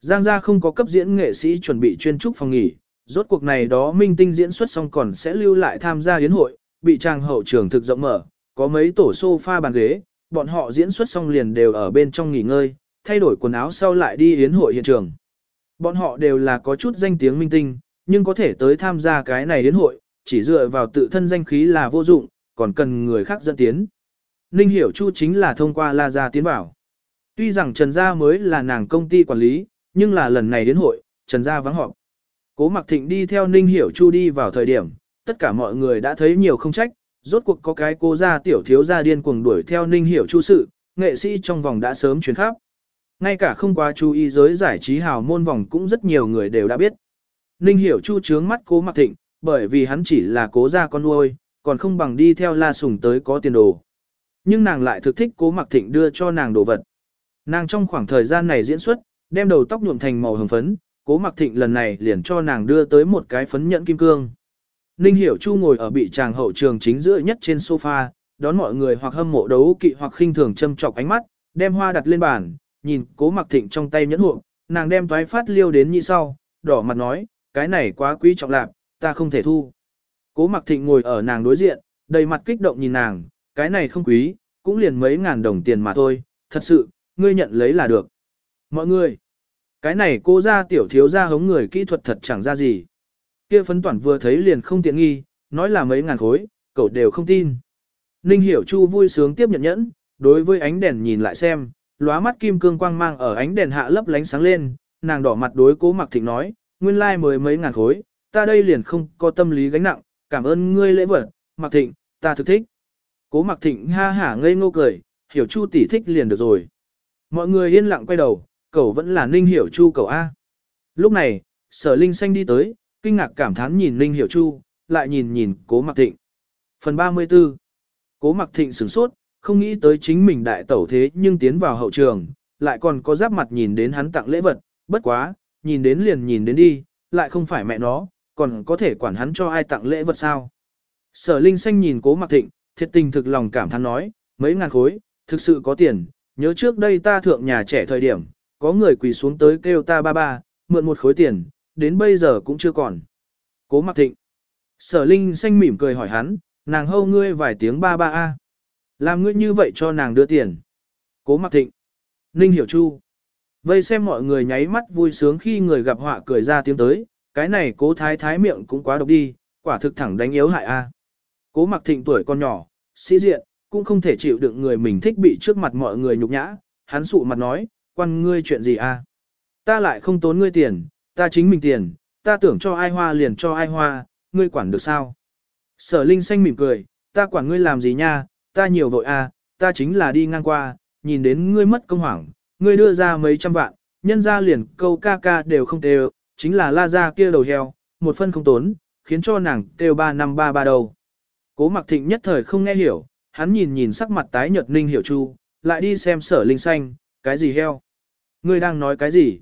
Giang gia không có cấp diễn nghệ sĩ chuẩn bị chuyên trúc phòng nghỉ, rốt cuộc này đó minh tinh diễn xuất xong còn sẽ lưu lại tham gia yến hội, bị tràng hậu trường thực rộng mở, có mấy tổ sofa bàn ghế, bọn họ diễn xuất xong liền đều ở bên trong nghỉ ngơi, thay đổi quần áo sau lại đi yến hội hiện trường. Bọn họ đều là có chút danh tiếng minh tinh, nhưng có thể tới tham gia cái này yến hội, chỉ dựa vào tự thân danh khí là vô dụng, còn cần người khác dẫn tiến. Ninh Hiểu Chu chính là thông qua La Gia tiến vào. Tuy rằng Trần Gia mới là nàng công ty quản lý, nhưng là lần này đến hội, Trần Gia vắng họp. Cố Mặc Thịnh đi theo Ninh Hiểu Chu đi vào thời điểm, tất cả mọi người đã thấy nhiều không trách, rốt cuộc có cái cô gia tiểu thiếu gia điên cuồng đuổi theo Ninh Hiểu Chu sự, nghệ sĩ trong vòng đã sớm truyền khắp. Ngay cả không quá chú ý giới giải trí hào môn vòng cũng rất nhiều người đều đã biết. Ninh Hiểu Chu trướng mắt Cố Mặc Thịnh, bởi vì hắn chỉ là cố gia con nuôi, còn không bằng đi theo La Sùng tới có tiền đồ. Nhưng nàng lại thực thích Cố Mặc Thịnh đưa cho nàng đồ vật. Nàng trong khoảng thời gian này diễn xuất, đem đầu tóc nhuộm thành màu hồng phấn, Cố Mặc Thịnh lần này liền cho nàng đưa tới một cái phấn nhẫn kim cương. Ninh Hiểu Chu ngồi ở bị chàng hậu trường chính giữa nhất trên sofa, đón mọi người hoặc hâm mộ đấu kỵ hoặc khinh thường châm chọc ánh mắt, đem hoa đặt lên bàn, nhìn Cố Mặc Thịnh trong tay nhẫn hộ, nàng đem toái phát liêu đến như sau, đỏ mặt nói, cái này quá quý trọng lạc, ta không thể thu. Cố Mặc Thịnh ngồi ở nàng đối diện, đầy mặt kích động nhìn nàng, cái này không quý, cũng liền mấy ngàn đồng tiền mà thôi, thật sự, ngươi nhận lấy là được. Mọi người, cái này cô ra tiểu thiếu ra hống người kỹ thuật thật chẳng ra gì. Kia phấn toàn vừa thấy liền không tiện nghi, nói là mấy ngàn khối, cậu đều không tin. Ninh Hiểu Chu vui sướng tiếp nhận nhẫn, đối với ánh đèn nhìn lại xem, lóa mắt kim cương quang mang ở ánh đèn hạ lấp lánh sáng lên, nàng đỏ mặt đối cố mặc thịnh nói, nguyên lai like mười mấy ngàn khối, ta đây liền không có tâm lý gánh nặng, cảm ơn ngươi lễ vật, mặc thịnh, ta thực thích. Cố mặc thịnh ha hả ngây ngô cười, hiểu chu tỷ thích liền được rồi. Mọi người yên lặng quay đầu, cậu vẫn là ninh hiểu chu cậu A. Lúc này, sở linh xanh đi tới, kinh ngạc cảm thán nhìn ninh hiểu chu, lại nhìn nhìn cố mặc thịnh. Phần 34 Cố mặc thịnh sửng sốt, không nghĩ tới chính mình đại tẩu thế nhưng tiến vào hậu trường, lại còn có giáp mặt nhìn đến hắn tặng lễ vật, bất quá, nhìn đến liền nhìn đến đi, lại không phải mẹ nó, còn có thể quản hắn cho ai tặng lễ vật sao. Sở Linh Xanh nhìn cố mặc thịnh, thiệt tình thực lòng cảm thán nói, mấy ngàn khối, thực sự có tiền, nhớ trước đây ta thượng nhà trẻ thời điểm, có người quỳ xuống tới kêu ta ba ba, mượn một khối tiền, đến bây giờ cũng chưa còn. Cố mặc thịnh. Sở Linh Xanh mỉm cười hỏi hắn, nàng hâu ngươi vài tiếng ba ba a Làm ngươi như vậy cho nàng đưa tiền. Cố mặc thịnh. Ninh hiểu chu. Vây xem mọi người nháy mắt vui sướng khi người gặp họa cười ra tiếng tới, cái này cố thái thái miệng cũng quá độc đi, quả thực thẳng đánh yếu hại a. Cố mặc thịnh tuổi con nhỏ, sĩ diện, cũng không thể chịu đựng người mình thích bị trước mặt mọi người nhục nhã, hắn sụ mặt nói, quan ngươi chuyện gì a? Ta lại không tốn ngươi tiền, ta chính mình tiền, ta tưởng cho ai hoa liền cho ai hoa, ngươi quản được sao? Sở Linh xanh mỉm cười, ta quản ngươi làm gì nha, ta nhiều vội a, ta chính là đi ngang qua, nhìn đến ngươi mất công hoảng, ngươi đưa ra mấy trăm vạn, nhân ra liền câu ca ca đều không đều, chính là la ra kia đầu heo, một phân không tốn, khiến cho nàng kêu ba năm ba ba đầu. Cố mặc thịnh nhất thời không nghe hiểu, hắn nhìn nhìn sắc mặt tái nhợt ninh hiểu chu, lại đi xem sở linh xanh, cái gì heo? Ngươi đang nói cái gì?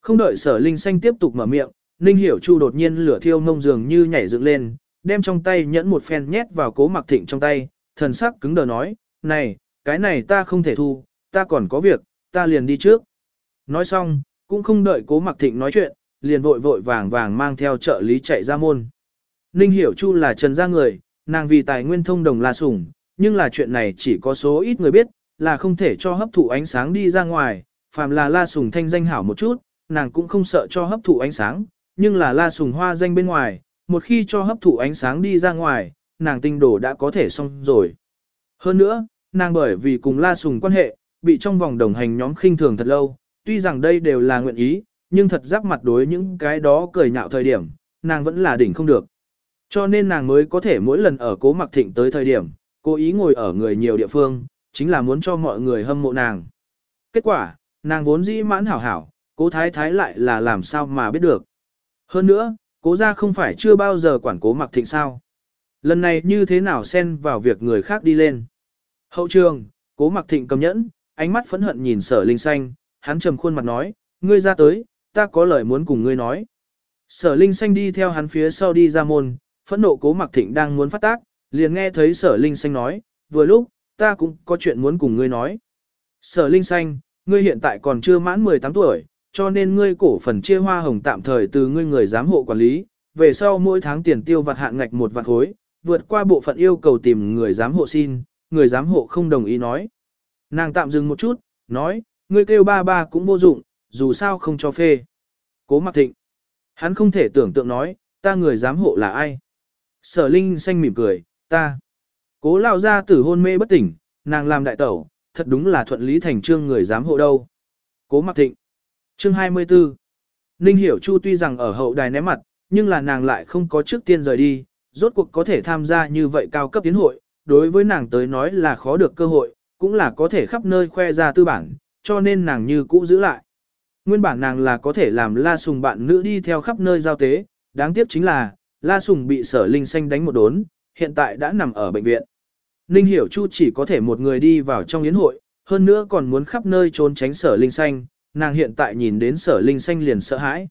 Không đợi sở linh xanh tiếp tục mở miệng, ninh hiểu chu đột nhiên lửa thiêu ngông dường như nhảy dựng lên, đem trong tay nhẫn một phen nhét vào cố mặc thịnh trong tay, thần sắc cứng đờ nói, này, cái này ta không thể thu, ta còn có việc, ta liền đi trước. Nói xong, cũng không đợi cố mặc thịnh nói chuyện, liền vội vội vàng vàng mang theo trợ lý chạy ra môn. Ninh hiểu chu là trần gia người, nàng vì tài nguyên thông đồng là sủng, nhưng là chuyện này chỉ có số ít người biết, là không thể cho hấp thụ ánh sáng đi ra ngoài, phàm là la sủng thanh danh hảo một chút, nàng cũng không sợ cho hấp thụ ánh sáng, nhưng là la sủng hoa danh bên ngoài, một khi cho hấp thụ ánh sáng đi ra ngoài, nàng tinh đổ đã có thể xong rồi. Hơn nữa, nàng bởi vì cùng la sủng quan hệ, bị trong vòng đồng hành nhóm khinh thường thật lâu, tuy rằng đây đều là nguyện ý, nhưng thật giáp mặt đối những cái đó cười nhạo thời điểm, nàng vẫn là đỉnh không được. Cho nên nàng mới có thể mỗi lần ở cố mặc thịnh tới thời điểm, cố ý ngồi ở người nhiều địa phương, chính là muốn cho mọi người hâm mộ nàng. Kết quả, nàng vốn dĩ mãn hảo hảo, cố thái thái lại là làm sao mà biết được. Hơn nữa, cố gia không phải chưa bao giờ quản cố mặc thịnh sao. Lần này như thế nào xen vào việc người khác đi lên. Hậu trường, cố mặc thịnh cầm nhẫn, ánh mắt phẫn hận nhìn sở linh xanh, hắn trầm khuôn mặt nói, ngươi ra tới, ta có lời muốn cùng ngươi nói. Sở linh xanh đi theo hắn phía sau đi ra môn, phẫn nộ cố mặc thịnh đang muốn phát tác, liền nghe thấy sở linh xanh nói, vừa lúc, ta cũng có chuyện muốn cùng ngươi nói. Sở linh xanh, ngươi hiện tại còn chưa mãn 18 tuổi, cho nên ngươi cổ phần chia hoa hồng tạm thời từ ngươi người giám hộ quản lý, về sau mỗi tháng tiền tiêu vặt hạn ngạch một vạn khối, vượt qua bộ phận yêu cầu tìm người giám hộ xin, người giám hộ không đồng ý nói. Nàng tạm dừng một chút, nói, ngươi kêu ba ba cũng vô dụng, dù sao không cho phê. Cố mặc thịnh. Hắn không thể tưởng tượng nói, ta người giám hộ là ai. Sở Linh xanh mỉm cười, ta. Cố lao ra tử hôn mê bất tỉnh, nàng làm đại tẩu, thật đúng là thuận lý thành trương người giám hộ đâu. Cố mặc thịnh. Chương 24. Ninh Hiểu Chu tuy rằng ở hậu đài ném mặt, nhưng là nàng lại không có trước tiên rời đi, rốt cuộc có thể tham gia như vậy cao cấp tiến hội, đối với nàng tới nói là khó được cơ hội, cũng là có thể khắp nơi khoe ra tư bản, cho nên nàng như cũ giữ lại. Nguyên bản nàng là có thể làm La Sùng bạn nữ đi theo khắp nơi giao tế, đáng tiếc chính là, La Sùng bị sở linh xanh đánh một đốn, hiện tại đã nằm ở bệnh viện. Ninh Hiểu Chu chỉ có thể một người đi vào trong yến hội, hơn nữa còn muốn khắp nơi trốn tránh sở linh xanh, nàng hiện tại nhìn đến sở linh xanh liền sợ hãi.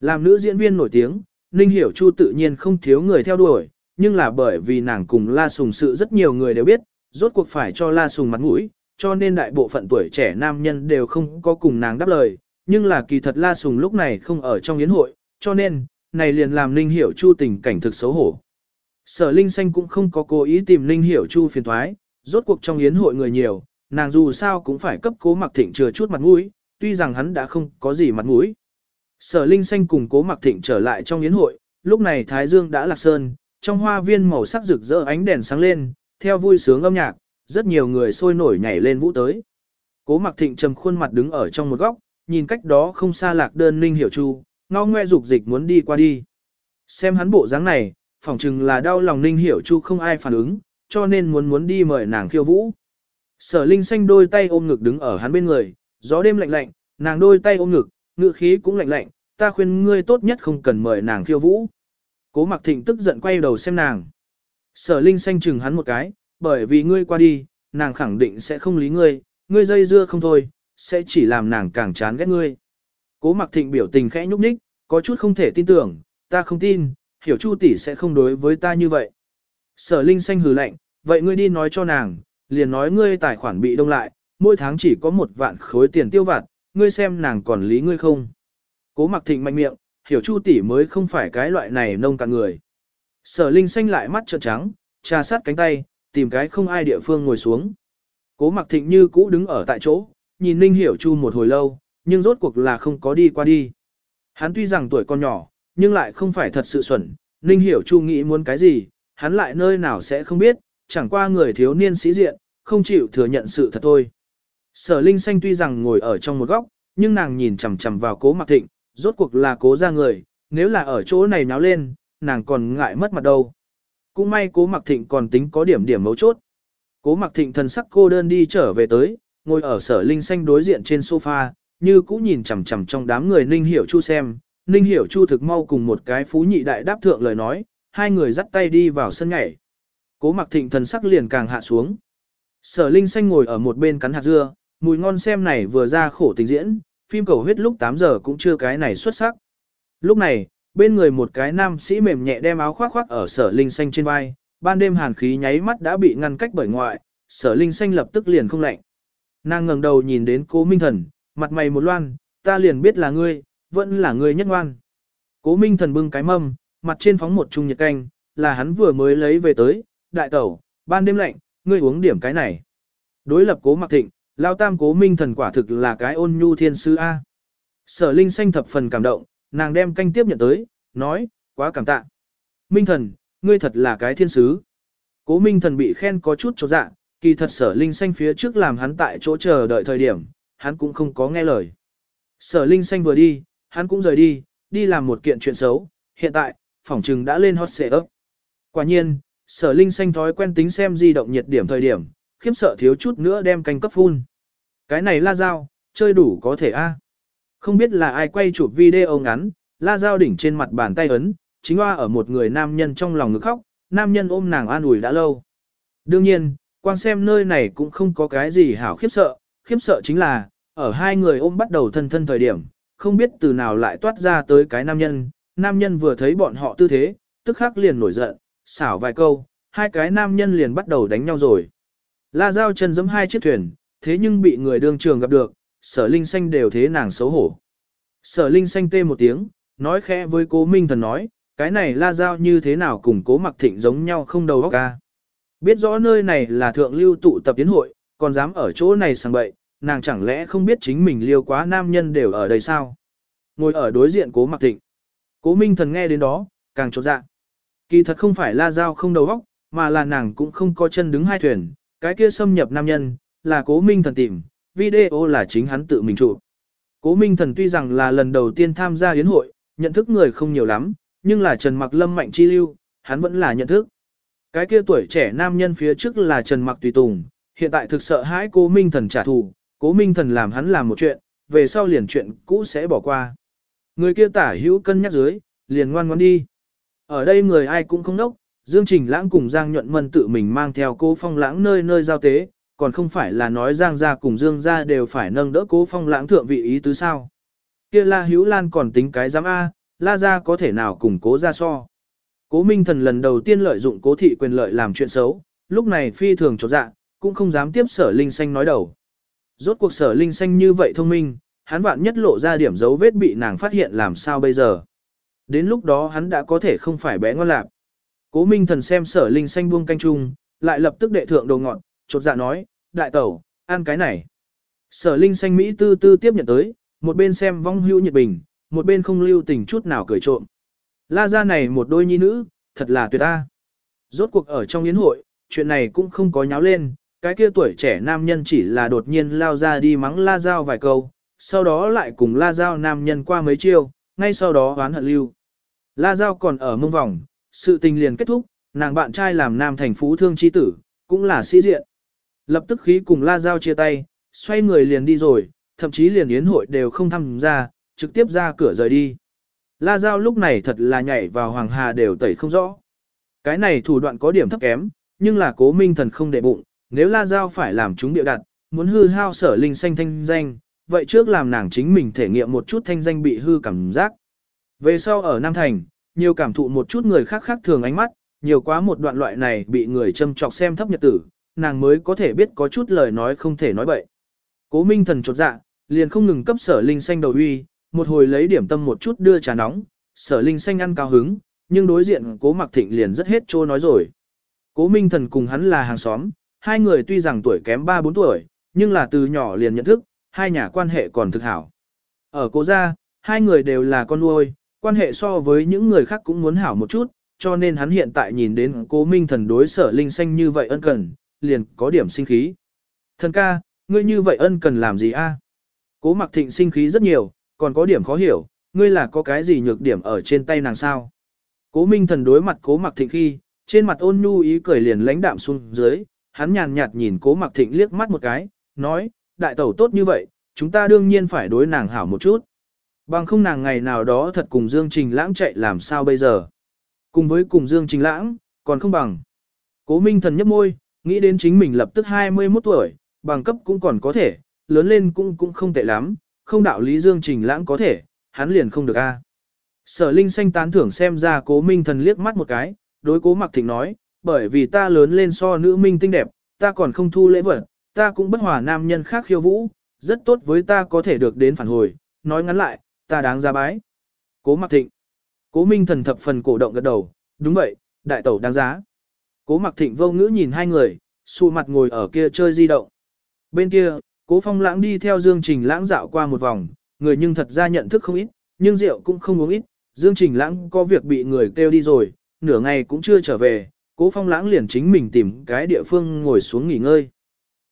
Làm nữ diễn viên nổi tiếng, Ninh Hiểu Chu tự nhiên không thiếu người theo đuổi, nhưng là bởi vì nàng cùng La Sùng sự rất nhiều người đều biết, rốt cuộc phải cho La Sùng mặt mũi, cho nên đại bộ phận tuổi trẻ nam nhân đều không có cùng nàng đáp lời, nhưng là kỳ thật La Sùng lúc này không ở trong yến hội, cho nên, này liền làm Ninh Hiểu Chu tình cảnh thực xấu hổ. Sở Linh Xanh cũng không có cố ý tìm Ninh Hiểu Chu phiền thoái, rốt cuộc trong yến hội người nhiều, nàng dù sao cũng phải cấp cố mặc thịnh chừa chút mặt mũi, tuy rằng hắn đã không có gì mặt mũi. Sở Linh Xanh cùng cố mặc thịnh trở lại trong yến hội, lúc này Thái Dương đã lạc sơn, trong hoa viên màu sắc rực rỡ ánh đèn sáng lên, theo vui sướng âm nhạc, rất nhiều người sôi nổi nhảy lên vũ tới. Cố mặc thịnh trầm khuôn mặt đứng ở trong một góc, nhìn cách đó không xa lạc đơn Ninh Hiểu Chu, ngao ngoe dục dịch muốn đi qua đi. Xem hắn bộ dáng này, phỏng chừng là đau lòng Ninh Hiểu Chu không ai phản ứng, cho nên muốn muốn đi mời nàng khiêu vũ. Sở Linh xanh đôi tay ôm ngực đứng ở hắn bên người, gió đêm lạnh lạnh, nàng đôi tay ôm ngực, ngựa khí cũng lạnh lạnh, ta khuyên ngươi tốt nhất không cần mời nàng khiêu vũ. Cố Mặc Thịnh tức giận quay đầu xem nàng. Sở Linh xanh chừng hắn một cái, bởi vì ngươi qua đi, nàng khẳng định sẽ không lý ngươi, ngươi dây dưa không thôi, sẽ chỉ làm nàng càng chán ghét ngươi. Cố Mặc Thịnh biểu tình khẽ nhúc nhích, có chút không thể tin tưởng, ta không tin, hiểu Chu tỷ sẽ không đối với ta như vậy. Sở Linh xanh hừ lạnh, vậy ngươi đi nói cho nàng, liền nói ngươi tài khoản bị đông lại, mỗi tháng chỉ có một vạn khối tiền tiêu vặt, ngươi xem nàng còn lý ngươi không. Cố Mặc Thịnh mạnh miệng, hiểu Chu tỷ mới không phải cái loại này nông cạn người. Sở Linh xanh lại mắt trợn trắng, trà sát cánh tay, tìm cái không ai địa phương ngồi xuống. Cố Mặc Thịnh như cũ đứng ở tại chỗ, nhìn Ninh Hiểu Chu một hồi lâu, nhưng rốt cuộc là không có đi qua đi. Hắn tuy rằng tuổi còn nhỏ, nhưng lại không phải thật sự xuẩn, Ninh Hiểu Chu nghĩ muốn cái gì, hắn lại nơi nào sẽ không biết, chẳng qua người thiếu niên sĩ diện, không chịu thừa nhận sự thật thôi. Sở Linh Xanh tuy rằng ngồi ở trong một góc, nhưng nàng nhìn chằm chằm vào cố mặc thịnh, rốt cuộc là cố ra người, nếu là ở chỗ này náo lên, nàng còn ngại mất mặt đâu. Cũng may cố mặc thịnh còn tính có điểm điểm mấu chốt. Cố mặc thịnh thần sắc cô đơn đi trở về tới, ngồi ở sở linh xanh đối diện trên sofa, như cũ nhìn chằm chằm trong đám người Ninh Hiểu Chu xem. Ninh Hiểu Chu thực mau cùng một cái phú nhị đại đáp thượng lời nói, hai người dắt tay đi vào sân nhảy. Cố mặc thịnh thần sắc liền càng hạ xuống. Sở Linh xanh ngồi ở một bên cắn hạt dưa, mùi ngon xem này vừa ra khổ tình diễn, phim cầu huyết lúc 8 giờ cũng chưa cái này xuất sắc. Lúc này, bên người một cái nam sĩ mềm nhẹ đem áo khoác khoác ở sở Linh xanh trên vai, ban đêm hàn khí nháy mắt đã bị ngăn cách bởi ngoại, sở Linh xanh lập tức liền không lạnh. Nàng ngẩng đầu nhìn đến cố minh thần, mặt mày một loan, ta liền biết là ngươi, vẫn là ngươi nhất ngoan. Cố minh thần bưng cái mâm, mặt trên phóng một chung nhiệt canh, là hắn vừa mới lấy về tới, đại tẩu, ban đêm lạnh, ngươi uống điểm cái này. Đối lập cố mặc thịnh, lao tam cố minh thần quả thực là cái ôn nhu thiên sư A. Sở linh xanh thập phần cảm động, nàng đem canh tiếp nhận tới, nói, quá cảm tạ. Minh thần, ngươi thật là cái thiên sứ. Cố minh thần bị khen có chút chỗ dạ, kỳ thật sở linh xanh phía trước làm hắn tại chỗ chờ đợi thời điểm, hắn cũng không có nghe lời. Sở linh xanh vừa đi, hắn cũng rời đi, đi làm một kiện chuyện xấu, hiện tại, phỏng trừng đã lên hot xệ ấp. Quả nhiên, sở linh xanh thói quen tính xem di động nhiệt điểm thời điểm, khiếp sợ thiếu chút nữa đem canh cấp phun. Cái này la dao, chơi đủ có thể a. Không biết là ai quay chụp video ngắn, la dao đỉnh trên mặt bàn tay ấn, chính hoa ở một người nam nhân trong lòng ngực khóc, nam nhân ôm nàng an ủi đã lâu. Đương nhiên, quan xem nơi này cũng không có cái gì hảo khiếp sợ, khiếp sợ chính là, ở hai người ôm bắt đầu thân thân thời điểm, không biết từ nào lại toát ra tới cái nam nhân, nam nhân vừa thấy bọn họ tư thế, tức khắc liền nổi giận, xảo vài câu, hai cái nam nhân liền bắt đầu đánh nhau rồi. La Giao chân giẫm hai chiếc thuyền, thế nhưng bị người đương trường gặp được, sở linh xanh đều thế nàng xấu hổ. Sở linh xanh tê một tiếng, nói khẽ với cố minh thần nói, cái này La Giao như thế nào cùng cố mặc thịnh giống nhau không đầu óc ca. Biết rõ nơi này là thượng lưu tụ tập tiến hội, còn dám ở chỗ này sang bậy, nàng chẳng lẽ không biết chính mình liêu quá nam nhân đều ở đây sao? Ngồi ở đối diện cố mặc thịnh. Cố minh thần nghe đến đó, càng trột dạ. Kỳ thật không phải la dao không đầu óc, mà là nàng cũng không có chân đứng hai thuyền, cái kia xâm nhập nam nhân, là cố minh thần tìm, video là chính hắn tự mình chụp. Cố minh thần tuy rằng là lần đầu tiên tham gia yến hội, nhận thức người không nhiều lắm, nhưng là Trần Mặc Lâm Mạnh Chi Lưu, hắn vẫn là nhận thức. Cái kia tuổi trẻ nam nhân phía trước là Trần Mặc Tùy Tùng, hiện tại thực sợ hãi cố minh thần trả thù, cố minh thần làm hắn làm một chuyện, về sau liền chuyện cũ sẽ bỏ qua. Người kia tả hữu cân nhắc dưới, liền ngoan ngoan đi. Ở đây người ai cũng không nốc, Dương Trình Lãng cùng Giang Nhuận Mân tự mình mang theo cố phong lãng nơi nơi giao tế, còn không phải là nói Giang gia cùng Dương gia đều phải nâng đỡ cố phong lãng thượng vị ý tứ sao. Kia La Hữu Lan còn tính cái giám A, La gia có thể nào cùng cố ra so. Cố Minh Thần lần đầu tiên lợi dụng cố thị quyền lợi làm chuyện xấu, lúc này phi thường chột dạ, cũng không dám tiếp sở Linh Xanh nói đầu. Rốt cuộc sở Linh Xanh như vậy thông minh, hắn vạn nhất lộ ra điểm dấu vết bị nàng phát hiện làm sao bây giờ. Đến lúc đó hắn đã có thể không phải bé ngon lạc. Cố Minh Thần xem sở Linh Xanh buông canh chung, lại lập tức đệ thượng đồ ngọn, chột dạ nói, đại tẩu, ăn cái này. Sở Linh Xanh Mỹ tư tư tiếp nhận tới, một bên xem vong hưu nhiệt bình, một bên không lưu tình chút nào cười trộm. La ra này một đôi nhi nữ, thật là tuyệt ta. Rốt cuộc ở trong yến hội, chuyện này cũng không có nháo lên, cái kia tuổi trẻ nam nhân chỉ là đột nhiên lao ra đi mắng La Giao vài câu, sau đó lại cùng La Giao nam nhân qua mấy chiêu, ngay sau đó oán hận lưu. La Giao còn ở mông vòng, sự tình liền kết thúc, nàng bạn trai làm nam thành phú thương chi tử, cũng là sĩ diện. Lập tức khí cùng La Giao chia tay, xoay người liền đi rồi, thậm chí liền yến hội đều không tham gia, trực tiếp ra cửa rời đi. La Giao lúc này thật là nhảy vào hoàng hà đều tẩy không rõ. Cái này thủ đoạn có điểm thấp kém, nhưng là cố minh thần không để bụng, nếu La Giao phải làm chúng địa đặt, muốn hư hao sở linh xanh thanh danh, vậy trước làm nàng chính mình thể nghiệm một chút thanh danh bị hư cảm giác. Về sau ở Nam Thành, nhiều cảm thụ một chút người khác khác thường ánh mắt, nhiều quá một đoạn loại này bị người châm chọc xem thấp nhật tử, nàng mới có thể biết có chút lời nói không thể nói bậy. Cố Minh Thần chột dạ, liền không ngừng cấp sở linh xanh đầu uy, một hồi lấy điểm tâm một chút đưa trà nóng, sở linh xanh ăn cao hứng, nhưng đối diện cố mặc thịnh liền rất hết trô nói rồi. Cố Minh Thần cùng hắn là hàng xóm, hai người tuy rằng tuổi kém 3-4 tuổi, nhưng là từ nhỏ liền nhận thức, hai nhà quan hệ còn thực hảo. Ở cố gia, hai người đều là con nuôi, quan hệ so với những người khác cũng muốn hảo một chút, cho nên hắn hiện tại nhìn đến cố minh thần đối sở linh xanh như vậy ân cần, liền có điểm sinh khí. Thần ca, ngươi như vậy ân cần làm gì a? Cố mặc thịnh sinh khí rất nhiều, còn có điểm khó hiểu, ngươi là có cái gì nhược điểm ở trên tay nàng sao? Cố minh thần đối mặt cố mặc thịnh khi, trên mặt ôn nhu ý cười liền lãnh đạm xuống dưới, hắn nhàn nhạt nhìn cố mặc thịnh liếc mắt một cái, nói, đại tẩu tốt như vậy, chúng ta đương nhiên phải đối nàng hảo một chút. Bằng không nàng ngày nào đó thật cùng Dương Trình Lãng chạy làm sao bây giờ. Cùng với cùng Dương Trình Lãng, còn không bằng. Cố Minh Thần nhấp môi, nghĩ đến chính mình lập tức 21 tuổi, bằng cấp cũng còn có thể, lớn lên cũng cũng không tệ lắm, không đạo lý Dương Trình Lãng có thể, hắn liền không được a. Sở Linh xanh tán thưởng xem ra Cố Minh Thần liếc mắt một cái, đối Cố Mặc Thịnh nói, bởi vì ta lớn lên so nữ minh tinh đẹp, ta còn không thu lễ vật, ta cũng bất hòa nam nhân khác khiêu vũ, rất tốt với ta có thể được đến phản hồi, nói ngắn lại, ta đáng ra bái. Cố Mặc Thịnh. Cố Minh Thần thập phần cổ động gật đầu, đúng vậy, đại tẩu đáng giá. Cố Mặc Thịnh vô ngữ nhìn hai người, xù mặt ngồi ở kia chơi di động. Bên kia, Cố Phong Lãng đi theo Dương Trình Lãng dạo qua một vòng, người nhưng thật ra nhận thức không ít, nhưng rượu cũng không uống ít. Dương Trình Lãng có việc bị người kêu đi rồi, nửa ngày cũng chưa trở về, Cố Phong Lãng liền chính mình tìm cái địa phương ngồi xuống nghỉ ngơi.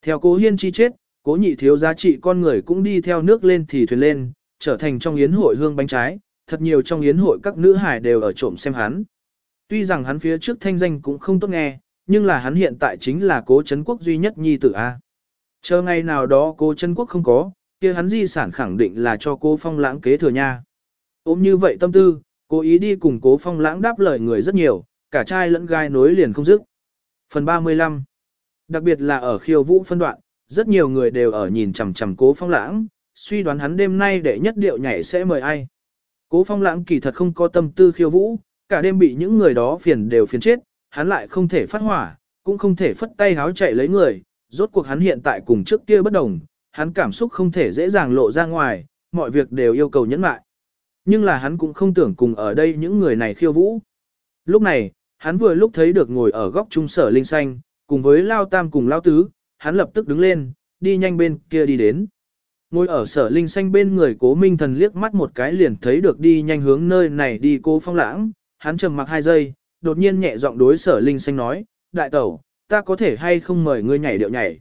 Theo Cố Hiên chi chết, Cố nhị thiếu giá trị con người cũng đi theo nước lên thì thuyền lên, trở thành trong yến hội hương bánh trái, thật nhiều trong yến hội các nữ hải đều ở trộm xem hắn. Tuy rằng hắn phía trước thanh danh cũng không tốt nghe, nhưng là hắn hiện tại chính là cố chấn quốc duy nhất nhi tử A. Chờ ngày nào đó cố chân quốc không có, kia hắn di sản khẳng định là cho cố phong lãng kế thừa nha. Ôm như vậy tâm tư, cố ý đi cùng cố phong lãng đáp lời người rất nhiều, cả trai lẫn gai nối liền không dứt. Phần 35 Đặc biệt là ở khiêu vũ phân đoạn, rất nhiều người đều ở nhìn chằm chằm cố phong lãng, suy đoán hắn đêm nay để nhất điệu nhảy sẽ mời ai. Cố phong lãng kỳ thật không có tâm tư khiêu vũ, cả đêm bị những người đó phiền đều phiền chết, hắn lại không thể phát hỏa, cũng không thể phất tay háo chạy lấy người, rốt cuộc hắn hiện tại cùng trước kia bất đồng, hắn cảm xúc không thể dễ dàng lộ ra ngoài, mọi việc đều yêu cầu nhẫn lại. Nhưng là hắn cũng không tưởng cùng ở đây những người này khiêu vũ. Lúc này, hắn vừa lúc thấy được ngồi ở góc trung sở linh xanh, cùng với Lao Tam cùng Lao Tứ, hắn lập tức đứng lên, đi nhanh bên kia đi đến. Ngồi ở sở linh xanh bên người cố minh thần liếc mắt một cái liền thấy được đi nhanh hướng nơi này đi cô phong lãng, hắn trầm mặc hai giây, đột nhiên nhẹ giọng đối sở linh xanh nói, đại tẩu, ta có thể hay không mời ngươi nhảy điệu nhảy.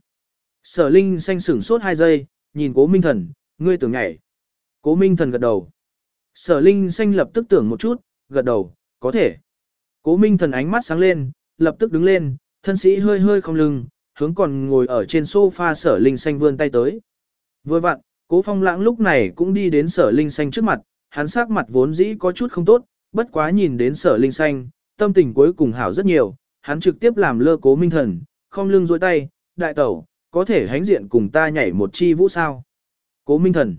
Sở linh xanh sửng sốt hai giây, nhìn cố minh thần, ngươi tưởng nhảy. Cố minh thần gật đầu. Sở linh xanh lập tức tưởng một chút, gật đầu, có thể. Cố minh thần ánh mắt sáng lên, lập tức đứng lên, thân sĩ hơi hơi không lưng, hướng còn ngồi ở trên sofa sở linh xanh vươn tay tới. Vừa vặn, cố phong lãng lúc này cũng đi đến sở linh xanh trước mặt, hắn sắc mặt vốn dĩ có chút không tốt, bất quá nhìn đến sở linh xanh, tâm tình cuối cùng hảo rất nhiều, hắn trực tiếp làm lơ cố minh thần, không lưng dối tay, đại tẩu, có thể hánh diện cùng ta nhảy một chi vũ sao. Cố minh thần.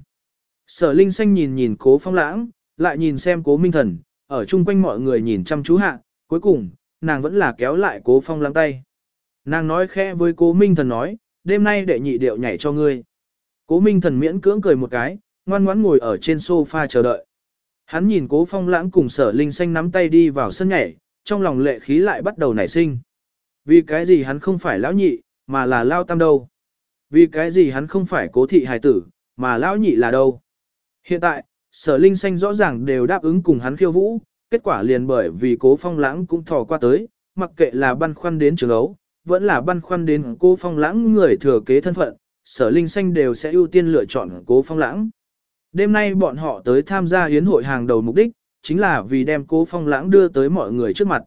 Sở linh xanh nhìn nhìn cố phong lãng, lại nhìn xem cố minh thần, ở chung quanh mọi người nhìn chăm chú hạ, cuối cùng, nàng vẫn là kéo lại cố phong lãng tay. Nàng nói khẽ với cố minh thần nói, đêm nay đệ nhị điệu nhảy cho ngươi. Cố minh thần miễn cưỡng cười một cái, ngoan ngoãn ngồi ở trên sofa chờ đợi. Hắn nhìn cố phong lãng cùng sở linh xanh nắm tay đi vào sân nhảy, trong lòng lệ khí lại bắt đầu nảy sinh. Vì cái gì hắn không phải lão nhị, mà là lao tam đâu? Vì cái gì hắn không phải cố thị hài tử, mà lão nhị là đâu? Hiện tại, sở linh xanh rõ ràng đều đáp ứng cùng hắn khiêu vũ, kết quả liền bởi vì cố phong lãng cũng thò qua tới, mặc kệ là băn khoăn đến trường ấu, vẫn là băn khoăn đến cố phong lãng người thừa kế thân phận, sở linh xanh đều sẽ ưu tiên lựa chọn cố phong lãng. Đêm nay bọn họ tới tham gia hiến hội hàng đầu mục đích, chính là vì đem cố phong lãng đưa tới mọi người trước mặt.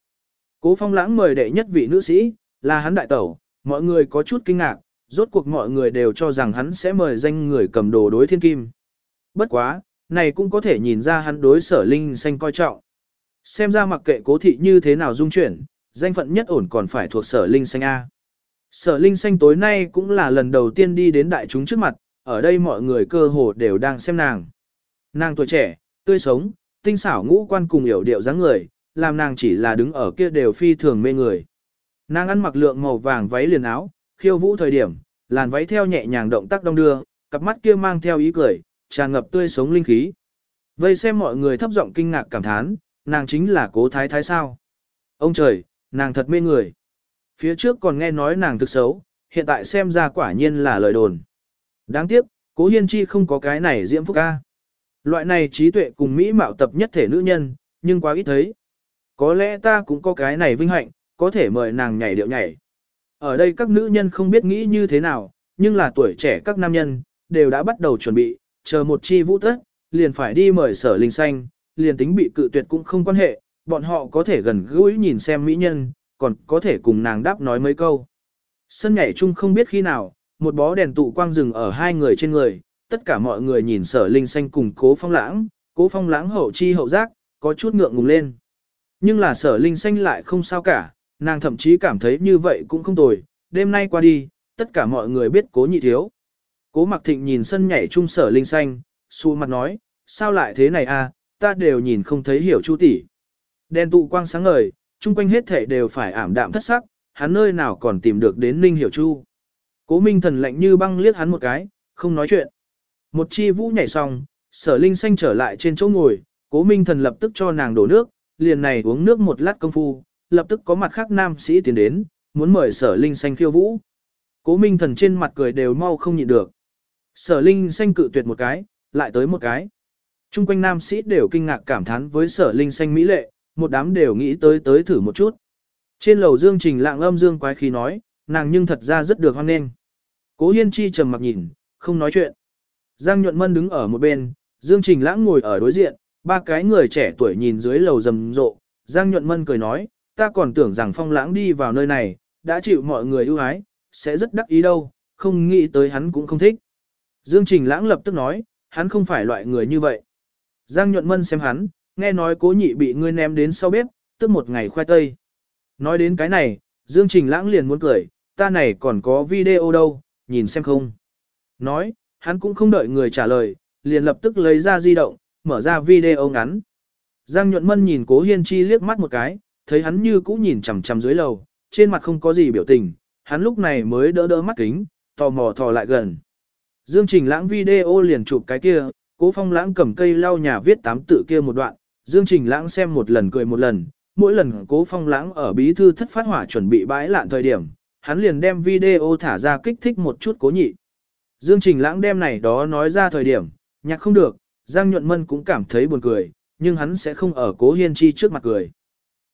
Cố phong lãng mời đệ nhất vị nữ sĩ, là hắn đại tẩu, mọi người có chút kinh ngạc, rốt cuộc mọi người đều cho rằng hắn sẽ mời danh người cầm đồ đối thiên kim. Bất quá, này cũng có thể nhìn ra hắn đối sở linh xanh coi trọng. Xem ra mặc kệ cố thị như thế nào dung chuyển, danh phận nhất ổn còn phải thuộc sở linh xanh A. Sở linh xanh tối nay cũng là lần đầu tiên đi đến đại chúng trước mặt, ở đây mọi người cơ hồ đều đang xem nàng. Nàng tuổi trẻ, tươi sống, tinh xảo ngũ quan cùng hiểu điệu dáng người, làm nàng chỉ là đứng ở kia đều phi thường mê người. Nàng ăn mặc lượng màu vàng váy liền áo, khiêu vũ thời điểm, làn váy theo nhẹ nhàng động tác đông đưa, cặp mắt kia mang theo ý cười, tràn ngập tươi sống linh khí. Vây xem mọi người thấp giọng kinh ngạc cảm thán, nàng chính là cố thái thái sao. Ông trời, nàng thật mê người. Phía trước còn nghe nói nàng thực xấu, hiện tại xem ra quả nhiên là lời đồn. Đáng tiếc, cố hiên chi không có cái này diễm phúc ca. Loại này trí tuệ cùng Mỹ mạo tập nhất thể nữ nhân, nhưng quá ít thấy. Có lẽ ta cũng có cái này vinh hạnh, có thể mời nàng nhảy điệu nhảy. Ở đây các nữ nhân không biết nghĩ như thế nào, nhưng là tuổi trẻ các nam nhân, đều đã bắt đầu chuẩn bị, chờ một chi vũ tất, liền phải đi mời sở linh xanh, liền tính bị cự tuyệt cũng không quan hệ, bọn họ có thể gần gũi nhìn xem mỹ nhân, còn có thể cùng nàng đáp nói mấy câu. Sân nhảy chung không biết khi nào, một bó đèn tụ quang rừng ở hai người trên người, tất cả mọi người nhìn sở linh xanh cùng cố phong lãng, cố phong lãng hậu chi hậu giác, có chút ngượng ngùng lên. Nhưng là sở linh xanh lại không sao cả, nàng thậm chí cảm thấy như vậy cũng không tồi, đêm nay qua đi, tất cả mọi người biết cố nhị thiếu. Cố mặc thịnh nhìn sân nhảy chung sở linh xanh, xu mặt nói, sao lại thế này à, ta đều nhìn không thấy hiểu chu tỷ. Đèn tụ quang sáng ngời, chung quanh hết thể đều phải ảm đạm thất sắc, hắn nơi nào còn tìm được đến Ninh Hiểu Chu. Cố Minh thần lạnh như băng liếc hắn một cái, không nói chuyện. Một chi vũ nhảy xong, sở linh xanh trở lại trên chỗ ngồi, cố Minh thần lập tức cho nàng đổ nước, liền này uống nước một lát công phu, lập tức có mặt khác nam sĩ tiến đến, muốn mời sở linh xanh khiêu vũ. Cố Minh thần trên mặt cười đều mau không nhịn được. Sở linh xanh cự tuyệt một cái, lại tới một cái. Trung quanh nam sĩ đều kinh ngạc cảm thán với sở linh xanh mỹ lệ, một đám đều nghĩ tới tới thử một chút. Trên lầu Dương Trình lạng âm dương quái khí nói, nàng nhưng thật ra rất được hoan nghênh. Cố Hiên Chi trầm mặc nhìn, không nói chuyện. Giang Nhuận Mân đứng ở một bên, Dương Trình lãng ngồi ở đối diện, ba cái người trẻ tuổi nhìn dưới lầu rầm rộ, Giang Nhuận Mân cười nói, ta còn tưởng rằng phong lãng đi vào nơi này, đã chịu mọi người ưu ái, sẽ rất đắc ý đâu, không nghĩ tới hắn cũng không thích. Dương Trình Lãng lập tức nói, hắn không phải loại người như vậy. Giang Nhuận Mân xem hắn, nghe nói cố nhị bị ngươi ném đến sau bếp, tức một ngày khoai tây. Nói đến cái này, Dương Trình Lãng liền muốn cười, ta này còn có video đâu, nhìn xem không. Nói, hắn cũng không đợi người trả lời, liền lập tức lấy ra di động, mở ra video ngắn. Giang Nhuận Mân nhìn Cố Hiên Chi liếc mắt một cái, thấy hắn như cũ nhìn chằm chằm dưới lầu, trên mặt không có gì biểu tình, hắn lúc này mới đỡ đỡ mắt kính, tò mò thò lại gần. Dương Trình Lãng video liền chụp cái kia, Cố Phong Lãng cầm cây lau nhà viết tám tự kia một đoạn, Dương Trình Lãng xem một lần cười một lần, mỗi lần Cố Phong Lãng ở bí thư thất phát hỏa chuẩn bị bãi lạn thời điểm, hắn liền đem video thả ra kích thích một chút Cố Nhị. Dương Trình Lãng đem này đó nói ra thời điểm, nhạc không được, Giang Nhuận Mân cũng cảm thấy buồn cười, nhưng hắn sẽ không ở Cố Hiên Chi trước mặt cười.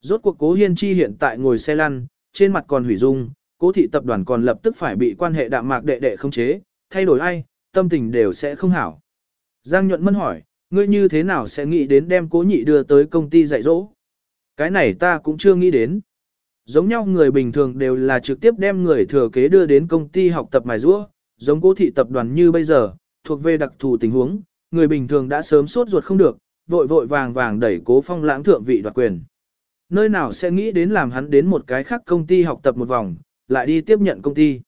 Rốt cuộc Cố Hiên Chi hiện tại ngồi xe lăn, trên mặt còn hủy dung, Cố thị tập đoàn còn lập tức phải bị quan hệ đạm mạc đệ đệ không chế, thay đổi ai, tâm tình đều sẽ không hảo. Giang Nhuận Mân hỏi, ngươi như thế nào sẽ nghĩ đến đem Cố Nhị đưa tới công ty dạy dỗ? Cái này ta cũng chưa nghĩ đến. Giống nhau người bình thường đều là trực tiếp đem người thừa kế đưa đến công ty học tập mài rũa, giống cố thị tập đoàn như bây giờ, thuộc về đặc thù tình huống, người bình thường đã sớm sốt ruột không được, vội vội vàng vàng đẩy cố phong lãng thượng vị đoạt quyền. Nơi nào sẽ nghĩ đến làm hắn đến một cái khác công ty học tập một vòng, lại đi tiếp nhận công ty.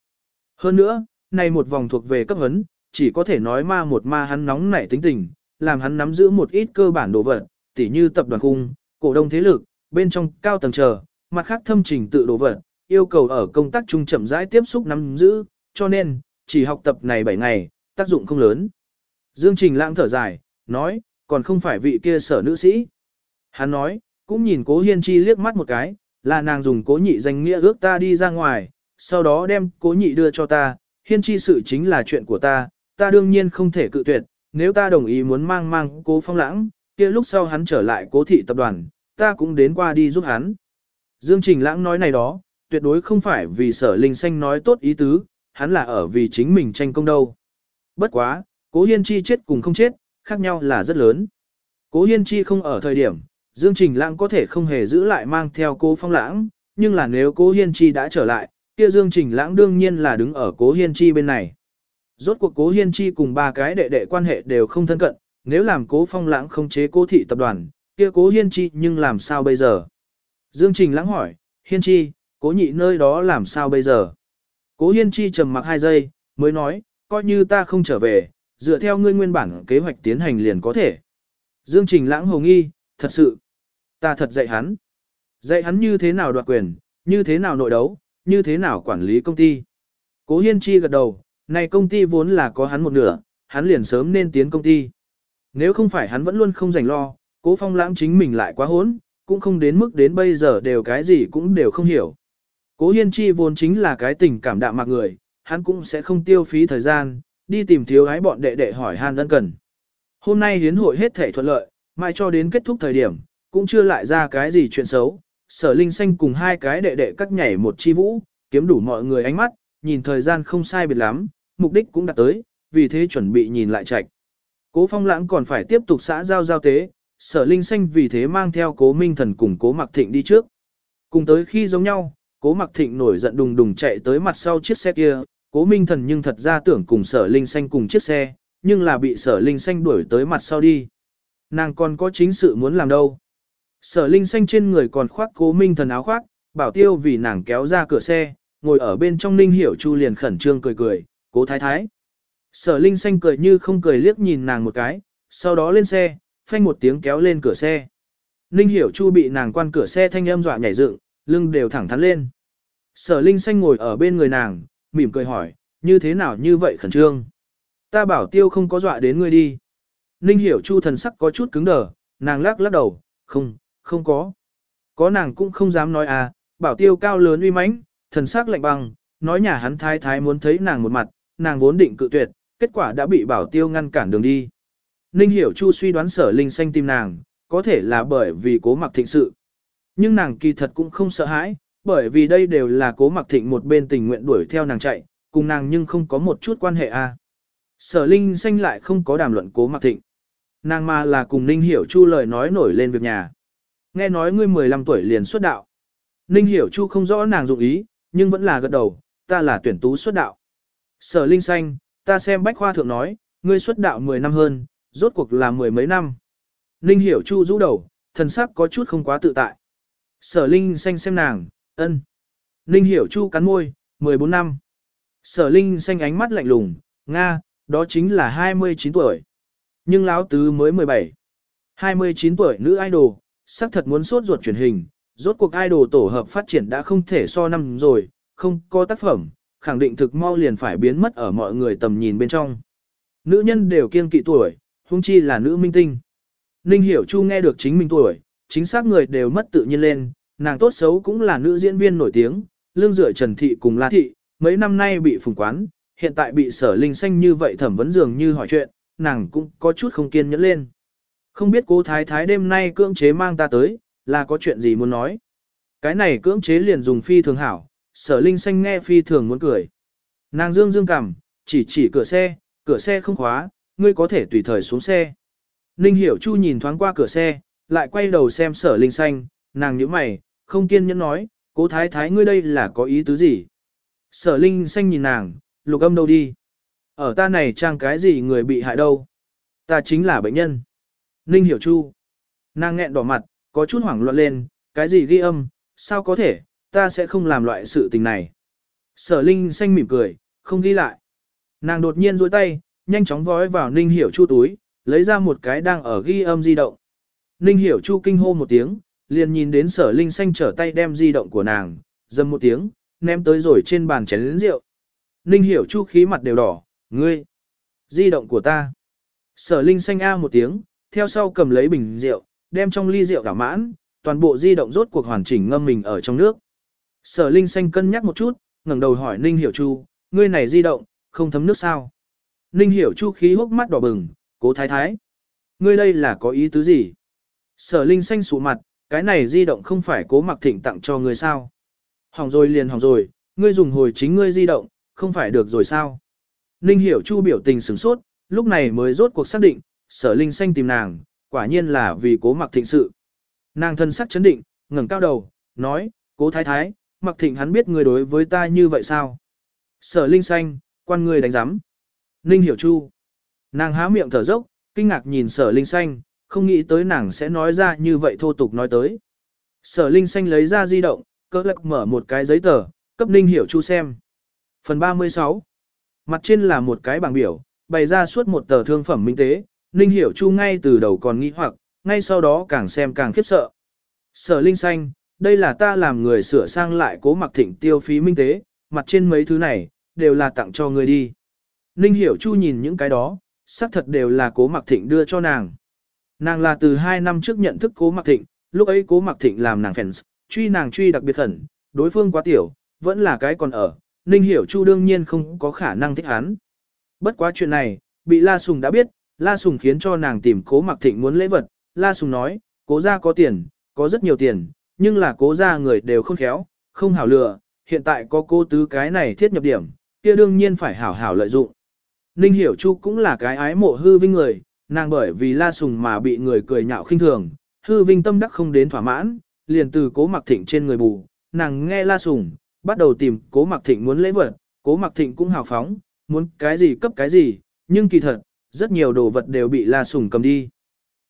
Hơn nữa, này một vòng thuộc về cấp hấn, chỉ có thể nói ma một ma hắn nóng nảy tính tình, làm hắn nắm giữ một ít cơ bản đồ vật, tỉ như tập đoàn khung, cổ đông thế lực, bên trong cao tầng chờ, mặt khác thâm trình tự đồ vật, yêu cầu ở công tác trung chậm rãi tiếp xúc nắm giữ, cho nên, chỉ học tập này 7 ngày, tác dụng không lớn. Dương Trình lãng thở dài, nói, còn không phải vị kia sở nữ sĩ. Hắn nói, cũng nhìn cố hiên chi liếc mắt một cái, là nàng dùng cố nhị danh nghĩa ước ta đi ra ngoài, sau đó đem cố nhị đưa cho ta, hiên chi sự chính là chuyện của ta, ta đương nhiên không thể cự tuyệt, nếu ta đồng ý muốn mang mang cố phong lãng, kia lúc sau hắn trở lại cố thị tập đoàn, ta cũng đến qua đi giúp hắn. Dương Trình Lãng nói này đó, tuyệt đối không phải vì sở linh xanh nói tốt ý tứ, hắn là ở vì chính mình tranh công đâu. Bất quá, cố hiên chi chết cùng không chết, khác nhau là rất lớn. Cố hiên chi không ở thời điểm, Dương Trình Lãng có thể không hề giữ lại mang theo cố phong lãng, nhưng là nếu cố hiên chi đã trở lại, kia Dương Trình Lãng đương nhiên là đứng ở cố hiên chi bên này. Rốt cuộc cố hiên chi cùng ba cái đệ đệ quan hệ đều không thân cận, nếu làm cố phong lãng không chế cố thị tập đoàn, kia cố hiên chi nhưng làm sao bây giờ? Dương Trình Lãng hỏi, hiên chi, cố nhị nơi đó làm sao bây giờ? Cố Hiên Chi trầm mặc hai giây, mới nói, coi như ta không trở về, dựa theo ngươi nguyên bản kế hoạch tiến hành liền có thể. Dương Trình lãng hồ nghi, thật sự, ta thật dạy hắn. Dạy hắn như thế nào đoạt quyền, như thế nào nội đấu, như thế nào quản lý công ty. Cố Hiên Chi gật đầu, này công ty vốn là có hắn một nửa, hắn liền sớm nên tiến công ty. Nếu không phải hắn vẫn luôn không rảnh lo, cố phong lãng chính mình lại quá hốn, cũng không đến mức đến bây giờ đều cái gì cũng đều không hiểu. Cố Hiên Chi vốn chính là cái tình cảm đạm mạc người, hắn cũng sẽ không tiêu phí thời gian, đi tìm thiếu gái bọn đệ đệ hỏi han ân cần. Hôm nay hiến hội hết thể thuận lợi, mai cho đến kết thúc thời điểm, cũng chưa lại ra cái gì chuyện xấu. Sở Linh Xanh cùng hai cái đệ đệ cắt nhảy một chi vũ, kiếm đủ mọi người ánh mắt, nhìn thời gian không sai biệt lắm, mục đích cũng đạt tới, vì thế chuẩn bị nhìn lại chạy. Cố Phong Lãng còn phải tiếp tục xã giao giao tế, Sở Linh Xanh vì thế mang theo Cố Minh Thần cùng Cố Mặc Thịnh đi trước. Cùng tới khi giống nhau, cố mặc thịnh nổi giận đùng đùng chạy tới mặt sau chiếc xe kia, cố minh thần nhưng thật ra tưởng cùng sở linh xanh cùng chiếc xe, nhưng là bị sở linh xanh đuổi tới mặt sau đi. Nàng còn có chính sự muốn làm đâu. Sở linh xanh trên người còn khoác cố minh thần áo khoác, bảo tiêu vì nàng kéo ra cửa xe, ngồi ở bên trong ninh hiểu chu liền khẩn trương cười cười, cố thái thái. Sở linh xanh cười như không cười liếc nhìn nàng một cái, sau đó lên xe, phanh một tiếng kéo lên cửa xe. Ninh hiểu chu bị nàng quan cửa xe thanh âm dọa nhảy dựng, lưng đều thẳng thắn lên. Sở Linh Xanh ngồi ở bên người nàng, mỉm cười hỏi, như thế nào như vậy khẩn trương? Ta bảo tiêu không có dọa đến ngươi đi. Ninh hiểu chu thần sắc có chút cứng đờ, nàng lắc lắc đầu, không, không có. Có nàng cũng không dám nói à, bảo tiêu cao lớn uy mãnh, thần sắc lạnh băng, nói nhà hắn thái thái muốn thấy nàng một mặt, nàng vốn định cự tuyệt, kết quả đã bị bảo tiêu ngăn cản đường đi. Ninh hiểu chu suy đoán sở linh xanh tìm nàng, có thể là bởi vì cố mặc thịnh sự. Nhưng nàng kỳ thật cũng không sợ hãi, bởi vì đây đều là cố mặc thịnh một bên tình nguyện đuổi theo nàng chạy, cùng nàng nhưng không có một chút quan hệ a. À. Sở Linh xanh lại không có đàm luận cố mặc thịnh. Nàng mà là cùng Ninh Hiểu Chu lời nói nổi lên việc nhà. nghe nói ngươi 15 tuổi liền xuất đạo. Ninh Hiểu Chu không rõ nàng dụng ý, nhưng vẫn là gật đầu, ta là tuyển tú xuất đạo. Sở Linh Xanh, ta xem bách khoa thượng nói, ngươi xuất đạo 10 năm hơn, rốt cuộc là mười mấy năm. Ninh Hiểu Chu rũ đầu, thần sắc có chút không quá tự tại. Sở Linh Xanh xem nàng, ân. Ninh Hiểu Chu cắn môi, 14 năm. Sở Linh Xanh ánh mắt lạnh lùng, Nga, đó chính là 29 tuổi. Nhưng Lão Tứ mới 17. 29 tuổi nữ idol, sắc thật muốn sốt ruột truyền hình, rốt cuộc idol tổ hợp phát triển đã không thể so năm rồi, không có tác phẩm, khẳng định thực mau liền phải biến mất ở mọi người tầm nhìn bên trong. Nữ nhân đều kiêng kỵ tuổi, huống chi là nữ minh tinh. Ninh Hiểu Chu nghe được chính mình tuổi, chính xác người đều mất tự nhiên lên, nàng tốt xấu cũng là nữ diễn viên nổi tiếng, lương dựa Trần Thị cùng La Thị, mấy năm nay bị phùng quán, hiện tại bị sở linh xanh như vậy thẩm vấn dường như hỏi chuyện, nàng cũng có chút không kiên nhẫn lên. Không biết cố thái thái đêm nay cưỡng chế mang ta tới, là có chuyện gì muốn nói. Cái này cưỡng chế liền dùng phi thường hảo, sở linh xanh nghe phi thường muốn cười. Nàng dương dương cằm, chỉ chỉ cửa xe, cửa xe không khóa, ngươi có thể tùy thời xuống xe. Ninh hiểu chu nhìn thoáng qua cửa xe, lại quay đầu xem sở linh xanh, nàng nhíu mày, không kiên nhẫn nói, cố thái thái ngươi đây là có ý tứ gì. Sở linh xanh nhìn nàng, lục âm đâu đi. Ở ta này trang cái gì người bị hại đâu. Ta chính là bệnh nhân. Ninh hiểu chu. Nàng nghẹn đỏ mặt, có chút hoảng loạn lên, cái gì ghi âm, sao có thể, ta sẽ không làm loại sự tình này. Sở Linh xanh mỉm cười, không ghi lại. Nàng đột nhiên duỗi tay, nhanh chóng vói vào Ninh Hiểu Chu túi, lấy ra một cái đang ở ghi âm di động. Ninh Hiểu Chu kinh hô một tiếng, liền nhìn đến Sở Linh xanh trở tay đem di động của nàng, dầm một tiếng, ném tới rồi trên bàn chén lĩnh rượu. Ninh Hiểu Chu khí mặt đều đỏ, ngươi, di động của ta. Sở Linh xanh a một tiếng, theo sau cầm lấy bình rượu, đem trong ly rượu đảo mãn, toàn bộ di động rốt cuộc hoàn chỉnh ngâm mình ở trong nước. Sở Linh xanh cân nhắc một chút, ngẩng đầu hỏi Ninh Hiểu Chu, ngươi này di động, không thấm nước sao? Ninh Hiểu Chu khí hốc mắt đỏ bừng, cố thái thái. Ngươi đây là có ý tứ gì? Sở Linh xanh sụ mặt, cái này di động không phải cố mặc thịnh tặng cho ngươi sao? Hỏng rồi liền hỏng rồi, ngươi dùng hồi chính ngươi di động, không phải được rồi sao? Ninh Hiểu Chu biểu tình sửng sốt, lúc này mới rốt cuộc xác định, sở Linh xanh tìm nàng, quả nhiên là vì cố mặc thịnh sự. Nàng thân sắc chấn định, ngẩng cao đầu, nói, cố thái thái, mặc thịnh hắn biết người đối với ta như vậy sao? Sở Linh xanh, quan ngươi đánh giám. Ninh hiểu chu. Nàng há miệng thở dốc, kinh ngạc nhìn sở Linh xanh, không nghĩ tới nàng sẽ nói ra như vậy thô tục nói tới. Sở Linh xanh lấy ra di động, cơ lạc mở một cái giấy tờ, cấp Ninh hiểu chu xem. Phần 36 Mặt trên là một cái bảng biểu, bày ra suốt một tờ thương phẩm minh tế, Ninh hiểu chu ngay từ đầu còn nghi hoặc, ngay sau đó càng xem càng khiếp sợ. Sở Linh xanh, đây là ta làm người sửa sang lại cố mặc thịnh tiêu phí minh tế, mặt trên mấy thứ này, đều là tặng cho người đi. Ninh hiểu chu nhìn những cái đó, xác thật đều là cố mặc thịnh đưa cho nàng. Nàng là từ 2 năm trước nhận thức cố mặc thịnh, lúc ấy cố mặc thịnh làm nàng fans, truy nàng truy đặc biệt khẩn, đối phương quá tiểu, vẫn là cái còn ở, Ninh hiểu chu đương nhiên không có khả năng thích hắn. Bất quá chuyện này, bị La Sùng đã biết, La Sùng khiến cho nàng tìm cố mặc thịnh muốn lễ vật, La Sùng nói, cố gia có tiền, có rất nhiều tiền, nhưng là cố gia người đều không khéo, không hảo lừa, hiện tại có cô tứ cái này thiết nhập điểm, kia đương nhiên phải hảo hảo lợi dụng. Ninh Hiểu Chu cũng là cái ái mộ hư vinh người, nàng bởi vì la sùng mà bị người cười nhạo khinh thường, hư vinh tâm đắc không đến thỏa mãn, liền từ cố mặc thịnh trên người bù, nàng nghe la sùng, bắt đầu tìm cố mặc thịnh muốn lễ vật, cố mặc thịnh cũng hào phóng, muốn cái gì cấp cái gì, nhưng kỳ thật, rất nhiều đồ vật đều bị la sùng cầm đi.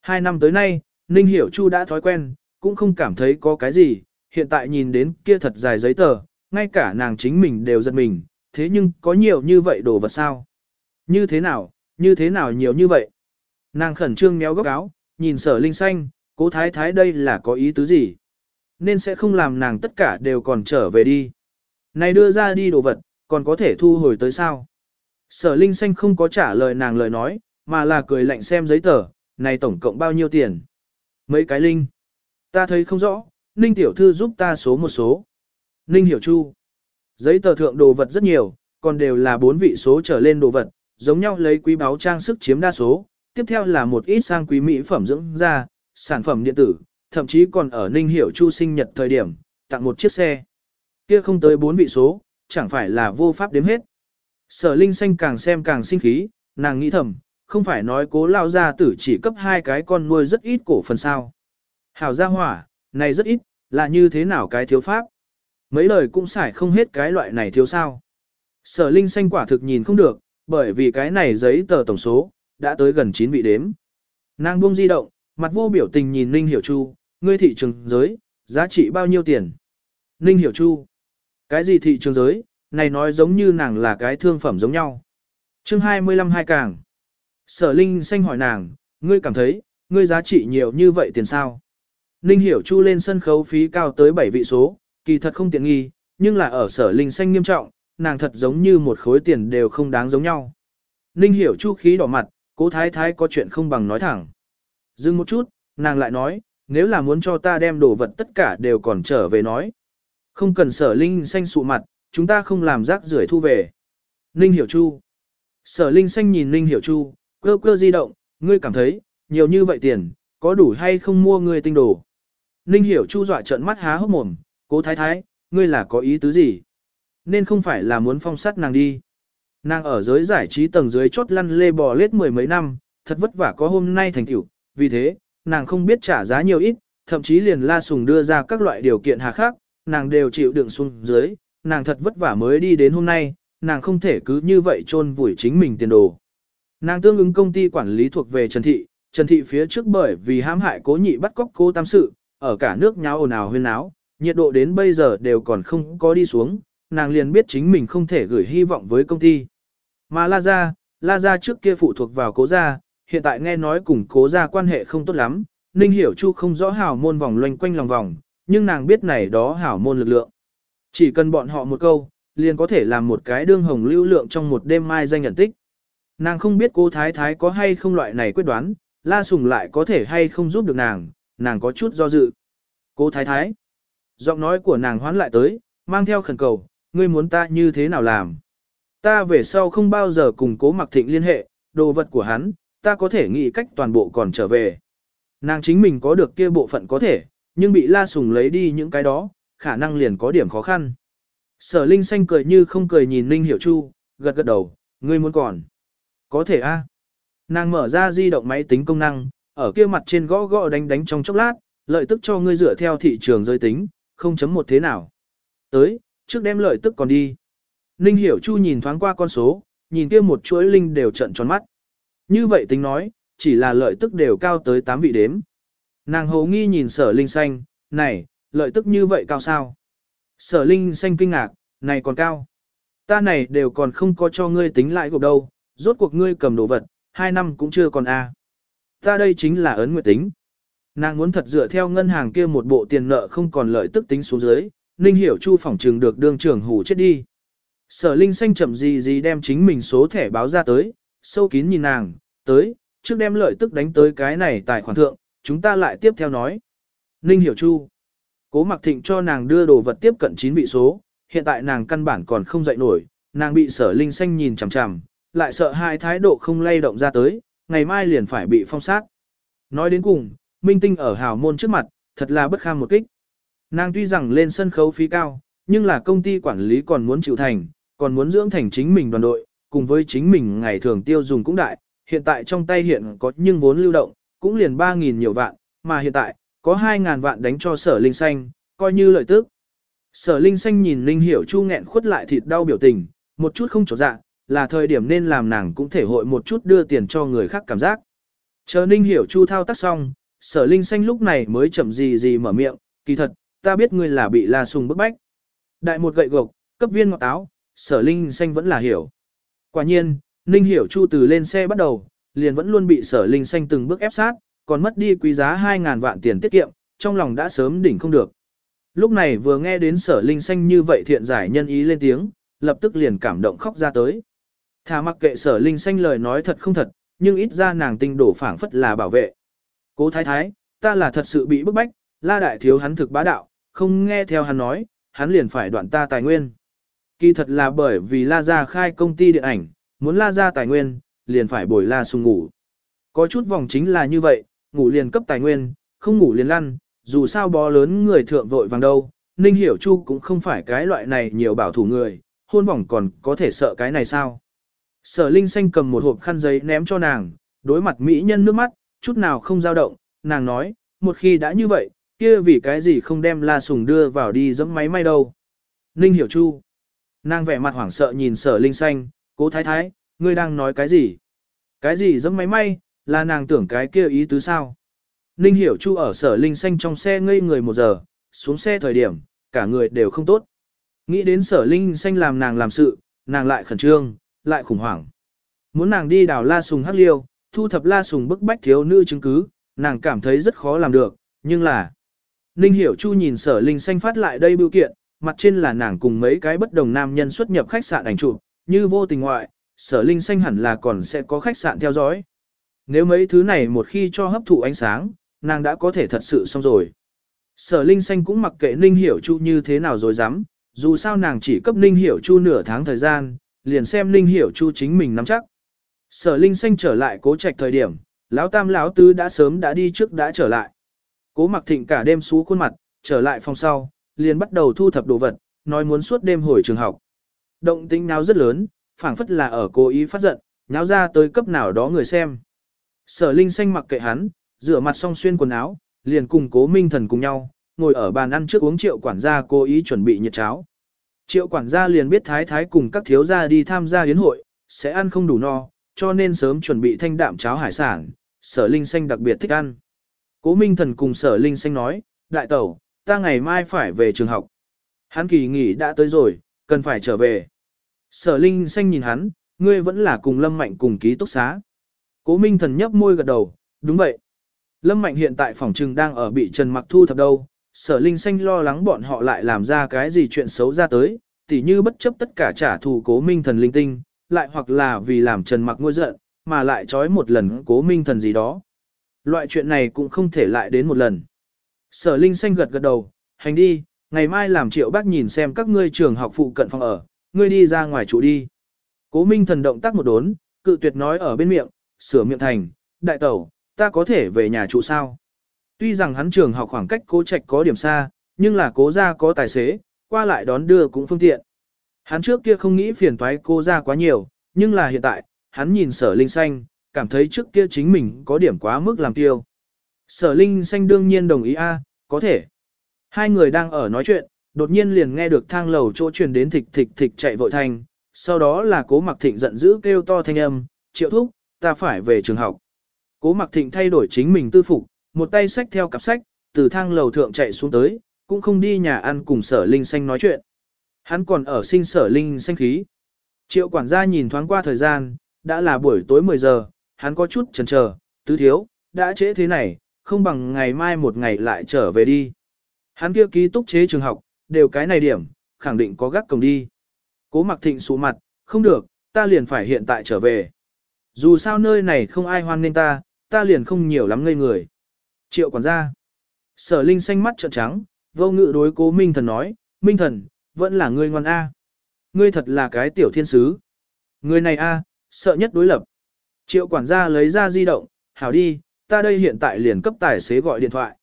Hai năm tới nay, Ninh Hiểu Chu đã thói quen, cũng không cảm thấy có cái gì, hiện tại nhìn đến kia thật dài giấy tờ, ngay cả nàng chính mình đều giật mình, thế nhưng có nhiều như vậy đồ vật sao? Như thế nào, như thế nào nhiều như vậy? Nàng khẩn trương méo góc áo, nhìn sở linh xanh, cố thái thái đây là có ý tứ gì? Nên sẽ không làm nàng tất cả đều còn trở về đi. Này đưa ra đi đồ vật, còn có thể thu hồi tới sao? Sở linh xanh không có trả lời nàng lời nói, mà là cười lạnh xem giấy tờ, này tổng cộng bao nhiêu tiền? Mấy cái linh? Ta thấy không rõ, Ninh tiểu thư giúp ta số một số. Ninh hiểu chu. Giấy tờ thượng đồ vật rất nhiều, còn đều là bốn vị số trở lên đồ vật, giống nhau lấy quý báu trang sức chiếm đa số, tiếp theo là một ít sang quý mỹ phẩm dưỡng da, sản phẩm điện tử, thậm chí còn ở Ninh Hiểu Chu sinh nhật thời điểm, tặng một chiếc xe. Kia không tới bốn vị số, chẳng phải là vô pháp đếm hết. Sở Linh Xanh càng xem càng sinh khí, nàng nghĩ thầm, không phải nói cố lao gia tử chỉ cấp hai cái con nuôi rất ít cổ phần sao. Hảo gia hỏa, này rất ít, là như thế nào cái thiếu pháp. Mấy lời cũng xài không hết cái loại này thiếu sao. Sở Linh xanh quả thực nhìn không được, bởi vì cái này giấy tờ tổng số, đã tới gần 9 vị đếm. Nàng buông di động, mặt vô biểu tình nhìn Ninh Hiểu Chu, ngươi thị trường giới, giá trị bao nhiêu tiền? Ninh Hiểu Chu, cái gì thị trường giới, này nói giống như nàng là cái thương phẩm giống nhau. chương 25 hai càng. Sở Linh xanh hỏi nàng, ngươi cảm thấy, ngươi giá trị nhiều như vậy tiền sao? Ninh Hiểu Chu lên sân khấu phí cao tới 7 vị số, kỳ thật không tiện nghi, nhưng là ở sở Linh xanh nghiêm trọng, nàng thật giống như một khối tiền đều không đáng giống nhau. Ninh Hiểu Chu khí đỏ mặt, cố thái thái có chuyện không bằng nói thẳng. Dừng một chút, nàng lại nói, nếu là muốn cho ta đem đồ vật tất cả đều còn trở về nói. Không cần sở Linh xanh sụ mặt, chúng ta không làm rác rưởi thu về. Ninh Hiểu Chu. Sở Linh xanh nhìn Ninh Hiểu Chu, cơ cơ di động, ngươi cảm thấy, nhiều như vậy tiền, có đủ hay không mua ngươi tinh đồ. Ninh Hiểu Chu dọa trợn mắt há hốc mồm, cố thái thái, ngươi là có ý tứ gì? Nên không phải là muốn phong sát nàng đi. Nàng ở giới giải trí tầng dưới chốt lăn lê bò lết mười mấy năm, thật vất vả có hôm nay thành tựu, vì thế, nàng không biết trả giá nhiều ít, thậm chí liền la sùng đưa ra các loại điều kiện hà khắc, nàng đều chịu đựng xuống dưới, nàng thật vất vả mới đi đến hôm nay, nàng không thể cứ như vậy chôn vùi chính mình tiền đồ. Nàng tương ứng công ty quản lý thuộc về Trần Thị, Trần Thị phía trước bởi vì hãm hại cố nhị bắt cóc cô tam sự, ở cả nước nháo ồn ào huyên náo, nhiệt độ đến bây giờ đều còn không có đi xuống, nàng liền biết chính mình không thể gửi hy vọng với công ty. Mà La Gia, La Gia trước kia phụ thuộc vào cố gia, hiện tại nghe nói cùng cố gia quan hệ không tốt lắm, Ninh Hiểu Chu không rõ hảo môn vòng loanh quanh lòng vòng, nhưng nàng biết này đó hảo môn lực lượng. Chỉ cần bọn họ một câu, liền có thể làm một cái đương hồng lưu lượng trong một đêm mai danh nhận tích. Nàng không biết cô Thái Thái có hay không loại này quyết đoán, La Sùng lại có thể hay không giúp được nàng, nàng có chút do dự. Cô Thái Thái, giọng nói của nàng hoán lại tới, mang theo khẩn cầu, ngươi muốn ta như thế nào làm. Ta về sau không bao giờ cùng cố mặc thịnh liên hệ, đồ vật của hắn, ta có thể nghĩ cách toàn bộ còn trở về. Nàng chính mình có được kia bộ phận có thể, nhưng bị la sùng lấy đi những cái đó, khả năng liền có điểm khó khăn. Sở Linh xanh cười như không cười nhìn Ninh Hiểu Chu, gật gật đầu, ngươi muốn còn. Có thể a. Nàng mở ra di động máy tính công năng, ở kia mặt trên gõ gõ đánh đánh trong chốc lát, lợi tức cho ngươi dựa theo thị trường giới tính, không chấm một thế nào. Tới, trước đem lợi tức còn đi. Ninh Hiểu Chu nhìn thoáng qua con số, nhìn kia một chuỗi linh đều trận tròn mắt. Như vậy tính nói, chỉ là lợi tức đều cao tới 8 vị đếm. Nàng hầu nghi nhìn sở linh xanh, này, lợi tức như vậy cao sao? Sở linh xanh kinh ngạc, này còn cao. Ta này đều còn không có cho ngươi tính lại gộp đâu, rốt cuộc ngươi cầm đồ vật, hai năm cũng chưa còn a. Ta đây chính là ấn nguyệt tính. Nàng muốn thật dựa theo ngân hàng kia một bộ tiền nợ không còn lợi tức tính xuống dưới, Ninh Hiểu Chu phỏng trừng được đương trưởng hủ chết đi. Sở Linh xanh chậm gì gì đem chính mình số thẻ báo ra tới, sâu kín nhìn nàng, tới, trước đem lợi tức đánh tới cái này tài khoản thượng, chúng ta lại tiếp theo nói. Ninh Hiểu Chu. Cố Mặc Thịnh cho nàng đưa đồ vật tiếp cận 9 vị số, hiện tại nàng căn bản còn không dậy nổi, nàng bị sở linh xanh nhìn chằm chằm, lại sợ hai thái độ không lay động ra tới, ngày mai liền phải bị phong sát. Nói đến cùng, minh tinh ở hào môn trước mặt, thật là bất kham một kích. Nàng tuy rằng lên sân khấu phí cao, nhưng là công ty quản lý còn muốn chịu thành, còn muốn dưỡng thành chính mình đoàn đội, cùng với chính mình ngày thường tiêu dùng cũng đại, hiện tại trong tay hiện có nhưng vốn lưu động, cũng liền 3.000 nhiều vạn, mà hiện tại, có 2.000 vạn đánh cho sở linh xanh, coi như lợi tức. Sở linh xanh nhìn Linh Hiểu Chu nghẹn khuất lại thịt đau biểu tình, một chút không trột dạ, là thời điểm nên làm nàng cũng thể hội một chút đưa tiền cho người khác cảm giác. Chờ Ninh Hiểu Chu thao tác xong, sở linh xanh lúc này mới chậm gì gì mở miệng, kỳ thật, ta biết ngươi là bị La Sùng bức bách. Đại một gậy gộc, cấp viên ngọt táo, sở linh xanh vẫn là hiểu. Quả nhiên, Ninh Hiểu Chu từ lên xe bắt đầu, liền vẫn luôn bị sở linh xanh từng bước ép sát, còn mất đi quý giá 2.000 vạn tiền tiết kiệm, trong lòng đã sớm đỉnh không được. Lúc này vừa nghe đến sở linh xanh như vậy thiện giải nhân ý lên tiếng, lập tức liền cảm động khóc ra tới. Thà mặc kệ sở linh xanh lời nói thật không thật, nhưng ít ra nàng tinh đổ phảng phất là bảo vệ. Cố thái thái, ta là thật sự bị bức bách, la đại thiếu hắn thực bá đạo, không nghe theo hắn nói, hắn liền phải đoạn ta tài nguyên. Kỳ thật là bởi vì la Gia khai công ty điện ảnh, muốn la Gia tài nguyên, liền phải bồi la Sùng ngủ. Có chút vòng chính là như vậy, ngủ liền cấp tài nguyên, không ngủ liền lăn, dù sao bó lớn người thượng vội vàng đâu, Ninh Hiểu Chu cũng không phải cái loại này nhiều bảo thủ người, hôn vòng còn có thể sợ cái này sao. Sở Linh Xanh cầm một hộp khăn giấy ném cho nàng, đối mặt mỹ nhân nước mắt, chút nào không dao động, nàng nói, một khi đã như vậy, kia vì cái gì không đem La Sùng đưa vào đi dẫm máy may đâu. Ninh Hiểu Chu. Nàng vẻ mặt hoảng sợ nhìn sở linh xanh, cố thái thái, ngươi đang nói cái gì? Cái gì dẫm máy may, là nàng tưởng cái kia ý tứ sao? Ninh Hiểu Chu ở sở linh xanh trong xe ngây người một giờ, xuống xe thời điểm, cả người đều không tốt. Nghĩ đến sở linh xanh làm nàng làm sự, nàng lại khẩn trương, lại khủng hoảng. Muốn nàng đi đào la sùng hắc liêu, thu thập la sùng bức bách thiếu nữ chứng cứ, nàng cảm thấy rất khó làm được, nhưng là... Ninh Hiểu Chu nhìn sở linh xanh phát lại đây biểu kiện, mặt trên là nàng cùng mấy cái bất đồng nam nhân xuất nhập khách sạn ảnh chụp, như vô tình ngoại, sở linh xanh hẳn là còn sẽ có khách sạn theo dõi. Nếu mấy thứ này một khi cho hấp thụ ánh sáng, nàng đã có thể thật sự xong rồi. Sở Linh Xanh cũng mặc kệ Ninh Hiểu Chu như thế nào rồi dám, dù sao nàng chỉ cấp Ninh Hiểu Chu nửa tháng thời gian, liền xem Ninh Hiểu Chu chính mình nắm chắc. Sở Linh Xanh trở lại cố trạch thời điểm, lão tam lão tứ đã sớm đã đi trước đã trở lại. Cố mặc thịnh cả đêm xú khuôn mặt, trở lại phòng sau, liền bắt đầu thu thập đồ vật, nói muốn suốt đêm hồi trường học. Động tĩnh náo rất lớn, phảng phất là ở cố ý phát giận, nháo ra tới cấp nào đó người xem. Sở Linh Xanh mặc kệ hắn, rửa mặt xong xuyên quần áo, liền cùng cố minh thần cùng nhau, ngồi ở bàn ăn trước uống triệu quản gia cố ý chuẩn bị nhiệt cháo. Triệu quản gia liền biết thái thái cùng các thiếu gia đi tham gia yến hội, sẽ ăn không đủ no, cho nên sớm chuẩn bị thanh đạm cháo hải sản, sở linh xanh đặc biệt thích ăn. Cố minh thần cùng sở linh xanh nói, đại tẩu, ta ngày mai phải về trường học. Hắn kỳ nghỉ đã tới rồi, cần phải trở về. Sở linh xanh nhìn hắn, ngươi vẫn là cùng lâm mạnh cùng ký túc xá. Cố minh thần nhấp môi gật đầu, đúng vậy. Lâm Mạnh hiện tại phòng trừng đang ở bị Trần Mặc thu thập đâu, sở linh xanh lo lắng bọn họ lại làm ra cái gì chuyện xấu ra tới, tỉ như bất chấp tất cả trả thù cố minh thần linh tinh, lại hoặc là vì làm Trần Mặc ngôi giận, mà lại trói một lần cố minh thần gì đó. Loại chuyện này cũng không thể lại đến một lần. Sở linh xanh gật gật đầu, hành đi, ngày mai làm triệu bác nhìn xem các ngươi trường học phụ cận phòng ở, ngươi đi ra ngoài trụ đi. Cố minh thần động tác một đốn, cự tuyệt nói ở bên miệng, sửa miệng thành, đại tẩu, ta có thể về nhà trụ sao. Tuy rằng hắn trường học khoảng cách cố trạch có điểm xa, nhưng là cố gia có tài xế, qua lại đón đưa cũng phương tiện. Hắn trước kia không nghĩ phiền toái cô gia quá nhiều, nhưng là hiện tại, hắn nhìn sở linh xanh, cảm thấy trước kia chính mình có điểm quá mức làm tiêu. Sở linh xanh đương nhiên đồng ý a, à, có thể. Hai người đang ở nói chuyện, đột nhiên liền nghe được thang lầu chỗ truyền đến thịch thịch thịch chạy vội thành, sau đó là cố mặc thịnh giận dữ kêu to thanh âm, triệu thúc, ta phải về trường học. Cố mặc thịnh thay đổi chính mình tư phục, một tay sách theo cặp sách, từ thang lầu thượng chạy xuống tới, cũng không đi nhà ăn cùng sở linh xanh nói chuyện. Hắn còn ở sinh sở linh xanh khí. Triệu quản gia nhìn thoáng qua thời gian, đã là buổi tối 10 giờ, hắn có chút chần chờ, tứ thiếu, đã trễ thế này, không bằng ngày mai một ngày lại trở về đi. Hắn kia ký túc chế trường học, đều cái này điểm, khẳng định có gác cổng đi. Cố mặc thịnh sụ mặt, không được, ta liền phải hiện tại trở về. Dù sao nơi này không ai hoan nên ta, ta liền không nhiều lắm ngây người. Triệu quản gia. Sở Linh xanh mắt trợn trắng, vô ngự đối cố Minh Thần nói, Minh Thần, vẫn là ngươi ngoan A. Ngươi thật là cái tiểu thiên sứ. Người này A, sợ nhất đối lập. Triệu quản gia lấy ra di động, hảo đi, ta đây hiện tại liền cấp tài xế gọi điện thoại.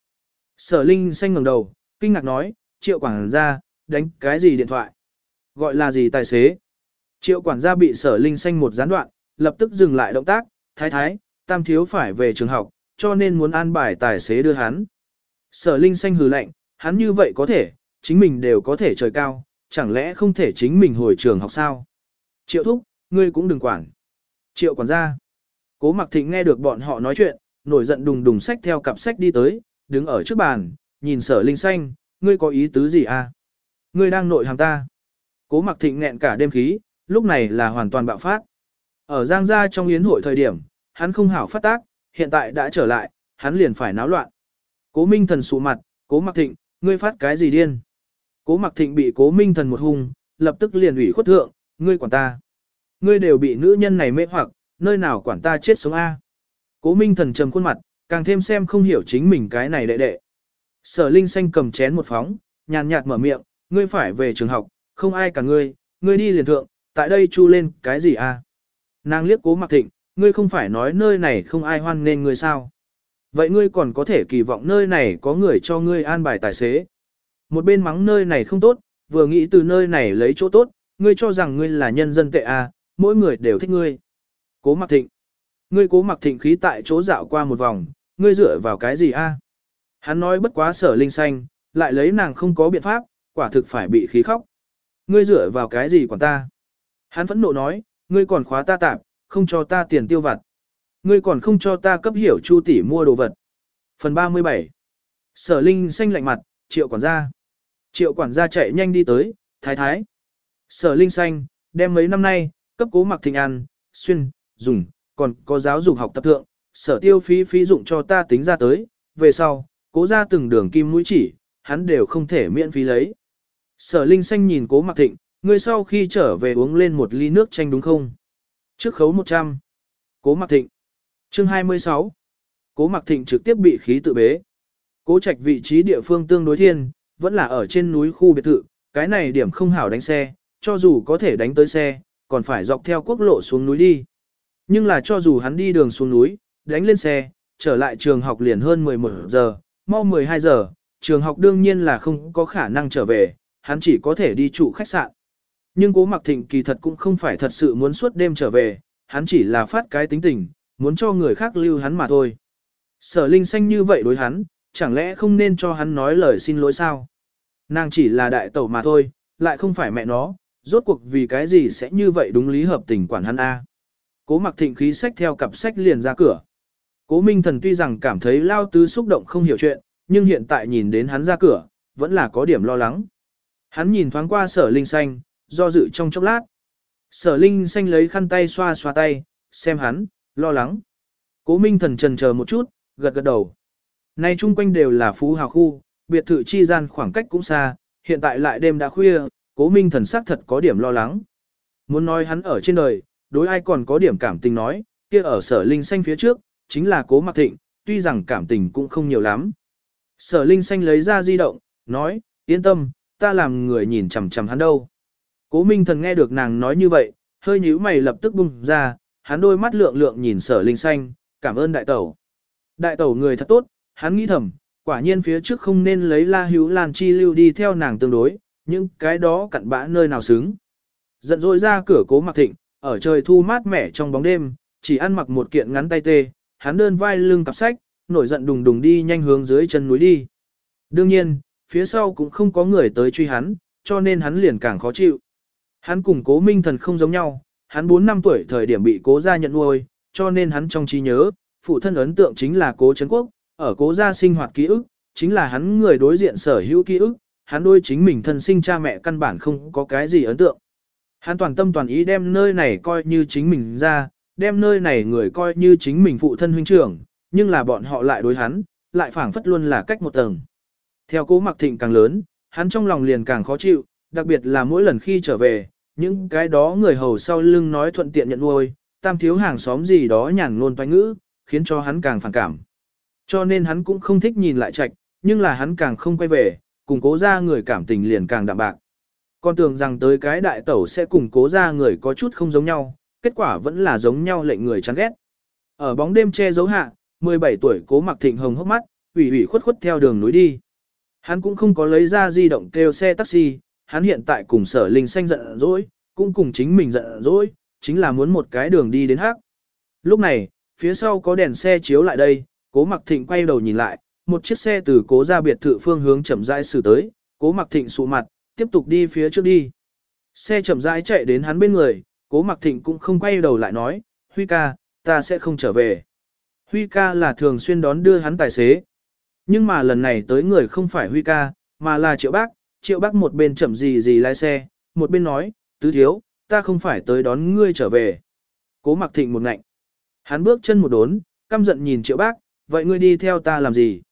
Sở Linh xanh ngẩng đầu, kinh ngạc nói, triệu quản gia, đánh cái gì điện thoại? Gọi là gì tài xế? Triệu quản gia bị sở Linh xanh một gián đoạn, lập tức dừng lại động tác, thái thái, tam thiếu phải về trường học, cho nên muốn an bài tài xế đưa hắn. Sở Linh xanh hừ lạnh, hắn như vậy có thể, chính mình đều có thể trời cao, chẳng lẽ không thể chính mình hồi trường học sao? Triệu thúc, ngươi cũng đừng quản. Triệu quản gia. Cố Mặc Thịnh nghe được bọn họ nói chuyện, nổi giận đùng đùng sách theo cặp sách đi tới, đứng ở trước bàn, nhìn sở Linh xanh, ngươi có ý tứ gì à? Ngươi đang nội hàng ta. Cố Mặc Thịnh nghẹn cả đêm khí, lúc này là hoàn toàn bạo phát. Ở Giang Gia trong yến hội thời điểm, hắn không hảo phát tác, hiện tại đã trở lại, hắn liền phải náo loạn. Cố Minh Thần sụ mặt, Cố Mặc Thịnh, ngươi phát cái gì điên? Cố Mặc Thịnh bị Cố Minh Thần một hung, lập tức liền ủy khuất thượng, ngươi quản ta. Ngươi đều bị nữ nhân này mê hoặc, nơi nào quản ta chết sống A. Cố Minh Thần trầm khuôn mặt, càng thêm xem không hiểu chính mình cái này đệ đệ. Sở Linh Xanh cầm chén một phóng, nhàn nhạt mở miệng, ngươi phải về trường học, không ai cả ngươi, ngươi đi liền thượng, tại đây chu lên cái gì à? Nàng liếc cố mặc thịnh, ngươi không phải nói nơi này không ai hoan nên ngươi sao? Vậy ngươi còn có thể kỳ vọng nơi này có người cho ngươi an bài tài xế. Một bên mắng nơi này không tốt, vừa nghĩ từ nơi này lấy chỗ tốt, ngươi cho rằng ngươi là nhân dân tệ à, mỗi người đều thích ngươi. Cố mặc thịnh. Ngươi cố mặc thịnh khí tại chỗ dạo qua một vòng, ngươi dựa vào cái gì a? Hắn nói bất quá sở linh xanh, lại lấy nàng không có biện pháp, quả thực phải bị khí khóc. Ngươi dựa vào cái gì quản ta? Hắn phẫn nộ nói, ngươi còn khóa ta tạm, không cho ta tiền tiêu vặt. Ngươi còn không cho ta cấp hiểu chu tỷ mua đồ vật. Phần 37 Sở Linh xanh lạnh mặt, triệu quản gia. Triệu quản gia chạy nhanh đi tới, thái thái. Sở Linh xanh, đem mấy năm nay, cấp cố mặc thịnh ăn, xuyên, dùng, còn có giáo dục học tập thượng, sở tiêu phí phí dụng cho ta tính ra tới, về sau, cố ra từng đường kim mũi chỉ, hắn đều không thể miễn phí lấy. Sở Linh xanh nhìn cố mặc thịnh, ngươi sau khi trở về uống lên một ly nước chanh đúng không? Trước khấu 100. Cố mặc thịnh. Chương 26. Cố mặc thịnh trực tiếp bị khí tự bế. Cố trạch vị trí địa phương tương đối thiên, vẫn là ở trên núi khu biệt thự, cái này điểm không hảo đánh xe, cho dù có thể đánh tới xe, còn phải dọc theo quốc lộ xuống núi đi. Nhưng là cho dù hắn đi đường xuống núi, đánh lên xe, trở lại trường học liền hơn 11 giờ, mau 12 giờ, trường học đương nhiên là không có khả năng trở về, hắn chỉ có thể đi trụ khách sạn. Nhưng cố mặc thịnh kỳ thật cũng không phải thật sự muốn suốt đêm trở về, hắn chỉ là phát cái tính tình, muốn cho người khác lưu hắn mà thôi. Sở Linh xanh như vậy đối hắn, chẳng lẽ không nên cho hắn nói lời xin lỗi sao? Nàng chỉ là đại tẩu mà thôi, lại không phải mẹ nó, rốt cuộc vì cái gì sẽ như vậy đúng lý hợp tình quản hắn A. Cố mặc thịnh khí sách theo cặp sách liền ra cửa. Cố Minh Thần tuy rằng cảm thấy Lao Tứ xúc động không hiểu chuyện, nhưng hiện tại nhìn đến hắn ra cửa, vẫn là có điểm lo lắng. Hắn nhìn thoáng qua sở linh xanh, do dự trong chốc lát. Sở linh xanh lấy khăn tay xoa xoa tay, xem hắn, lo lắng. Cố Minh Thần trần chờ một chút, gật gật đầu. Nay chung quanh đều là phú hào khu, biệt thự chi gian khoảng cách cũng xa, hiện tại lại đêm đã khuya, cố minh thần xác thật có điểm lo lắng. Muốn nói hắn ở trên đời, đối ai còn có điểm cảm tình nói, kia ở sở linh xanh phía trước, chính là cố mặc thịnh, tuy rằng cảm tình cũng không nhiều lắm. Sở linh xanh lấy ra di động, nói, yên tâm, ta làm người nhìn chằm chằm hắn đâu. Cố minh thần nghe được nàng nói như vậy, hơi nhíu mày lập tức bung ra, hắn đôi mắt lượng lượng nhìn sở linh xanh, cảm ơn đại tẩu. Đại tẩu người thật tốt, hắn nghĩ thầm, quả nhiên phía trước không nên lấy la hữu lan chi lưu đi theo nàng tương đối, nhưng cái đó cặn bã nơi nào xứng. Giận dội ra cửa cố mặc thịnh, ở trời thu mát mẻ trong bóng đêm, chỉ ăn mặc một kiện ngắn tay tê, hắn đơn vai lưng cặp sách, nổi giận đùng đùng đi nhanh hướng dưới chân núi đi. Đương nhiên, phía sau cũng không có người tới truy hắn, cho nên hắn liền càng khó chịu. Hắn cùng cố minh thần không giống nhau, hắn 4 năm tuổi thời điểm bị cố gia nhận nuôi, cho nên hắn trong trí nhớ, phụ thân ấn tượng chính là cố Trấn Quốc, ở cố gia sinh hoạt ký ức, chính là hắn người đối diện sở hữu ký ức, hắn đôi chính mình thân sinh cha mẹ căn bản không có cái gì ấn tượng. Hắn toàn tâm toàn ý đem nơi này coi như chính mình ra, đem nơi này người coi như chính mình phụ thân huynh trưởng, nhưng là bọn họ lại đối hắn, lại phảng phất luôn là cách một tầng. Theo cố mặc thịnh càng lớn, hắn trong lòng liền càng khó chịu, đặc biệt là mỗi lần khi trở về, những cái đó người hầu sau lưng nói thuận tiện nhận nuôi, tam thiếu hàng xóm gì đó nhàn ngôn toanh ngữ, khiến cho hắn càng phản cảm. Cho nên hắn cũng không thích nhìn lại trạch, nhưng là hắn càng không quay về, cùng cố ra người cảm tình liền càng đạm bạc. Con tưởng rằng tới cái đại tẩu sẽ cùng cố ra người có chút không giống nhau, kết quả vẫn là giống nhau lệnh người chán ghét. Ở bóng đêm che giấu hạ, 17 tuổi cố mặc thịnh hồng hốc mắt, ủy ủy khuất khuất theo đường núi đi. Hắn cũng không có lấy ra di động kêu xe taxi, hắn hiện tại cùng sở linh xanh giận dỗi, cũng cùng chính mình giận dỗi, chính là muốn một cái đường đi đến hát. Lúc này, phía sau có đèn xe chiếu lại đây, cố mặc thịnh quay đầu nhìn lại, một chiếc xe từ cố ra biệt thự phương hướng chậm rãi xử tới, cố mặc thịnh sụ mặt, tiếp tục đi phía trước đi. Xe chậm rãi chạy đến hắn bên người, cố mặc thịnh cũng không quay đầu lại nói, Huy ca, ta sẽ không trở về. Huy ca là thường xuyên đón đưa hắn tài xế. Nhưng mà lần này tới người không phải Huy ca, mà là triệu bác, triệu bác một bên chậm gì gì lái xe, một bên nói, tứ thiếu, ta không phải tới đón ngươi trở về. Cố mặc thịnh một ngạnh. Hắn bước chân một đốn, căm giận nhìn triệu bác, vậy ngươi đi theo ta làm gì?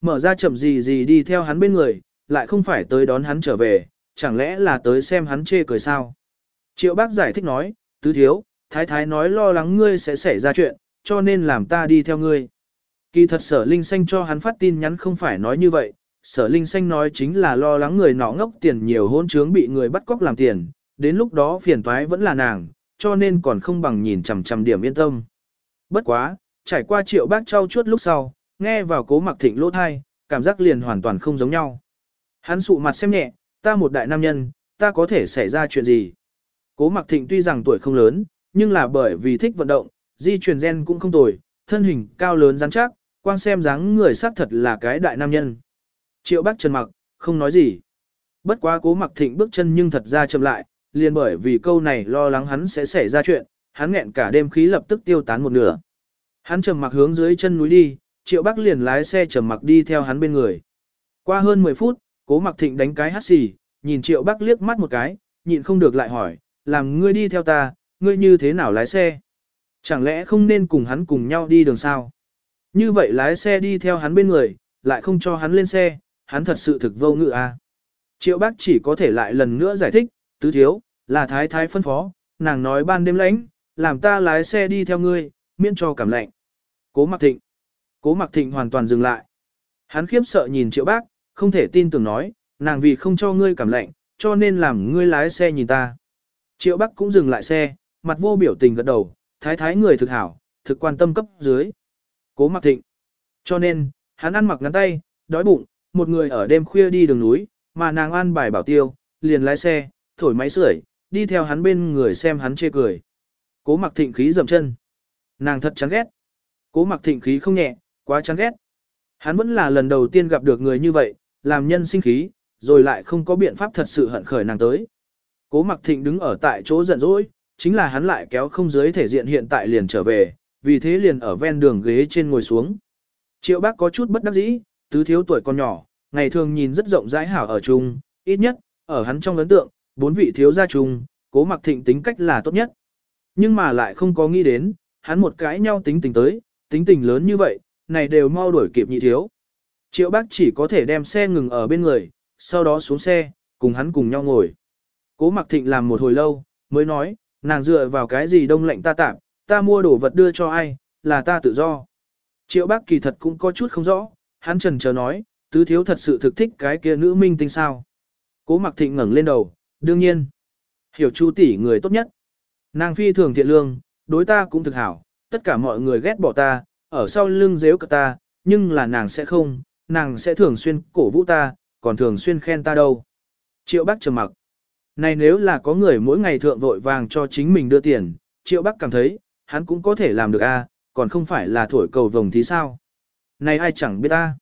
Mở ra chậm gì gì đi theo hắn bên người, lại không phải tới đón hắn trở về, chẳng lẽ là tới xem hắn chê cười sao? Triệu bác giải thích nói, tứ thiếu, thái thái nói lo lắng ngươi sẽ xảy ra chuyện, cho nên làm ta đi theo ngươi. Kỳ thật sở linh xanh cho hắn phát tin nhắn không phải nói như vậy, sở linh xanh nói chính là lo lắng người nọ ngốc tiền nhiều hôn trướng bị người bắt cóc làm tiền, đến lúc đó phiền toái vẫn là nàng, cho nên còn không bằng nhìn chằm chằm điểm yên tâm. Bất quá, trải qua triệu bác trao chuốt lúc sau, nghe vào cố mặc thịnh lỗ thai, cảm giác liền hoàn toàn không giống nhau. Hắn sụ mặt xem nhẹ, ta một đại nam nhân, ta có thể xảy ra chuyện gì. Cố mặc thịnh tuy rằng tuổi không lớn, nhưng là bởi vì thích vận động, di truyền gen cũng không tồi, thân hình cao lớn rắn chắc, quan xem dáng người xác thật là cái đại nam nhân. Triệu Bắc Trần mặc, không nói gì. Bất quá cố mặc thịnh bước chân nhưng thật ra chậm lại, liền bởi vì câu này lo lắng hắn sẽ xảy ra chuyện, hắn nghẹn cả đêm khí lập tức tiêu tán một nửa. Hắn trầm mặc hướng dưới chân núi đi, Triệu Bắc liền lái xe trầm mặc đi theo hắn bên người. Qua hơn 10 phút, cố mặc thịnh đánh cái hắt xì, nhìn Triệu Bác liếc mắt một cái, nhịn không được lại hỏi, làm ngươi đi theo ta, ngươi như thế nào lái xe? Chẳng lẽ không nên cùng hắn cùng nhau đi đường sao? Như vậy lái xe đi theo hắn bên người, lại không cho hắn lên xe, hắn thật sự thực vô ngự à. Triệu bác chỉ có thể lại lần nữa giải thích, tứ thiếu, là thái thái phân phó, nàng nói ban đêm lãnh, làm ta lái xe đi theo ngươi, miễn cho cảm lạnh. Cố mặc thịnh. Cố mặc thịnh hoàn toàn dừng lại. Hắn khiếp sợ nhìn triệu bác, không thể tin tưởng nói, nàng vì không cho ngươi cảm lạnh, cho nên làm ngươi lái xe nhìn ta. Triệu bắc cũng dừng lại xe, mặt vô biểu tình gật đầu, thái thái người thực hảo, thực quan tâm cấp dưới. Cố mặc thịnh. Cho nên, hắn ăn mặc ngắn tay, đói bụng, một người ở đêm khuya đi đường núi, mà nàng ăn bài bảo tiêu, liền lái xe, thổi máy sưởi, đi theo hắn bên người xem hắn chê cười. Cố mặc thịnh khí dầm chân. Nàng thật chán ghét. Cố mặc thịnh khí không nhẹ, quá chán ghét. Hắn vẫn là lần đầu tiên gặp được người như vậy, làm nhân sinh khí, rồi lại không có biện pháp thật sự hận khởi nàng tới. Cố mặc thịnh đứng ở tại chỗ giận dỗi, chính là hắn lại kéo không dưới thể diện hiện tại liền trở về, vì thế liền ở ven đường ghế trên ngồi xuống. Triệu bác có chút bất đắc dĩ, tứ thiếu tuổi còn nhỏ, ngày thường nhìn rất rộng rãi hảo ở chung, ít nhất, ở hắn trong ấn tượng, bốn vị thiếu gia chung, cố mặc thịnh tính cách là tốt nhất. Nhưng mà lại không có nghĩ đến, hắn một cái nhau tính tình tới, tính tình lớn như vậy, này đều mau đuổi kịp nhị thiếu. Triệu bác chỉ có thể đem xe ngừng ở bên người, sau đó xuống xe, cùng hắn cùng nhau ngồi. Cố mặc thịnh làm một hồi lâu, mới nói, nàng dựa vào cái gì đông lạnh ta tạm, ta mua đồ vật đưa cho ai, là ta tự do. Triệu bác kỳ thật cũng có chút không rõ, hắn trần chờ nói, tứ thiếu thật sự thực thích cái kia nữ minh tinh sao. Cố mặc thịnh ngẩng lên đầu, đương nhiên. Hiểu chu tỷ người tốt nhất. Nàng phi thường thiện lương, đối ta cũng thực hảo, tất cả mọi người ghét bỏ ta, ở sau lưng dếu cả ta, nhưng là nàng sẽ không, nàng sẽ thường xuyên cổ vũ ta, còn thường xuyên khen ta đâu. Triệu bác trầm mặc. Này nếu là có người mỗi ngày thượng vội vàng cho chính mình đưa tiền, triệu bác cảm thấy, hắn cũng có thể làm được a, còn không phải là thổi cầu vồng thì sao. Này ai chẳng biết ta.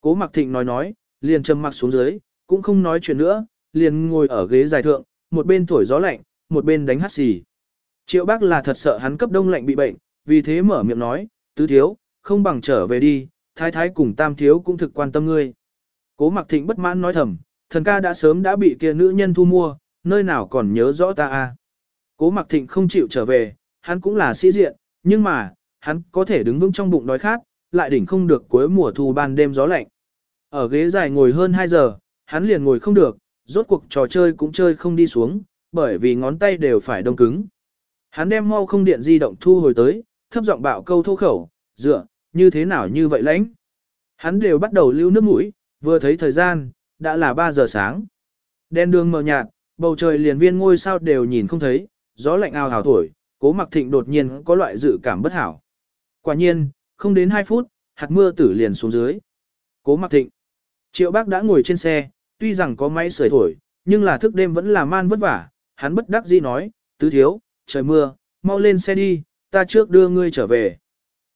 Cố Mặc Thịnh nói nói, liền trầm mặc xuống dưới, cũng không nói chuyện nữa, liền ngồi ở ghế dài thượng, một bên thổi gió lạnh, một bên đánh hát xì. Triệu bác là thật sợ hắn cấp đông lạnh bị bệnh, vì thế mở miệng nói, tứ thiếu, không bằng trở về đi, thái thái cùng tam thiếu cũng thực quan tâm ngươi. Cố Mặc Thịnh bất mãn nói thầm, thần ca đã sớm đã bị kia nữ nhân thu mua, nơi nào còn nhớ rõ ta a? Cố Mặc Thịnh không chịu trở về, hắn cũng là sĩ diện, nhưng mà, hắn có thể đứng vững trong bụng đói khát, lại đỉnh không được cuối mùa thu ban đêm gió lạnh. Ở ghế dài ngồi hơn 2 giờ, hắn liền ngồi không được, rốt cuộc trò chơi cũng chơi không đi xuống, bởi vì ngón tay đều phải đông cứng. Hắn đem mau không điện di động thu hồi tới, thấp giọng bạo câu thô khẩu, dựa, như thế nào như vậy lãnh. Hắn đều bắt đầu lưu nước mũi, vừa thấy thời gian, đã là 3 giờ sáng. Đen đường mờ nhạt, bầu trời liền viên ngôi sao đều nhìn không thấy, gió lạnh ao hào thổi, cố mặc thịnh đột nhiên có loại dự cảm bất hảo. Quả nhiên, không đến 2 phút, hạt mưa tử liền xuống dưới. Cố mặc thịnh. Triệu bác đã ngồi trên xe, tuy rằng có máy sưởi thổi, nhưng là thức đêm vẫn là man vất vả, hắn bất đắc dĩ nói, tứ thiếu, trời mưa, mau lên xe đi, ta trước đưa ngươi trở về.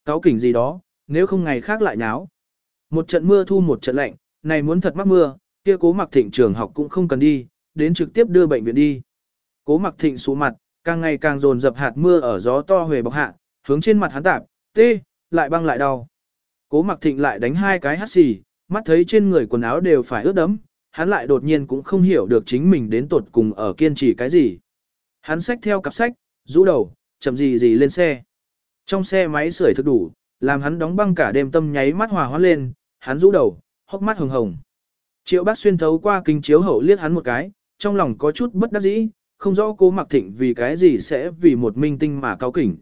Cáo kỉnh gì đó, nếu không ngày khác lại nháo. Một trận mưa thu một trận lạnh, này muốn thật mắc mưa, kia cố mặc thịnh trường học cũng không cần đi, đến trực tiếp đưa bệnh viện đi. Cố mặc thịnh xuống mặt, càng ngày càng dồn dập hạt mưa ở gió to huề bọc hạ, hướng trên mặt hắn tạp, tê, lại băng lại đau. Cố mặc thịnh lại đánh hai cái hắt xì, mắt thấy trên người quần áo đều phải ướt đẫm, hắn lại đột nhiên cũng không hiểu được chính mình đến tột cùng ở kiên trì cái gì. Hắn xách theo cặp sách, rũ đầu, chậm gì gì lên xe. Trong xe máy sưởi thực đủ, làm hắn đóng băng cả đêm tâm nháy mắt hòa hoãn lên, hắn rũ đầu, hốc mắt hồng hồng. Triệu bác xuyên thấu qua kính chiếu hậu liếc hắn một cái, trong lòng có chút bất đắc dĩ, không rõ cố mặc thịnh vì cái gì sẽ vì một minh tinh mà cao kỉnh.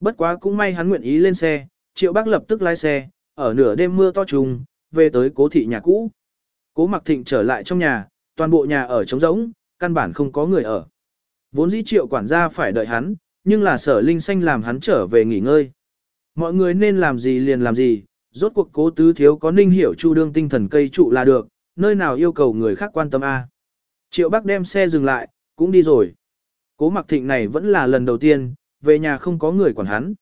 Bất quá cũng may hắn nguyện ý lên xe, triệu bác lập tức lái xe, ở nửa đêm mưa to trùng, về tới cố thị nhà cũ. Cố mặc thịnh trở lại trong nhà, toàn bộ nhà ở trống rỗng, căn bản không có người ở. Vốn dĩ triệu quản gia phải đợi hắn, nhưng là sở linh xanh làm hắn trở về nghỉ ngơi. Mọi người nên làm gì liền làm gì, rốt cuộc cố tứ thiếu có ninh hiểu chu đương tinh thần cây trụ là được, nơi nào yêu cầu người khác quan tâm a. Triệu bác đem xe dừng lại, cũng đi rồi. Cố mặc thịnh này vẫn là lần đầu tiên, về nhà không có người quản hắn.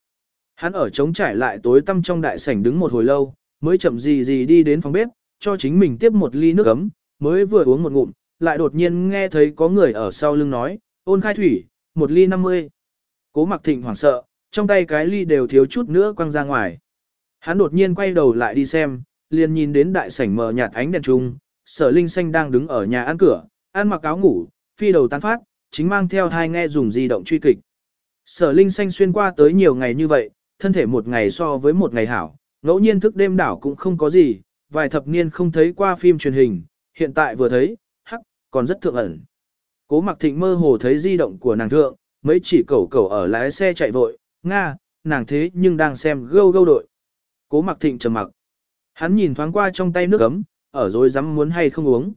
Hắn ở trống trải lại tối tăm trong đại sảnh đứng một hồi lâu, mới chậm gì gì đi đến phòng bếp, cho chính mình tiếp một ly nước ấm, mới vừa uống một ngụm, lại đột nhiên nghe thấy có người ở sau lưng nói, ôn khai thủy, một ly 50. Cố mặc thịnh hoảng sợ, trong tay cái ly đều thiếu chút nữa quăng ra ngoài. Hắn đột nhiên quay đầu lại đi xem, liền nhìn đến đại sảnh mờ nhạt ánh đèn trung, sở linh xanh đang đứng ở nhà ăn cửa, ăn mặc áo ngủ, phi đầu tán phát, chính mang theo hai nghe dùng di động truy kịch. Sở linh xanh xuyên qua tới nhiều ngày như vậy, thân thể một ngày so với một ngày hảo, ngẫu nhiên thức đêm đảo cũng không có gì, vài thập niên không thấy qua phim truyền hình, hiện tại vừa thấy, hắc, còn rất thượng ẩn. Cố mặc thịnh mơ hồ thấy di động của nàng thượng, mấy chỉ cẩu cẩu ở lái xe chạy vội, nga, nàng thế nhưng đang xem gâu gâu đội. Cố mặc thịnh trầm mặc. Hắn nhìn thoáng qua trong tay nước ấm, ở rồi dám muốn hay không uống.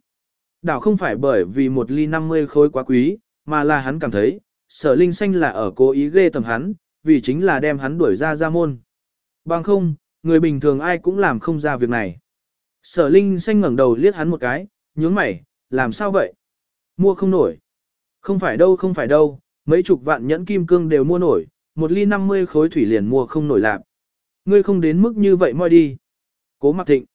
Đảo không phải bởi vì một ly 50 khối quá quý, mà là hắn cảm thấy, sở linh xanh là ở cố ý ghê tầm hắn, vì chính là đem hắn đuổi ra ra môn. Bằng không, người bình thường ai cũng làm không ra việc này. Sở linh xanh ngẩng đầu liếc hắn một cái, nhướng mày, làm sao vậy? Mua không nổi. Không phải đâu không phải đâu, mấy chục vạn nhẫn kim cương đều mua nổi, một ly 50 khối thủy liền mua không nổi lạc. Ngươi không đến mức như vậy moi đi. Cố mặc thịnh.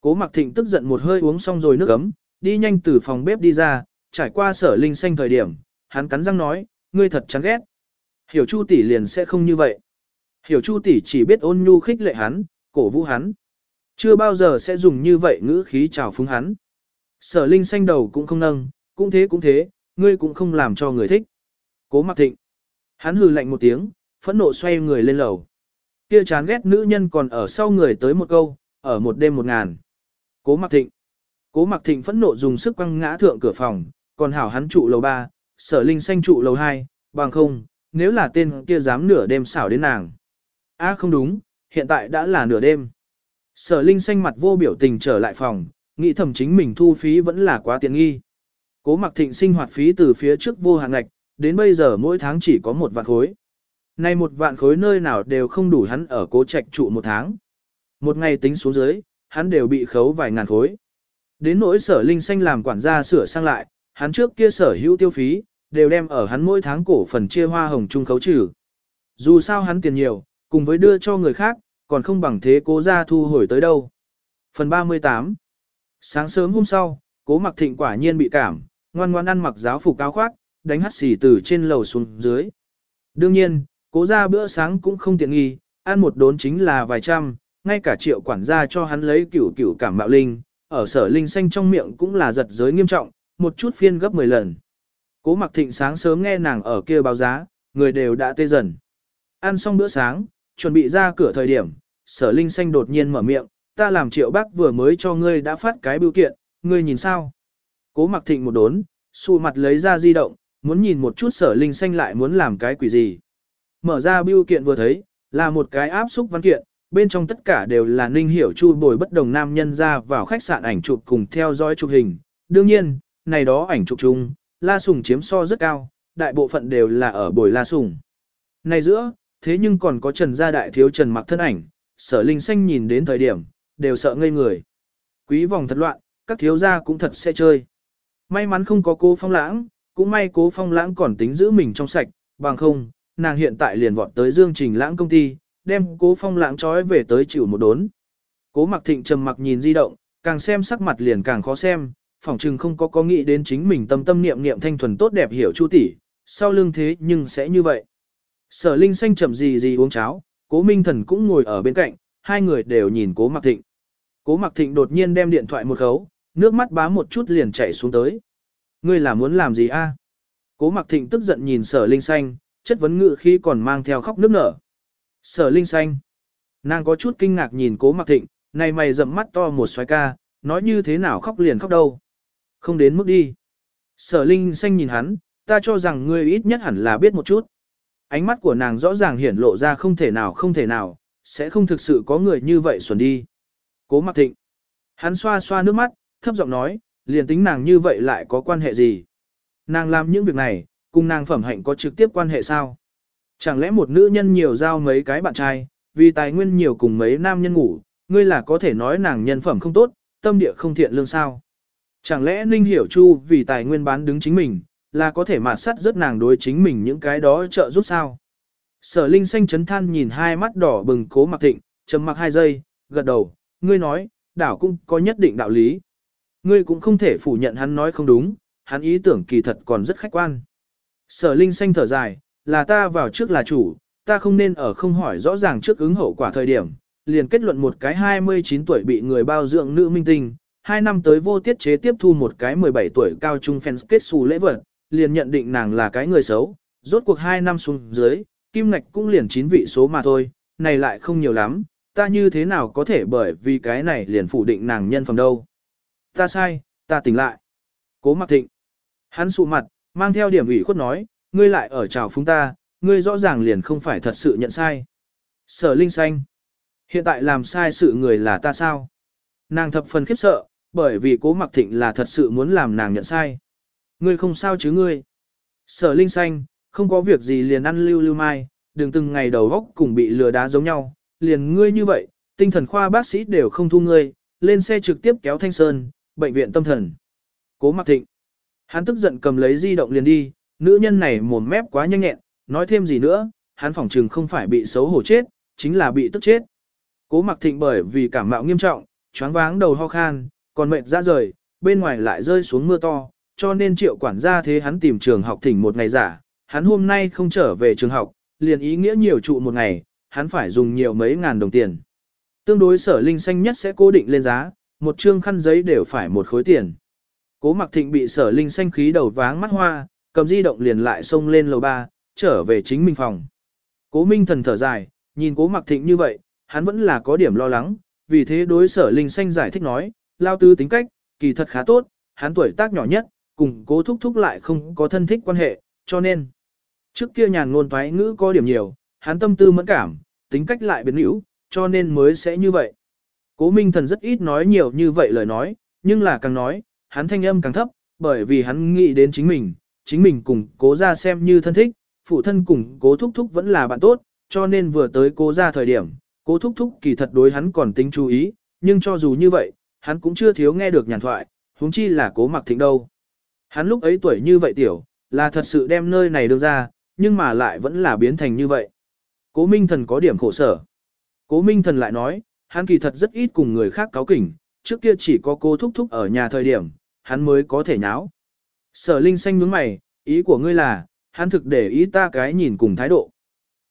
Cố mặc thịnh tức giận một hơi uống xong rồi nước ấm, đi nhanh từ phòng bếp đi ra, trải qua sở linh xanh thời điểm, hắn cắn răng nói, ngươi thật chán ghét. Hiểu Chu tỷ liền sẽ không như vậy. Hiểu Chu tỷ chỉ biết ôn nhu khích lệ hắn, cổ vũ hắn. Chưa bao giờ sẽ dùng như vậy ngữ khí chào phúng hắn. Sở Linh xanh đầu cũng không nâng, cũng thế cũng thế, ngươi cũng không làm cho người thích. Cố Mặc Thịnh. Hắn hừ lạnh một tiếng, phẫn nộ xoay người lên lầu. Kia chán ghét nữ nhân còn ở sau người tới một câu, ở một đêm một ngàn. Cố Mặc Thịnh. Cố Mặc Thịnh phẫn nộ dùng sức quăng ngã thượng cửa phòng, còn hảo hắn trụ lầu 3, Sở Linh xanh trụ lầu 2, bằng không, nếu là tên kia dám nửa đêm xảo đến nàng. À không đúng, hiện tại đã là nửa đêm. Sở Linh xanh mặt vô biểu tình trở lại phòng, nghĩ thầm chính mình thu phí vẫn là quá tiện nghi. Cố mặc thịnh sinh hoạt phí từ phía trước vô hạn ngạch, đến bây giờ mỗi tháng chỉ có một vạn khối. Nay một vạn khối nơi nào đều không đủ hắn ở cố trạch trụ một tháng. Một ngày tính xuống dưới, hắn đều bị khấu vài ngàn khối. Đến nỗi sở linh xanh làm quản gia sửa sang lại, hắn trước kia sở hữu tiêu phí, đều đem ở hắn mỗi tháng cổ phần chia hoa hồng trung khấu trừ. Dù sao hắn tiền nhiều, cùng với đưa cho người khác, còn không bằng thế cố ra thu hồi tới đâu. Phần 38 Sáng sớm hôm sau, cố mặc thịnh quả nhiên bị cảm, ngoan ngoan ăn mặc giáo phục áo khoác, đánh hắt xì từ trên lầu xuống dưới. Đương nhiên, cố ra bữa sáng cũng không tiện nghi, ăn một đốn chính là vài trăm, ngay cả triệu quản gia cho hắn lấy cửu cửu cảm mạo linh, ở sở linh xanh trong miệng cũng là giật giới nghiêm trọng, một chút phiên gấp 10 lần. Cố mặc thịnh sáng sớm nghe nàng ở kia báo giá, người đều đã tê dần. Ăn xong bữa sáng, chuẩn bị ra cửa thời điểm, sở linh xanh đột nhiên mở miệng, ta làm triệu bác vừa mới cho ngươi đã phát cái biểu kiện, ngươi nhìn sao? Cố mặc thịnh một đốn, xù mặt lấy ra di động, muốn nhìn một chút sở linh xanh lại muốn làm cái quỷ gì. Mở ra biêu kiện vừa thấy, là một cái áp xúc văn kiện, bên trong tất cả đều là ninh hiểu chu bồi bất đồng nam nhân ra vào khách sạn ảnh chụp cùng theo dõi chụp hình. Đương nhiên, này đó ảnh chụp chung, La Sùng chiếm so rất cao, đại bộ phận đều là ở bồi La Sùng. Này giữa, thế nhưng còn có Trần Gia Đại Thiếu Trần mặc thân ảnh, sở linh xanh nhìn đến thời điểm, đều sợ ngây người. Quý vòng thật loạn, các thiếu gia cũng thật sẽ chơi. May mắn không có cô phong lãng, cũng may cố phong lãng còn tính giữ mình trong sạch, bằng không, nàng hiện tại liền vọt tới dương trình lãng công ty, đem cố phong lãng trói về tới chịu một đốn. Cố mặc thịnh trầm mặc nhìn di động, càng xem sắc mặt liền càng khó xem, phỏng chừng không có có nghĩ đến chính mình tâm tâm niệm niệm thanh thuần tốt đẹp hiểu chu tỷ, sau lưng thế nhưng sẽ như vậy. Sở Linh xanh chậm gì gì uống cháo, Cố Minh Thần cũng ngồi ở bên cạnh, hai người đều nhìn Cố Mặc Thịnh. Cố Mặc Thịnh đột nhiên đem điện thoại một khấu, nước mắt bá một chút liền chảy xuống tới. Ngươi là muốn làm gì a? Cố Mặc Thịnh tức giận nhìn Sở Linh xanh, chất vấn ngự khi còn mang theo khóc nước nở. Sở Linh xanh. Nàng có chút kinh ngạc nhìn Cố Mặc Thịnh, này mày rậm mắt to một xoái ca, nói như thế nào khóc liền khóc đâu. Không đến mức đi. Sở Linh xanh nhìn hắn, ta cho rằng ngươi ít nhất hẳn là biết một chút. Ánh mắt của nàng rõ ràng hiển lộ ra không thể nào không thể nào, sẽ không thực sự có người như vậy xuẩn đi. Cố mặc thịnh. Hắn xoa xoa nước mắt, thấp giọng nói, liền tính nàng như vậy lại có quan hệ gì? Nàng làm những việc này, cùng nàng phẩm hạnh có trực tiếp quan hệ sao? Chẳng lẽ một nữ nhân nhiều giao mấy cái bạn trai, vì tài nguyên nhiều cùng mấy nam nhân ngủ, ngươi là có thể nói nàng nhân phẩm không tốt, tâm địa không thiện lương sao? Chẳng lẽ Ninh Hiểu Chu vì tài nguyên bán đứng chính mình, là có thể mạt sắt rất nàng đối chính mình những cái đó trợ giúp sao? Sở Linh xanh chấn than nhìn hai mắt đỏ bừng cố mặc thịnh, trầm mặc hai giây, gật đầu, ngươi nói, đảo cũng có nhất định đạo lý. Ngươi cũng không thể phủ nhận hắn nói không đúng, hắn ý tưởng kỳ thật còn rất khách quan. Sở Linh xanh thở dài, là ta vào trước là chủ, ta không nên ở không hỏi rõ ràng trước ứng hậu quả thời điểm, liền kết luận một cái 29 tuổi bị người bao dưỡng nữ minh tinh, hai năm tới vô tiết chế tiếp thu một cái 17 tuổi cao trung fans kết xù lễ vật, liền nhận định nàng là cái người xấu, rốt cuộc hai năm xuống dưới, kim ngạch cũng liền chín vị số mà thôi, này lại không nhiều lắm, ta như thế nào có thể bởi vì cái này liền phủ định nàng nhân phẩm đâu. Ta sai, ta tỉnh lại. Cố mặc thịnh. Hắn sụ mặt, mang theo điểm ủy khuất nói, ngươi lại ở chào phúng ta, ngươi rõ ràng liền không phải thật sự nhận sai. Sở Linh Xanh. Hiện tại làm sai sự người là ta sao? Nàng thập phần khiếp sợ, bởi vì cố mặc thịnh là thật sự muốn làm nàng nhận sai. Ngươi không sao chứ ngươi? Sở Linh Xanh, không có việc gì liền ăn lưu lưu mai, đừng từng ngày đầu góc cùng bị lừa đá giống nhau, liền ngươi như vậy, tinh thần khoa bác sĩ đều không thu ngươi, lên xe trực tiếp kéo Thanh Sơn, bệnh viện tâm thần. Cố Mặc Thịnh. Hắn tức giận cầm lấy di động liền đi, nữ nhân này mồm mép quá nhanh nhẹn, nói thêm gì nữa, hắn phỏng trừng không phải bị xấu hổ chết, chính là bị tức chết. Cố Mặc Thịnh bởi vì cảm mạo nghiêm trọng, choáng váng đầu ho khan, còn mệt ra rời, bên ngoài lại rơi xuống mưa to, cho nên triệu quản gia thế hắn tìm trường học thỉnh một ngày giả, hắn hôm nay không trở về trường học, liền ý nghĩa nhiều trụ một ngày, hắn phải dùng nhiều mấy ngàn đồng tiền. Tương đối sở linh xanh nhất sẽ cố định lên giá, một trương khăn giấy đều phải một khối tiền. Cố mặc thịnh bị sở linh xanh khí đầu váng mắt hoa, cầm di động liền lại xông lên lầu ba, trở về chính mình phòng. Cố minh thần thở dài, nhìn cố mặc thịnh như vậy, hắn vẫn là có điểm lo lắng, vì thế đối sở linh xanh giải thích nói, lao tư tính cách, kỳ thật khá tốt, hắn tuổi tác nhỏ nhất, cùng cố thúc thúc lại không có thân thích quan hệ, cho nên. Trước kia nhàn ngôn thoái ngữ có điểm nhiều, hắn tâm tư mẫn cảm, tính cách lại biến hữu, cho nên mới sẽ như vậy. Cố Minh Thần rất ít nói nhiều như vậy lời nói, nhưng là càng nói, hắn thanh âm càng thấp, bởi vì hắn nghĩ đến chính mình, chính mình cùng cố ra xem như thân thích, phụ thân cùng cố thúc thúc vẫn là bạn tốt, cho nên vừa tới cố ra thời điểm, cố thúc thúc kỳ thật đối hắn còn tính chú ý, nhưng cho dù như vậy, hắn cũng chưa thiếu nghe được nhàn thoại, huống chi là cố mặc thịnh đâu. Hắn lúc ấy tuổi như vậy tiểu, là thật sự đem nơi này đưa ra, nhưng mà lại vẫn là biến thành như vậy. Cố Minh Thần có điểm khổ sở. Cố Minh Thần lại nói, hắn kỳ thật rất ít cùng người khác cáo kỉnh, trước kia chỉ có cô thúc thúc ở nhà thời điểm, hắn mới có thể nháo. Sở Linh xanh nhướng mày, ý của ngươi là, hắn thực để ý ta cái nhìn cùng thái độ.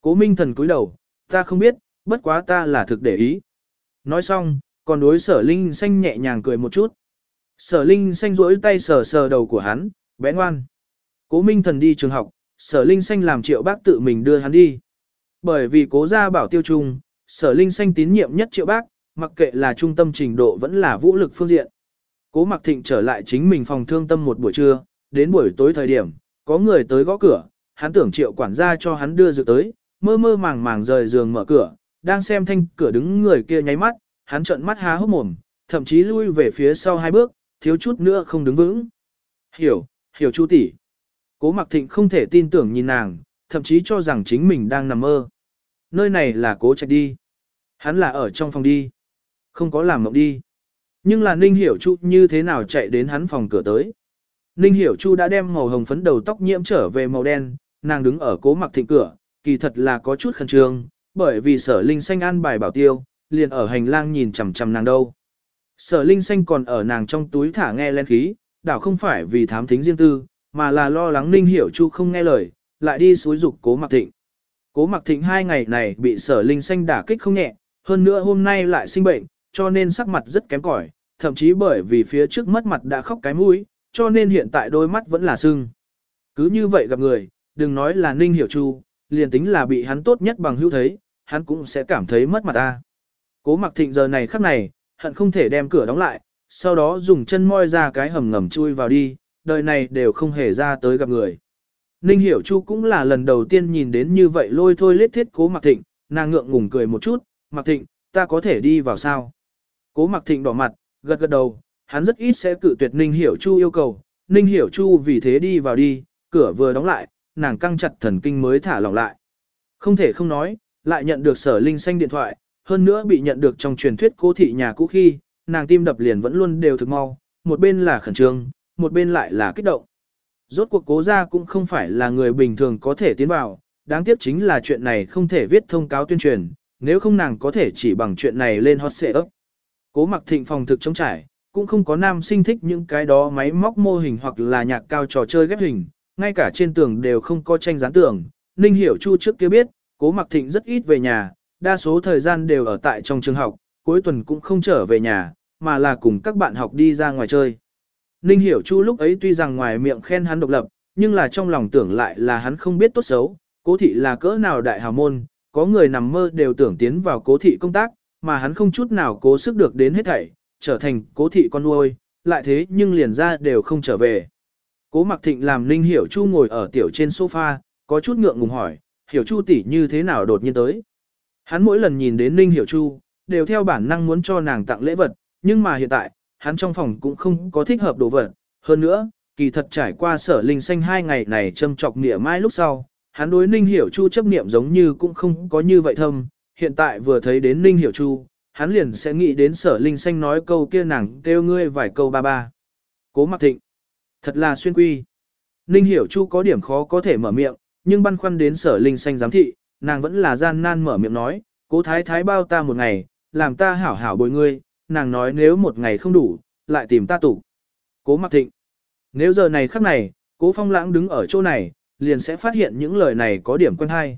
Cố Minh Thần cúi đầu, ta không biết, bất quá ta là thực để ý. Nói xong, còn đối sở Linh xanh nhẹ nhàng cười một chút. Sở Linh xanh rỗi tay sờ sờ đầu của hắn, bé ngoan. Cố Minh Thần đi trường học, sở Linh xanh làm triệu bác tự mình đưa hắn đi. Bởi vì cố gia bảo tiêu trung, sở Linh xanh tín nhiệm nhất triệu bác, mặc kệ là trung tâm trình độ vẫn là vũ lực phương diện. Cố Mặc Thịnh trở lại chính mình phòng thương tâm một buổi trưa, đến buổi tối thời điểm, có người tới gõ cửa, hắn tưởng triệu quản gia cho hắn đưa dược tới, mơ mơ màng màng rời giường mở cửa, đang xem thanh cửa đứng người kia nháy mắt, hắn trợn mắt há hốc mồm, thậm chí lui về phía sau hai bước, thiếu chút nữa không đứng vững. Hiểu, hiểu chu tỷ. Cố Mặc Thịnh không thể tin tưởng nhìn nàng, thậm chí cho rằng chính mình đang nằm mơ. Nơi này là cố trạch đi. Hắn là ở trong phòng đi. Không có làm mộng đi. Nhưng là Ninh Hiểu Chu như thế nào chạy đến hắn phòng cửa tới. Ninh Hiểu Chu đã đem màu hồng phấn đầu tóc nhiễm trở về màu đen, nàng đứng ở cố mặc thịnh cửa, kỳ thật là có chút khẩn trương, bởi vì sở linh xanh an bài bảo tiêu, liền ở hành lang nhìn chằm chằm nàng đâu. Sở linh xanh còn ở nàng trong túi thả nghe lên khí, đảo không phải vì thám thính riêng tư, mà là lo lắng Ninh Hiểu Chu không nghe lời, lại đi xúi dục cố mặc thịnh. Cố mặc thịnh hai ngày này bị sở linh xanh đả kích không nhẹ, hơn nữa hôm nay lại sinh bệnh, cho nên sắc mặt rất kém cỏi, thậm chí bởi vì phía trước mất mặt đã khóc cái mũi, cho nên hiện tại đôi mắt vẫn là sưng. Cứ như vậy gặp người, đừng nói là Ninh Hiểu Chu, liền tính là bị hắn tốt nhất bằng hữu thấy, hắn cũng sẽ cảm thấy mất mặt ta. Cố mặc thịnh giờ này khắc này, hận không thể đem cửa đóng lại, sau đó dùng chân moi ra cái hầm ngầm chui vào đi, đời này đều không hề ra tới gặp người. Ninh Hiểu Chu cũng là lần đầu tiên nhìn đến như vậy lôi thôi lết thiết cố mặc thịnh, nàng ngượng ngùng cười một chút, mặc thịnh, ta có thể đi vào sao? Cố mặc thịnh đỏ mặt, gật gật đầu, hắn rất ít sẽ cự tuyệt Ninh Hiểu Chu yêu cầu, Ninh Hiểu Chu vì thế đi vào đi, cửa vừa đóng lại, nàng căng chặt thần kinh mới thả lỏng lại. Không thể không nói, lại nhận được sở linh xanh điện thoại, hơn nữa bị nhận được trong truyền thuyết cố thị nhà cũ khi, nàng tim đập liền vẫn luôn đều thực mau, một bên là khẩn trương, một bên lại là kích động. Rốt cuộc cố gia cũng không phải là người bình thường có thể tiến vào, đáng tiếc chính là chuyện này không thể viết thông cáo tuyên truyền, nếu không nàng có thể chỉ bằng chuyện này lên hot xệ ấp. Cố mặc thịnh phòng thực chống trải, cũng không có nam sinh thích những cái đó máy móc mô hình hoặc là nhạc cao trò chơi ghép hình, ngay cả trên tường đều không có tranh dán tường. Ninh hiểu chu trước kia biết, cố mặc thịnh rất ít về nhà, đa số thời gian đều ở tại trong trường học, cuối tuần cũng không trở về nhà, mà là cùng các bạn học đi ra ngoài chơi. Ninh hiểu chu lúc ấy tuy rằng ngoài miệng khen hắn độc lập, nhưng là trong lòng tưởng lại là hắn không biết tốt xấu, cố thị là cỡ nào đại hào môn, có người nằm mơ đều tưởng tiến vào cố thị công tác, mà hắn không chút nào cố sức được đến hết thảy, trở thành cố thị con nuôi, lại thế nhưng liền ra đều không trở về. Cố Mặc Thịnh làm Ninh Hiểu Chu ngồi ở tiểu trên sofa, có chút ngượng ngùng hỏi, Hiểu Chu tỷ như thế nào đột nhiên tới. Hắn mỗi lần nhìn đến Ninh Hiểu Chu, đều theo bản năng muốn cho nàng tặng lễ vật, nhưng mà hiện tại, hắn trong phòng cũng không có thích hợp đồ vật. Hơn nữa, kỳ thật trải qua sở linh xanh hai ngày này châm chọc nghĩa mai lúc sau, hắn đối Ninh Hiểu Chu chấp niệm giống như cũng không có như vậy thâm, hiện tại vừa thấy đến Ninh Hiểu Chu, hắn liền sẽ nghĩ đến sở linh xanh nói câu kia nàng kêu ngươi vài câu ba ba. Cố mặc thịnh. Thật là xuyên quy. Ninh Hiểu Chu có điểm khó có thể mở miệng, nhưng băn khoăn đến sở linh xanh giám thị, nàng vẫn là gian nan mở miệng nói, cố thái thái bao ta một ngày, làm ta hảo hảo bồi ngươi, nàng nói nếu một ngày không đủ, lại tìm ta tủ. Cố mặc thịnh. Nếu giờ này khắc này, cố phong lãng đứng ở chỗ này, liền sẽ phát hiện những lời này có điểm quen hay.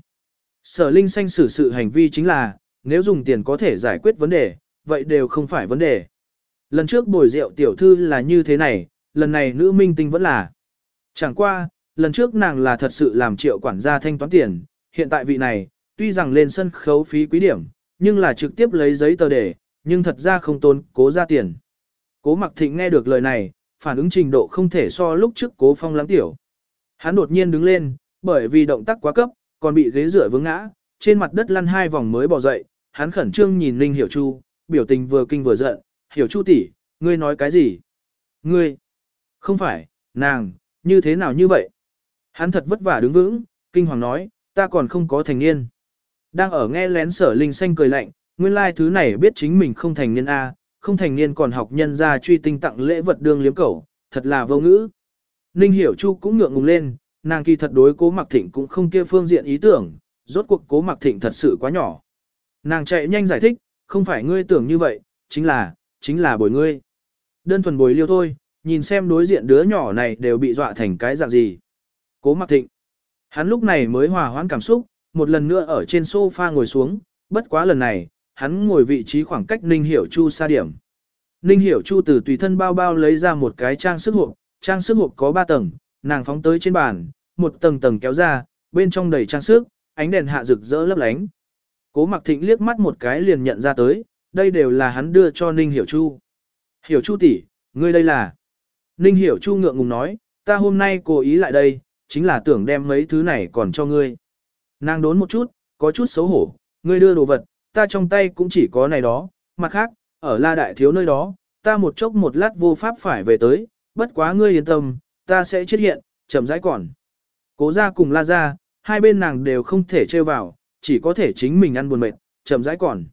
Sở Linh Xanh xử sự hành vi chính là, nếu dùng tiền có thể giải quyết vấn đề, vậy đều không phải vấn đề. Lần trước bồi rượu tiểu thư là như thế này, lần này nữ minh tinh vẫn là. Chẳng qua, lần trước nàng là thật sự làm triệu quản gia thanh toán tiền, hiện tại vị này, tuy rằng lên sân khấu phí quý điểm, nhưng là trực tiếp lấy giấy tờ để, nhưng thật ra không tốn cố ra tiền. Cố mặc thịnh nghe được lời này, phản ứng trình độ không thể so lúc trước cố phong lãng tiểu. Hắn đột nhiên đứng lên, bởi vì động tác quá cấp, còn bị ghế rửa vướng ngã, trên mặt đất lăn hai vòng mới bỏ dậy, hắn khẩn trương nhìn Ninh Hiểu Chu, biểu tình vừa kinh vừa giận, "Hiểu Chu tỷ, ngươi nói cái gì?" "Ngươi?" "Không phải, nàng, như thế nào như vậy?" Hắn thật vất vả đứng vững, kinh hoàng nói, "Ta còn không có thành niên." Đang ở nghe lén Sở Linh xanh cười lạnh, nguyên lai thứ này biết chính mình không thành niên a, không thành niên còn học nhân ra truy tinh tặng lễ vật đương liếm cẩu, thật là vô ngữ. Ninh Hiểu Chu cũng ngượng ngùng lên, nàng kỳ thật đối cố Mặc Thịnh cũng không kia phương diện ý tưởng, rốt cuộc cố Mặc Thịnh thật sự quá nhỏ. Nàng chạy nhanh giải thích, không phải ngươi tưởng như vậy, chính là, chính là bồi ngươi. Đơn thuần bồi liêu thôi, nhìn xem đối diện đứa nhỏ này đều bị dọa thành cái dạng gì. Cố Mặc Thịnh. Hắn lúc này mới hòa hoãn cảm xúc, một lần nữa ở trên sofa ngồi xuống, bất quá lần này, hắn ngồi vị trí khoảng cách Ninh Hiểu Chu xa điểm. Ninh Hiểu Chu từ tùy thân bao bao lấy ra một cái trang sức hộp, trang sức hộp có 3 tầng, nàng phóng tới trên bàn, một tầng tầng kéo ra, bên trong đầy trang sức, ánh đèn hạ rực rỡ lấp lánh. Cố Mặc Thịnh liếc mắt một cái liền nhận ra tới, đây đều là hắn đưa cho Ninh Hiểu Chu. Hiểu Chu tỷ, ngươi đây là? Ninh Hiểu Chu ngượng ngùng nói, ta hôm nay cố ý lại đây, chính là tưởng đem mấy thứ này còn cho ngươi. Nàng đốn một chút, có chút xấu hổ, ngươi đưa đồ vật, ta trong tay cũng chỉ có này đó, mặt khác, ở La Đại Thiếu nơi đó, ta một chốc một lát vô pháp phải về tới, bất quá ngươi yên tâm, ta sẽ chết hiện, chậm rãi còn. Cố ra cùng La ra, hai bên nàng đều không thể trêu vào, chỉ có thể chính mình ăn buồn mệt, chậm rãi còn.